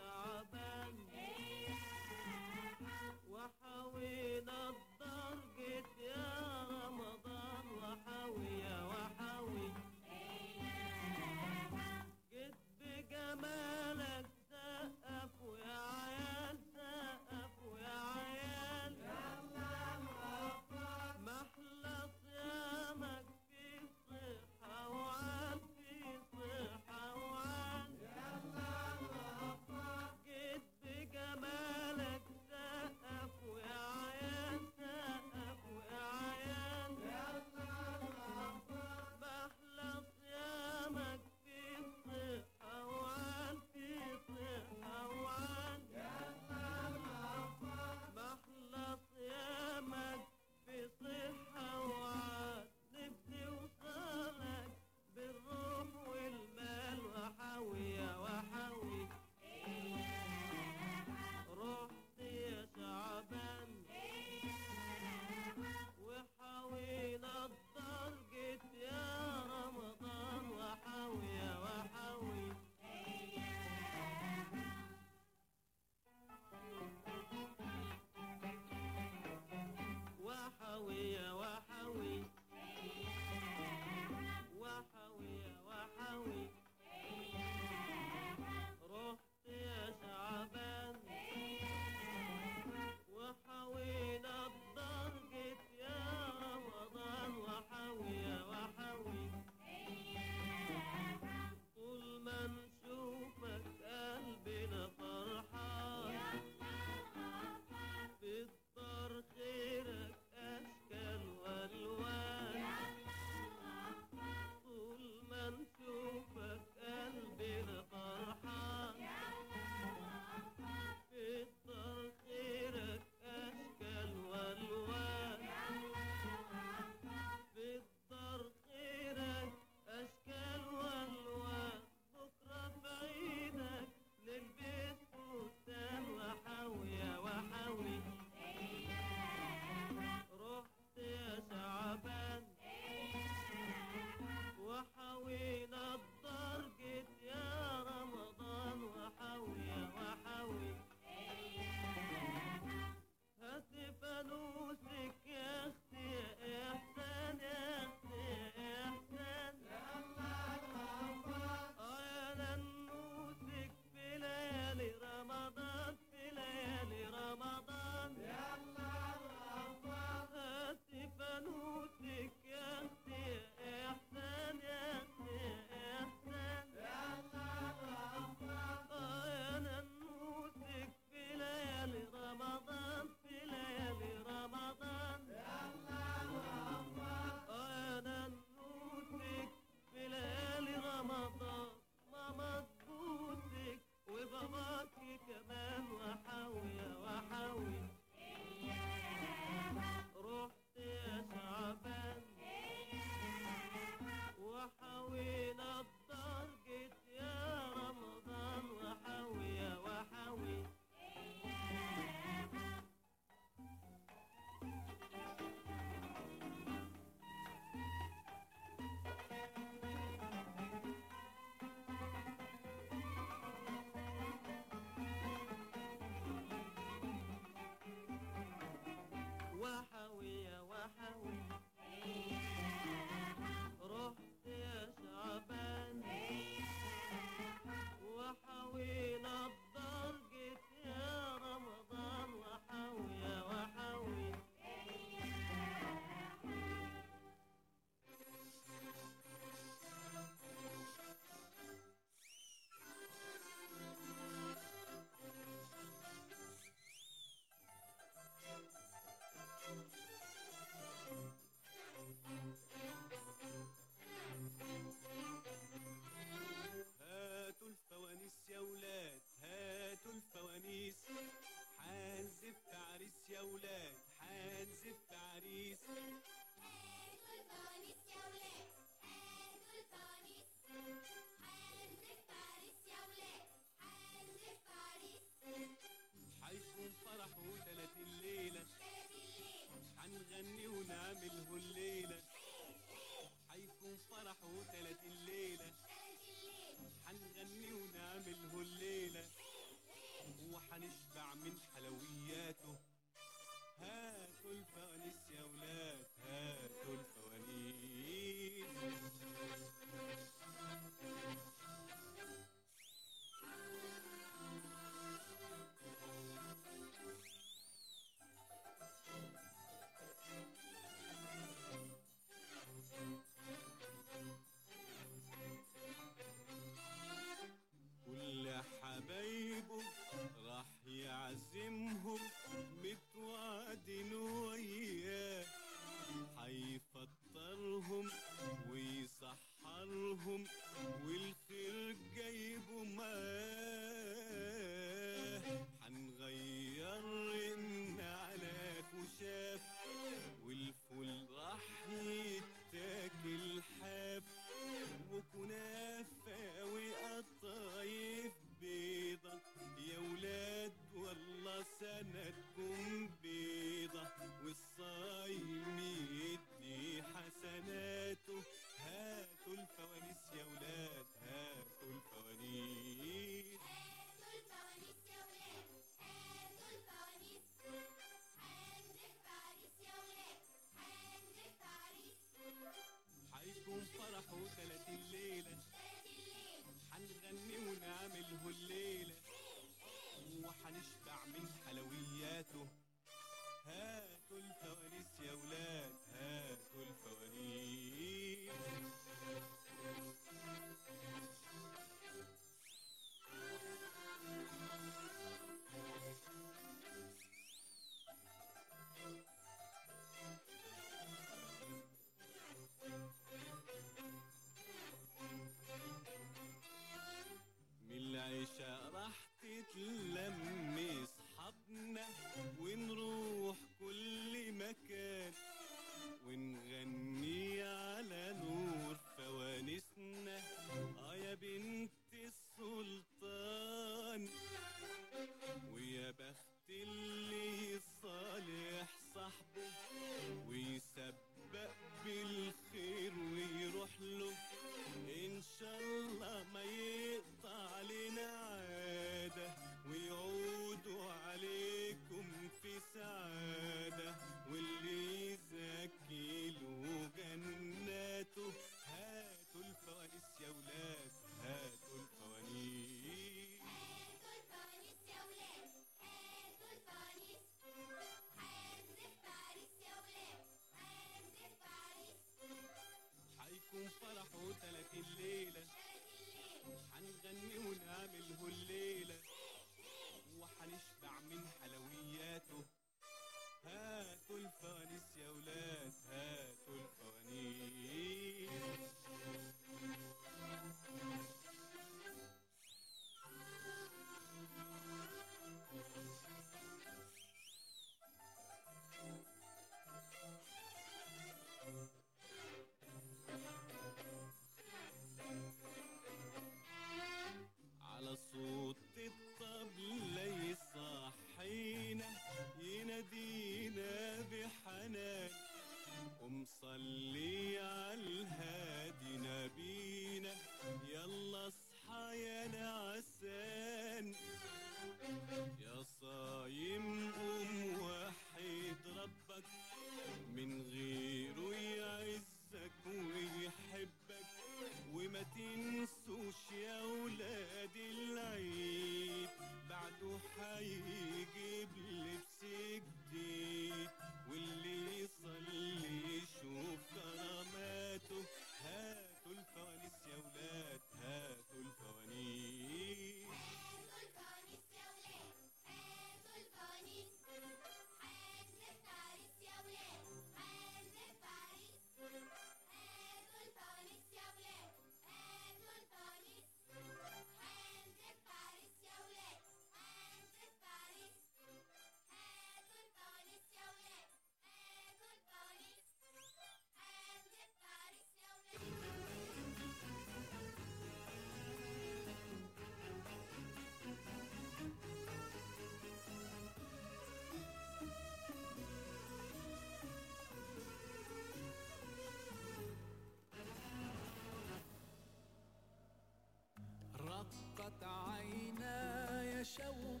下午。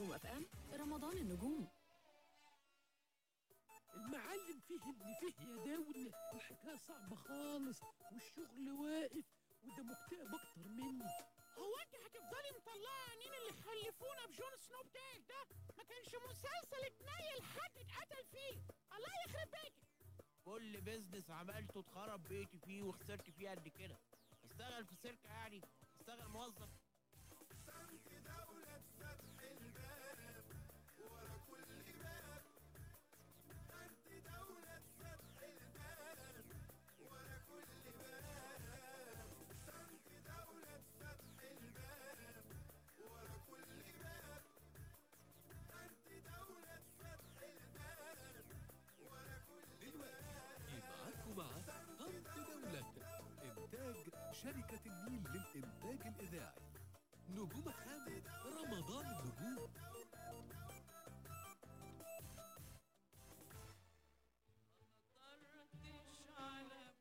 نجوم اف ام رمضان النجوم. المعلم فيه ابن فيه يا داون الحكاية صعبة خالص والشغل واقف وده مكتئب أكتر مني. هو أنت هتفضلي مطلعة عنين اللي خلفونا بجون سنو بتاعك ده؟ ما كانش مسلسل اتنيل لحد اتقتل فيه. الله يخرب بيتك. كل business عملته اتخرب بيتي فيه وخسرت فيه قد كده. اشتغل في سلك يعني اشتغل موظف. اليوم للإنتاج الإذاعي نجوم حامد رمضان النجوم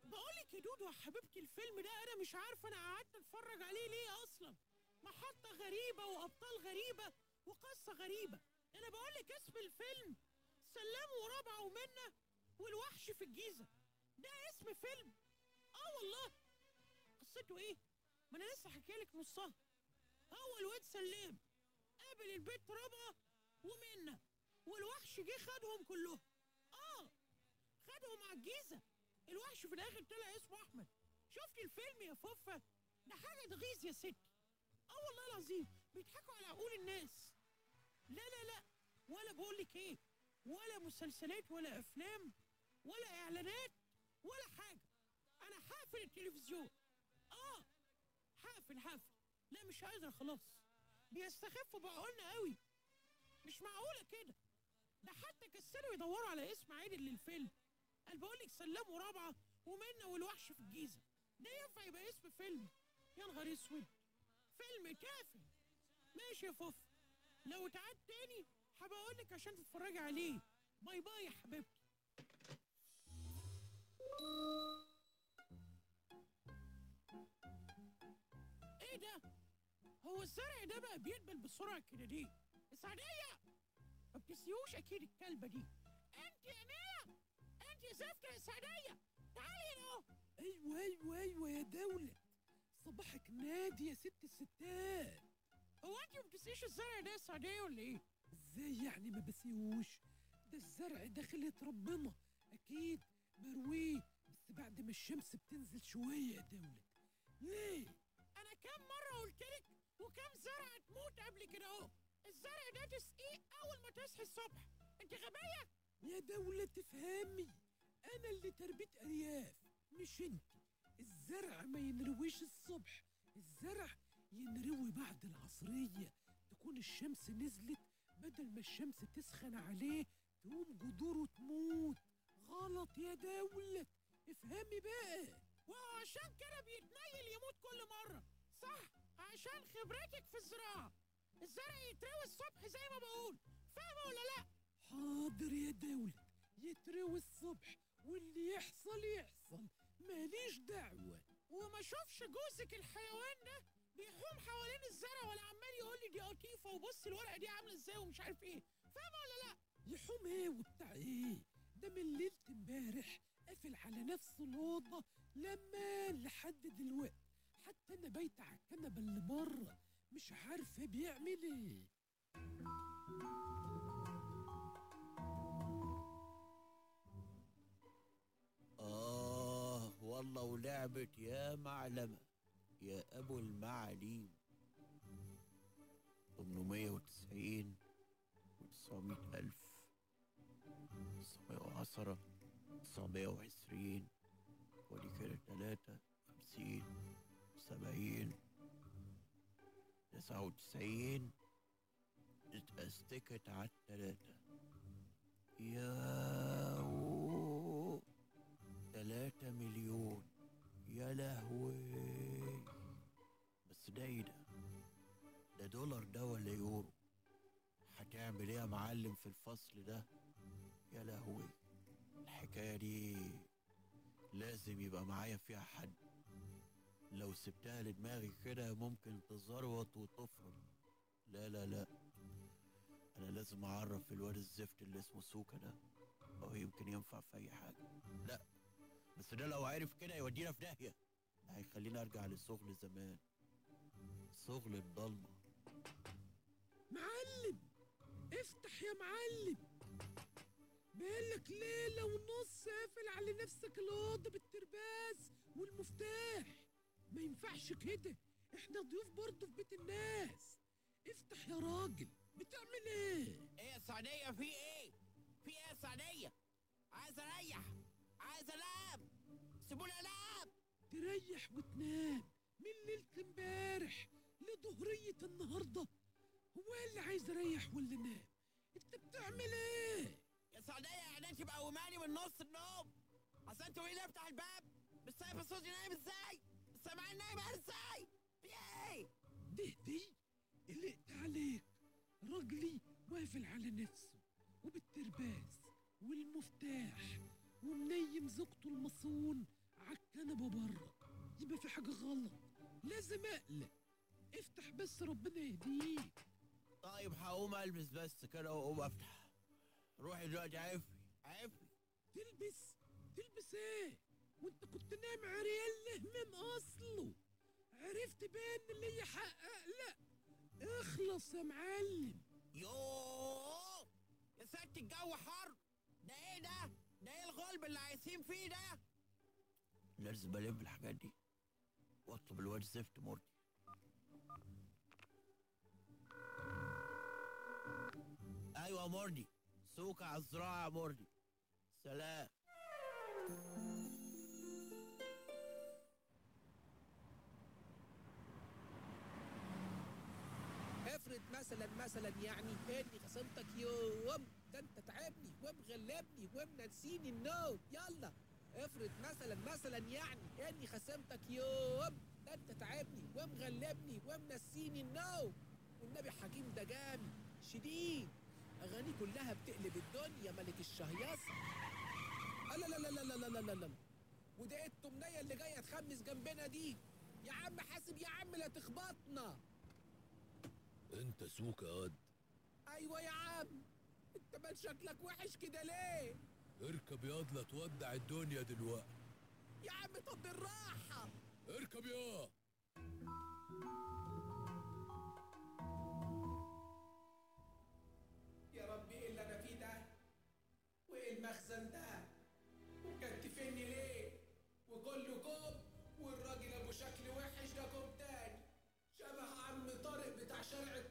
بقولك يا دودو يا حبيبتي الفيلم ده أنا مش عارفه أنا قعدت أتفرج عليه ليه أصلا؟ محطة غريبة وأبطال غريبة وقصة غريبة. أنا بقولك اسم الفيلم سلام ورابعه ومنة والوحش في الجيزة. ده اسم فيلم؟ آه والله. قصته إيه؟ ما أنا لسه حكي لك نصها أول واد سلم قابل البيت ربا ومنا والوحش جه خدهم كلهم. آه خدهم على الجيزة. الوحش في الآخر طلع اسمه أحمد. شفت الفيلم يا فوفا؟ ده حاجة تغيظ يا ستي آه والله العظيم بيضحكوا على عقول الناس. لا لا لا ولا بقول لك إيه ولا مسلسلات ولا أفلام ولا إعلانات ولا حاجة. أنا حافل التلفزيون. في الحفل. لا مش عايزة خلاص. بيستخفوا بعقولنا قوي. مش معقولة كده. ده حتى كسروا يدوروا على اسم عادل للفيلم قال بقولك سلام ورابعة ومنا والوحش في الجيزة. ده ينفع يبقى اسم فيلم. يا نهار أسود. فيلم كافي. ماشي يا فوف لو اتعاد تاني هبقى اقولك عشان تتفرجي عليه. bye bye يا حبيبتي. ده هو الزرع ده بقى بيدبل بالسرعه كده دي بس عليا ما بتسقيهوش أكيد الكلبة دي. أنت يا نيا أنت يا زفته يا! سعديه تعالي هنا أيوه أيوه أيوه يا دولة. صباحك نادي يا ست الستات. هو أنت ما بتسيش الزرع ده يا سعديه ولا إيه؟ إزاي يعني ما بسيوش؟ ده الزرع ده خلية ربنا. أكيد مرويه بس بعد ما الشمس بتنزل شوية يا دولة. ليه؟ كم مرة قلت لك؟ وكام زرع تموت قبل كده أهو. الزرع ده تسقيه أول ما تصحي الصبح. أنت غبية؟ يا دولة تفهمي. أنا اللي تربيت أرياف مش أنت. الزرع ما ينرويش الصبح. الزرع ينروي بعد العصرية. تكون الشمس نزلت بدل ما الشمس تسخن عليه تقوم جذوره تموت. غلط يا دولة افهمي بقى. وعشان كده بيتميل يموت كل مرة. صح عشان خبرتك في الزراعة. الزرع يتروي الصبح زي ما بقول. فاهمة ولا لأ؟ حاضر يا دولة يتروي الصبح واللي يحصل يحصل. ماليش دعوة. وما شوفش جوزك الحيوان ده؟ بيحوم حوالين الزرع ولا عمال يقول لي دي قطيفة وبص الورقة دي عاملة إزاي ومش عارف إيه. فاهمة ولا لأ؟ يحوم إيه وبتاع إيه؟ ده من ليلة امبارح قافل على نفسه الأوضة لما لحد دلوقتي. حتى أنا بيت على الكنبه اللي بره مش عارفه بيعمل إيه. آه والله ولعبت يا معلمة يا أبو المعاليم. 890 و900 ألف 910 920 ودي كده 3 50 سبعين تسعة وتسعين اتأستكت على التلاتة ياو تلاتة مليون يا لهوي بس ده إيه ده ده دولار ده ولا يورو هتعمل إيه يا معلم في الفصل ده. يا لهوي الحكاية دي لازم يبقى معايا فيها حد. لو سبتها لدماغي كده ممكن تزروط وتفرم. لا لا لا. أنا لازم أعرف الواد الزفت اللي اسمه سوكا ده. أو يمكن ينفع في أي حاجة. لا. بس ده لو عرف كده يودينا في داهية. ده هيخليني أرجع للشغل زمان. شغل الضلمة. معلم افتح يا معلم. بقالك ليلة ونص قافل على نفسك الأوضة بالترباس والمفتاح. ما ينفعش كده. إحنا ضيوف برضه في بيت الناس. افتح يا راجل. بتعمل إيه؟ إيه يا سعديه في إيه؟ في إيه يا سعديه عايز اريح. عايز العب سيبوني العب تريح وتنام. من ليله امبارح لظهرية النهارده. هو إيه اللي عايز اريح واللي نام انت بتعمل إيه؟ يا سعديه يعني انت مقوماني من نص النوم. اصل انت إيه افتح الباب. مش سايب صوتي نايم إزاي؟ se va Neversay! بيي دهدي اللي عليك. رجلي واقفل على نفسه وبالترباس والمفتاح ومنيم زوجته المصون عالكنبه بره يبقى في حاجة غلط. لازم أقلق. افتح بس ربنا يهديك. طيب هقوم ألبس بس كده وأقوم أفتح. روحي دلوقتي عافي عافي. تلبس تلبس إيه؟ وانت كنت نايم عريان من أصله. عرفت بأن اللي يحقق لا. اخلص يا معلم. يوه! يا ست الجو حر. ده إيه ده؟ ده إيه الغلب اللي عايشين فيه ده؟ لازم الم الحاجات دي. واطلب الواد زفت أيوة مرضي أيوه مردي سوق على الزراعة يا مردي سلام. افرض مثلا مثلا يعني اني خصمتك يوم ده انت تعبني ومغلبني ومنسيني النوم. يلا افرض مثلا مثلا يعني اني خصمتك يوم ده انت تعبني ومغلبني ومنسيني النوم. والنبي حكيم ده جامد شديد. اغانيه كلها بتقلب الدنيا ملك الشهيصه لا لا لا لا لا لا لا وده التمنيه اللي جاية تخمس جنبنا دي. يا عم حاسب يا عم لا تخبطنا. انت سوك قد أيوه يا عم. أنت مال شكلك وحش كده ليه؟ اركب ياض تودع الدنيا دلوقتي. يا عم طب الراحة اركب يا. يا ربي إيه اللي أنا فيه ده؟ وإيه المخزن ده؟ شرع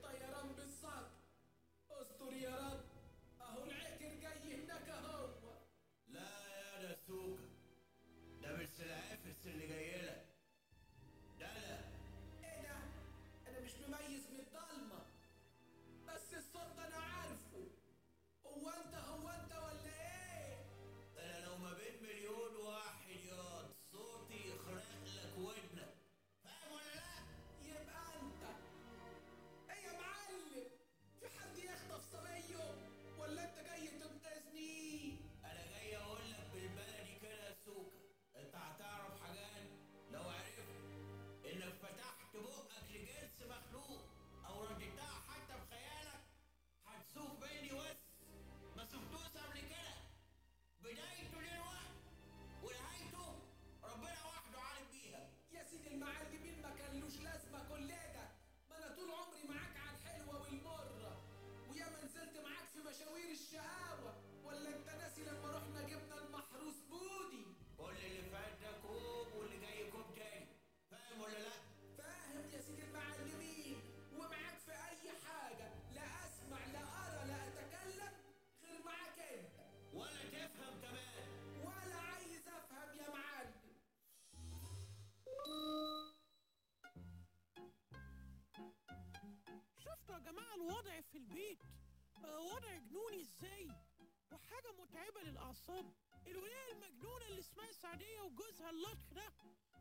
الوضع في البيت بقى وضع جنوني إزاي؟ وحاجة متعبة للأعصاب. الولاية المجنونة اللي اسمها سعدية وجوزها اللطخ ده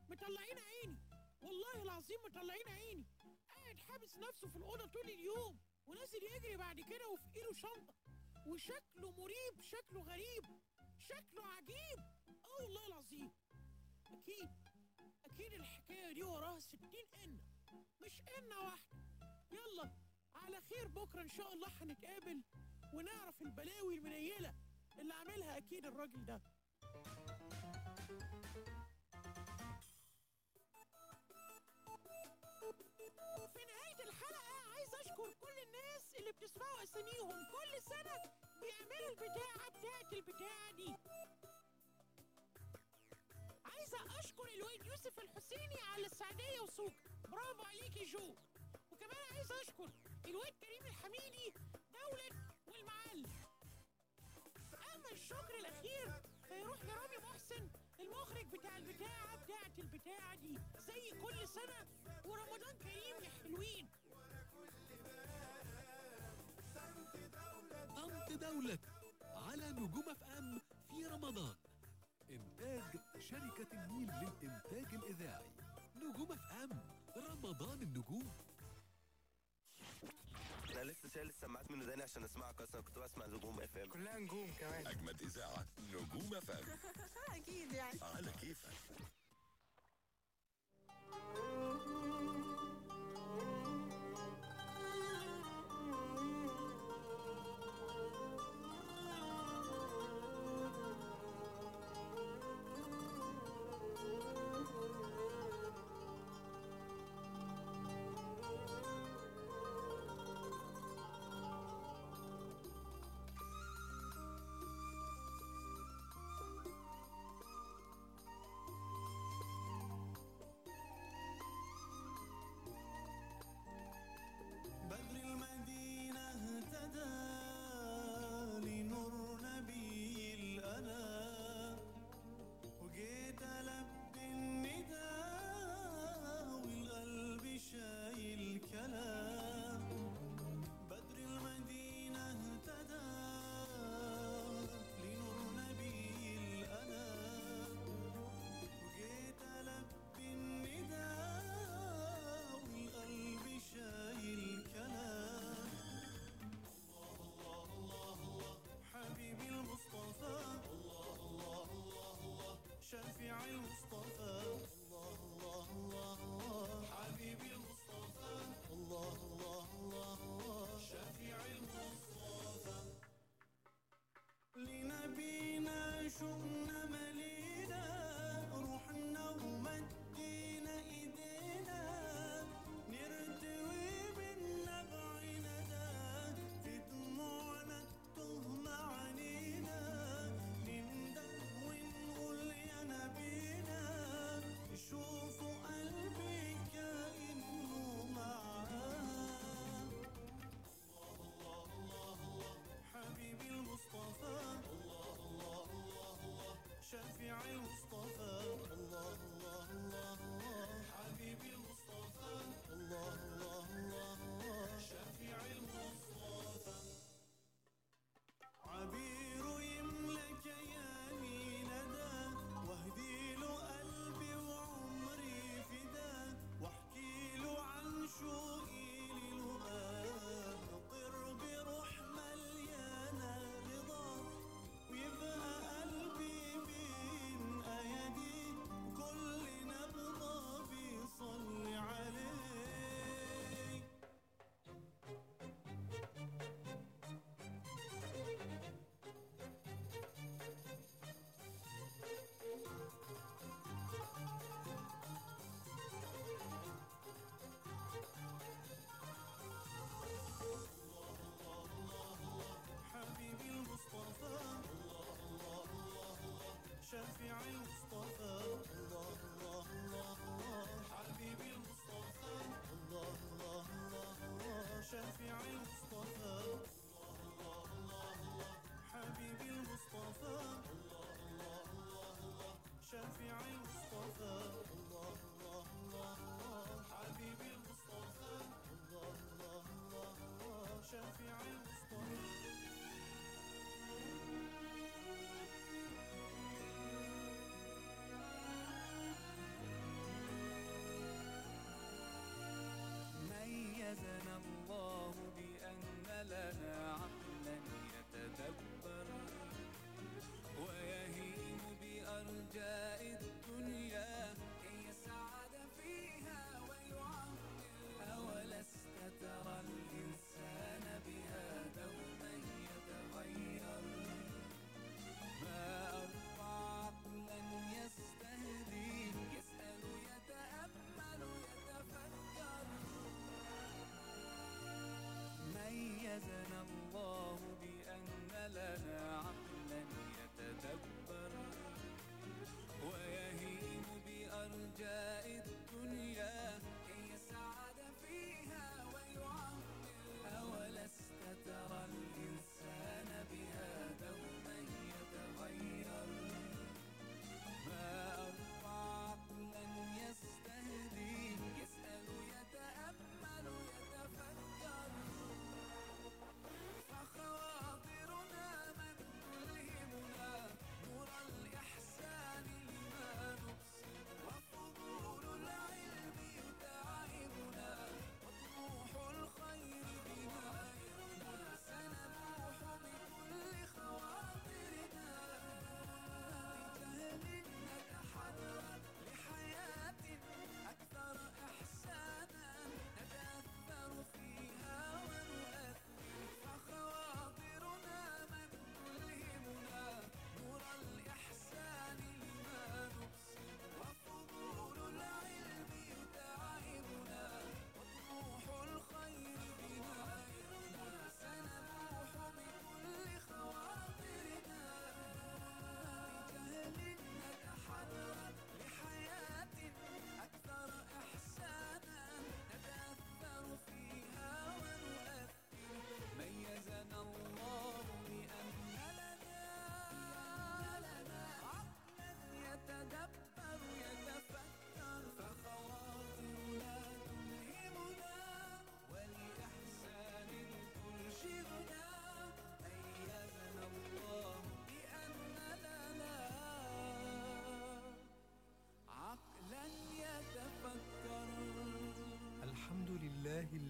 مطلعين عيني. والله العظيم مطلعين عيني. قاعد حابس نفسه في الأوضة طول اليوم ونازل يجري بعد كده وفي إيده شنطة. وشكله مريب شكله غريب شكله عجيب. آه والله العظيم. أكيد أكيد الحكاية دي وراها ستين إن مش إن واحدة. يلا. على خير بكرة إن شاء الله هنتقابل ونعرف البلاوي المنيلة اللي عاملها أكيد الراجل ده. في نهاية الحلقة عايز أشكر كل الناس اللي بتسمعوا أساميهم. كل سنة بيعملوا البتاعة بتاعت البتاعة دي. عايزة أشكر الواد يوسف الحسيني على السعدية وسوق. برافو عليك جو. كمان عايز أشكر الواد كريم الحميدي دولة والمعلم. أما الشكر الأخير فيروح لرامي محسن المخرج بتاع البتاعة بتاعت البتاعة دي. زي كل سنة ورمضان كريم يا حلوين. أنت دولة على نجوم اف ام في رمضان. إنتاج شركة النيل للإنتاج الإذاعي. نجوم اف ام رمضان النجوم. أنا لسه شايل السماعات من وداني عشان اسمعك أصلا كنت بسمع نجوم اف ام كلها نجوم كمان اجمد اذاعه نجوم اف ام أكيد يعني على كيفك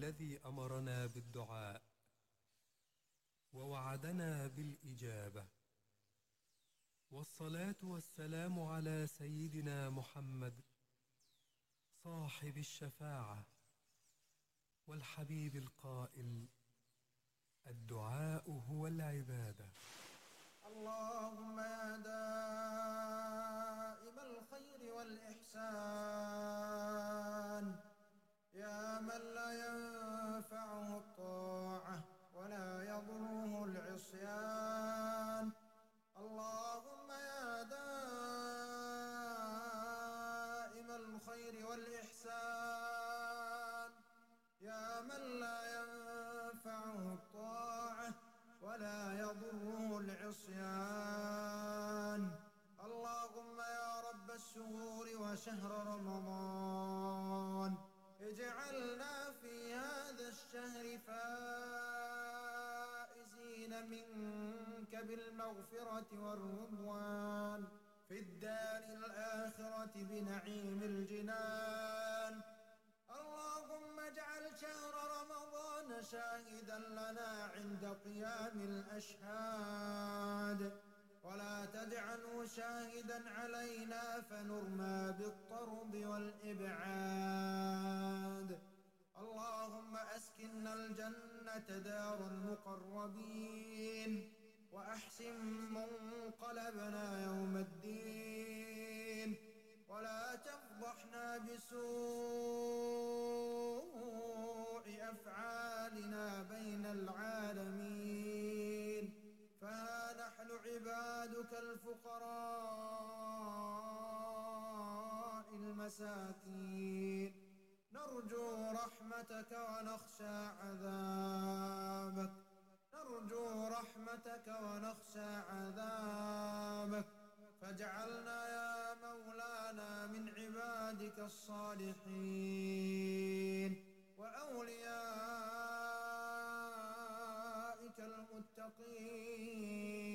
الذي أمرنا بالدعاء ووعدنا بالإجابة. والصلاة والسلام على سيدنا محمد صاحب الشفاعة والحبيب القائل. الدعاء هو العبادة. اللهم يا دائم الخير والإحسان. يا من لا ينفعه الطاعة ولا يضره العصيان. اللهم يا دائم الخير والإحسان. يا من لا ينفعه الطاعة ولا يضره العصيان. اللهم يا رب الشهور وشهر رمضان. اجعلنا في هذا الشهر فائزين منك بالمغفرة والرضوان. في الدار الآخرة بنعيم الجنان. اللهم اجعل شهر رمضان شاهدا لنا عند قيام الأشهاد. ولا تجعلوا شاهدا علينا فنرمى بالطرد والإبعاد. اللهم أسكننا الجنة دار المقربين وأحسن منقلبنا يوم الدين. ولا تفضحنا بسوء أفعالنا بين العالمين. فهذا نحن عبادك الفقراء المساكين. نرجو رحمتك ونخشى عذابك. نرجو رحمتك ونخشى عذابك. فاجعلنا يا مولانا من عبادك الصالحين. وأوليائك المتقين.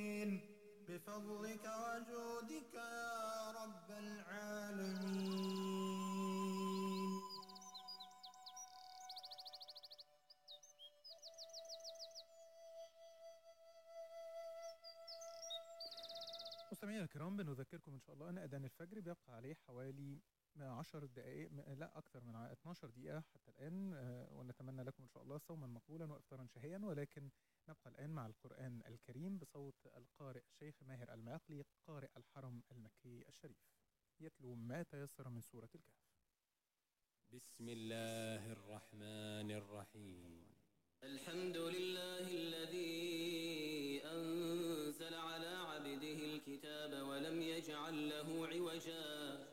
بفضلك وجودك يا رب العالمين. مستمعينا الكرام بنذكركم إن شاء الله أن أذان الفجر بيبقى عليه حوالي 10 دقائق لا أكثر من 12 دقيقة حتى الآن. آه، ونتمنى لكم إن شاء الله صوما مقبولا وافطارا شهيا. ولكن نبقى الآن مع القرآن الكريم بصوت القارئ شيخ ماهر المعقلي قارئ الحرم المكي الشريف. يتلو ما تيسر من سورة الكهف. بسم الله الرحمن الرحيم. الحمد لله الذي أنزل على عبده الكتاب ولم يجعل له عوجا.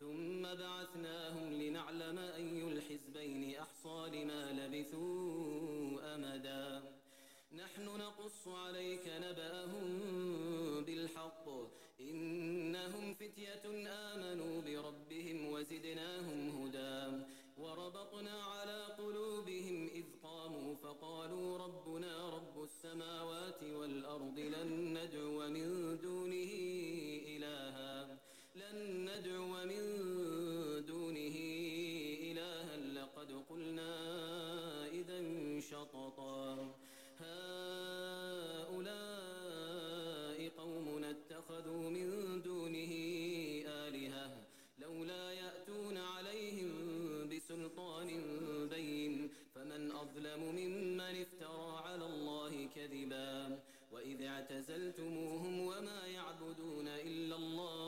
ثم بعثناهم لنعلم أي الحزبين أحصى لما لبثوا أمدا. نحن نقص عليك نبأهم بالحق. إنهم فتية آمنوا بربهم وزدناهم هدى. وربطنا على قلوبهم إذ قاموا فقالوا ربنا رب السماوات والأرض لن ندعو من دونه لن ندعو من دونه إلها لقد قلنا إذا شططا. هؤلاء قومنا اتخذوا من دونه آلهة. لولا يأتون عليهم بسلطان بين. فمن أظلم ممن افترى على الله كذبا. وإذ اعتزلتموهم وما يعبدون إلا الله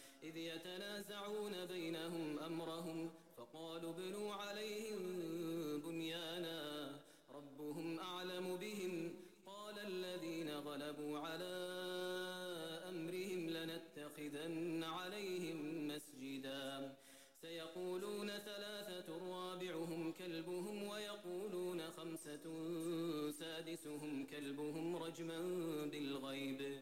إذ يتنازعون بينهم أمرهم فقالوا بنوا عليهم بنيانا ربهم أعلم بهم قال الذين غلبوا على أمرهم لنتخذن عليهم مسجدا سيقولون ثلاثة رابعهم كلبهم ويقولون خمسة سادسهم كلبهم رجما بالغيب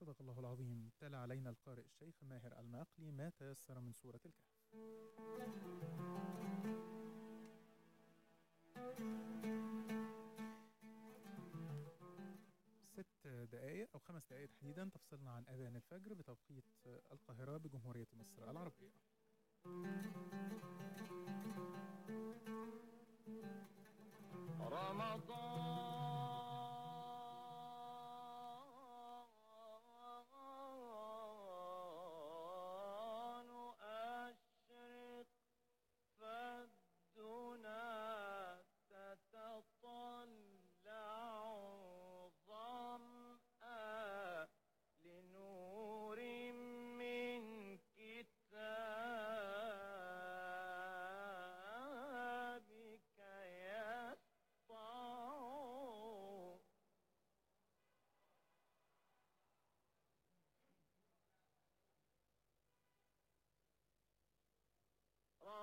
صدق الله العظيم. تلا علينا القارئ الشيخ ماهر الماقلي ما تيسر من سورة الكهف. ست دقائق أو خمس دقائق تحديدا تفصلنا عن أذان الفجر بتوقيت القاهرة بجمهورية مصر العربية. رمضان.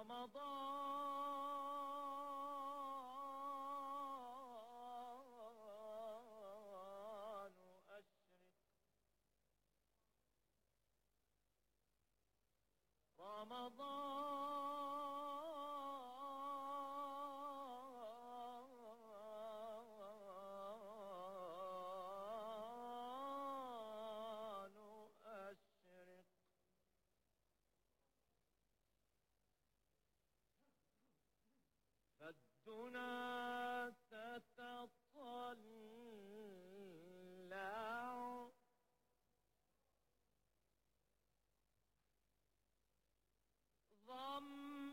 رمضان أشرق. رمضان سنا ستطلع ضم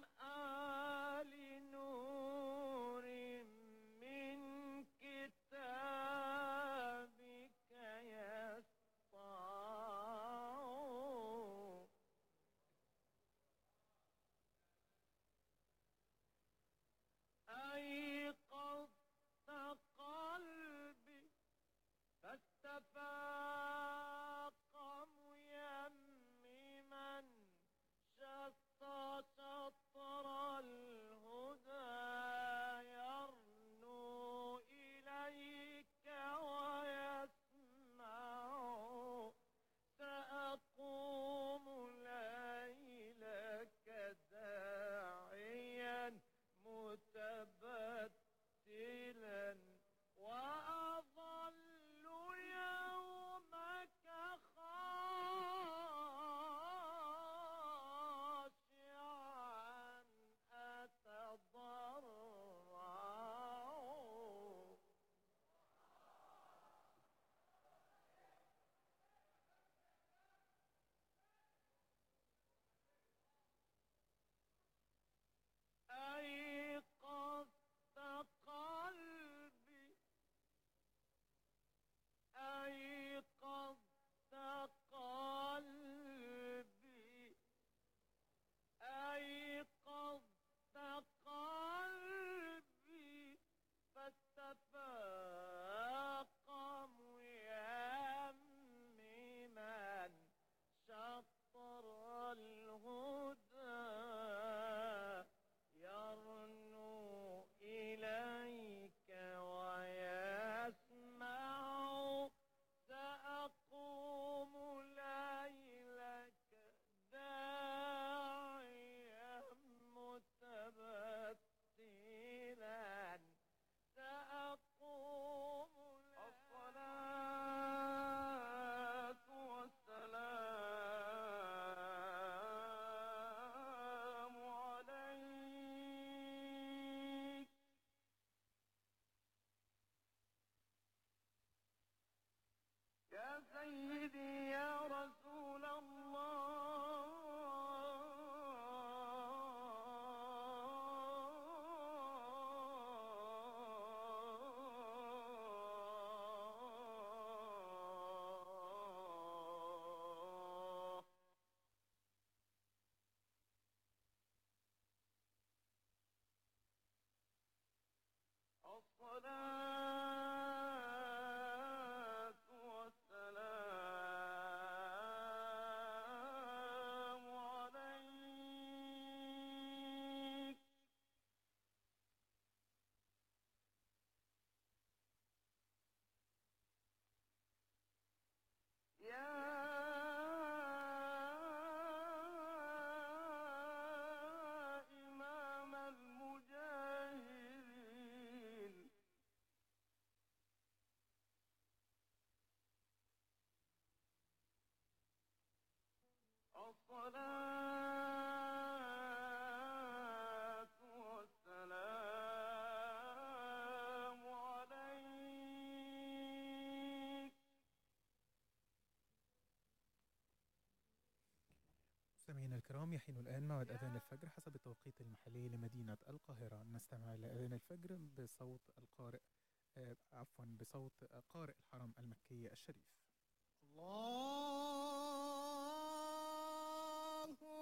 مستمعينا الكرام يحين الآن موعد أذان الفجر حسب التوقيت المحلي لمدينة القاهرة. نستمع إلى أذان الفجر بصوت القارئ آه، عفوا بصوت قارئ الحرم المكي الشريف. الله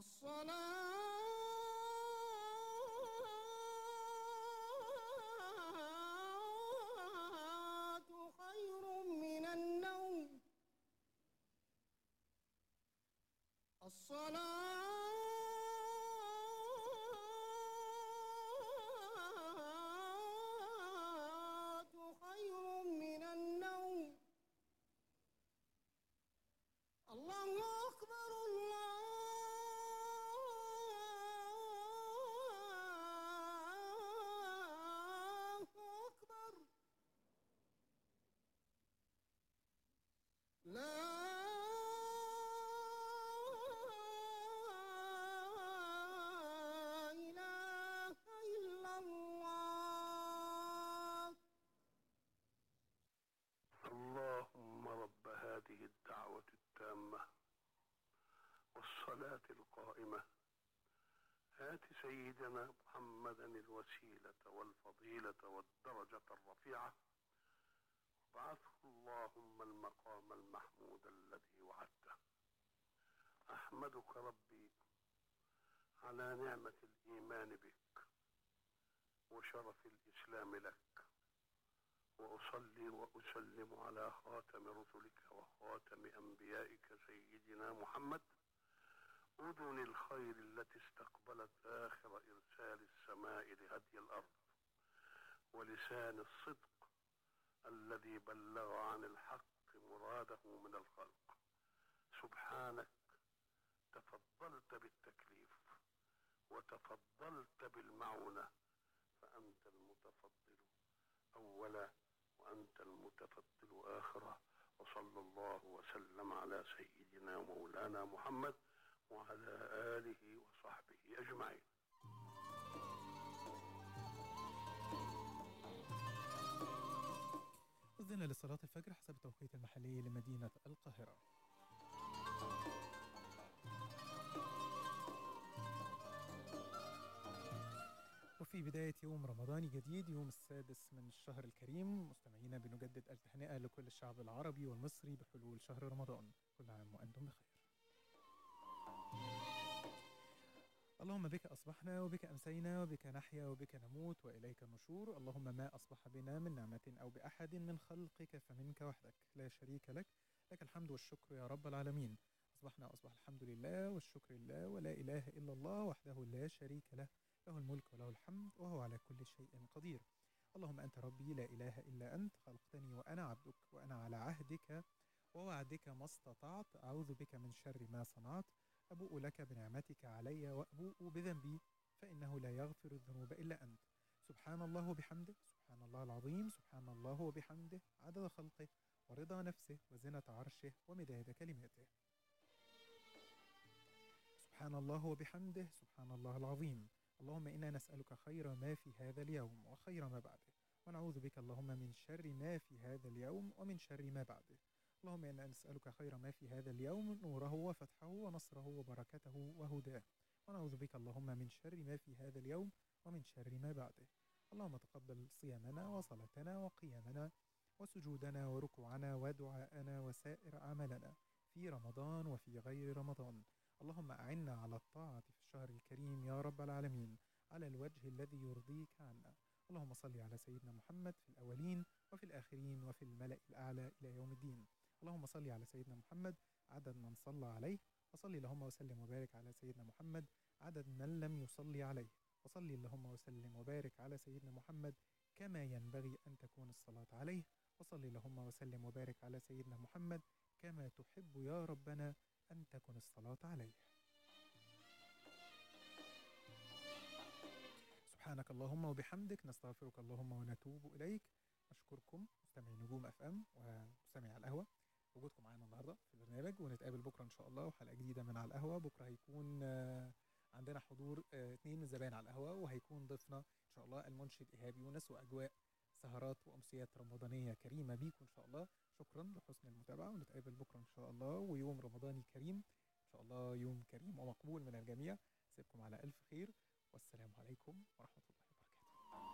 الصلاة الصلاة القائمة. آت سيدنا محمدا الوسيلة والفضيلة والدرجة الرفيعة. وابعثه اللهم المقام المحمود الذي وعدته. أحمدك ربي على نعمة الإيمان بك وشرف الإسلام لك. وأصلي وأسلم على خاتم رسلك وخاتم أنبيائك سيدنا محمد أذن الخير التي استقبلت آخر إرسال السماء لهدي الأرض ولسان الصدق الذي بلغ عن الحق مراده من الخلق. سبحانك تفضلت بالتكليف وتفضلت بالمعونة فأنت المتفضل أولا وأنت المتفضل آخرا وصلى الله وسلم على سيدنا مولانا محمد وعلى آله وصحبه أجمعين. أذن لصلاة الفجر حسب التوقيت المحلي لمدينة القاهرة. وفي بداية يوم رمضاني جديد يوم السادس من الشهر الكريم مستمعينا بنجدد التهنئة لكل الشعب العربي والمصري بحلول شهر رمضان. كل عام وأنتم بخير. اللهم بك أصبحنا وبك أمسينا وبك نحيا وبك نموت وإليك النشور. اللهم ما أصبح بنا من نعمة أو بأحد من خلقك فمنك وحدك. لا شريك لك. لك الحمد والشكر يا رب العالمين. أصبحنا أصبح الحمد لله والشكر لله ولا إله إلا الله وحده لا شريك له. له الملك وله الحمد وهو على كل شيء قدير. اللهم أنت ربي لا إله إلا أنت خلقتني وأنا عبدك وأنا على عهدك ووعدك ما استطعت. أعوذ بك من شر ما صنعت. أبوء لك بنعمتك علي وأبوء بذنبي فإنه لا يغفر الذنوب إلا أنت. سبحان الله وبحمده سبحان الله العظيم سبحان الله وبحمده عدد خلقه ورضا نفسه وزنة عرشه ومداد كلماته. سبحان الله وبحمده سبحان الله العظيم. اللهم إنا نسألك خير ما في هذا اليوم وخير ما بعده. ونعوذ بك اللهم من شر ما في هذا اليوم ومن شر ما بعده. اللهم إنا نسألك خير ما في هذا اليوم نوره وفتحه ونصره وبركته وهداه. ونعوذ بك اللهم من شر ما في هذا اليوم ومن شر ما بعده. اللهم تقبل صيامنا وصلاتنا وقيامنا وسجودنا وركوعنا ودعاءنا وسائر أعمالنا في رمضان وفي غير رمضان. اللهم أعنا على الطاعة في الشهر الكريم يا رب العالمين على الوجه الذي يرضيك عنا. اللهم صل على سيدنا محمد في الأولين وفي الآخرين وفي الملأ الأعلى إلى يوم الدين. اللهم صل على سيدنا محمد عدد من صلى عليه وصلي اللهم وسلم وبارك على سيدنا محمد عدد من لم يصلي عليه. وصلي اللهم وسلم وبارك على سيدنا محمد كما ينبغي أن تكون الصلاة عليه. وصلي اللهم وسلم وبارك على سيدنا محمد كما تحب يا ربنا أن تكون الصلاة عليه. سبحانك اللهم وبحمدك نستغفرك اللهم ونتوب إليك. أشكركم مستمعي نجوم أف أم ومستمعي القهوة. وجودكم معانا النهارده في البرنامج ونتقابل بكرة إن شاء الله وحلقة جديدة من على القهوة. بكرة هيكون آه، عندنا حضور آه، اثنين من الزبائن على القهوة وهيكون ضيفنا إن شاء الله المنشد إيهاب يونس وأجواء سهرات وأمسيات رمضانية كريمة بيكم إن شاء الله. شكرا لحسن المتابعة ونتقابل بكرة إن شاء الله ويوم رمضاني كريم. إن شاء الله يوم كريم ومقبول من الجميع. سيبكم على ألف خير والسلام عليكم ورحمة الله وبركاته.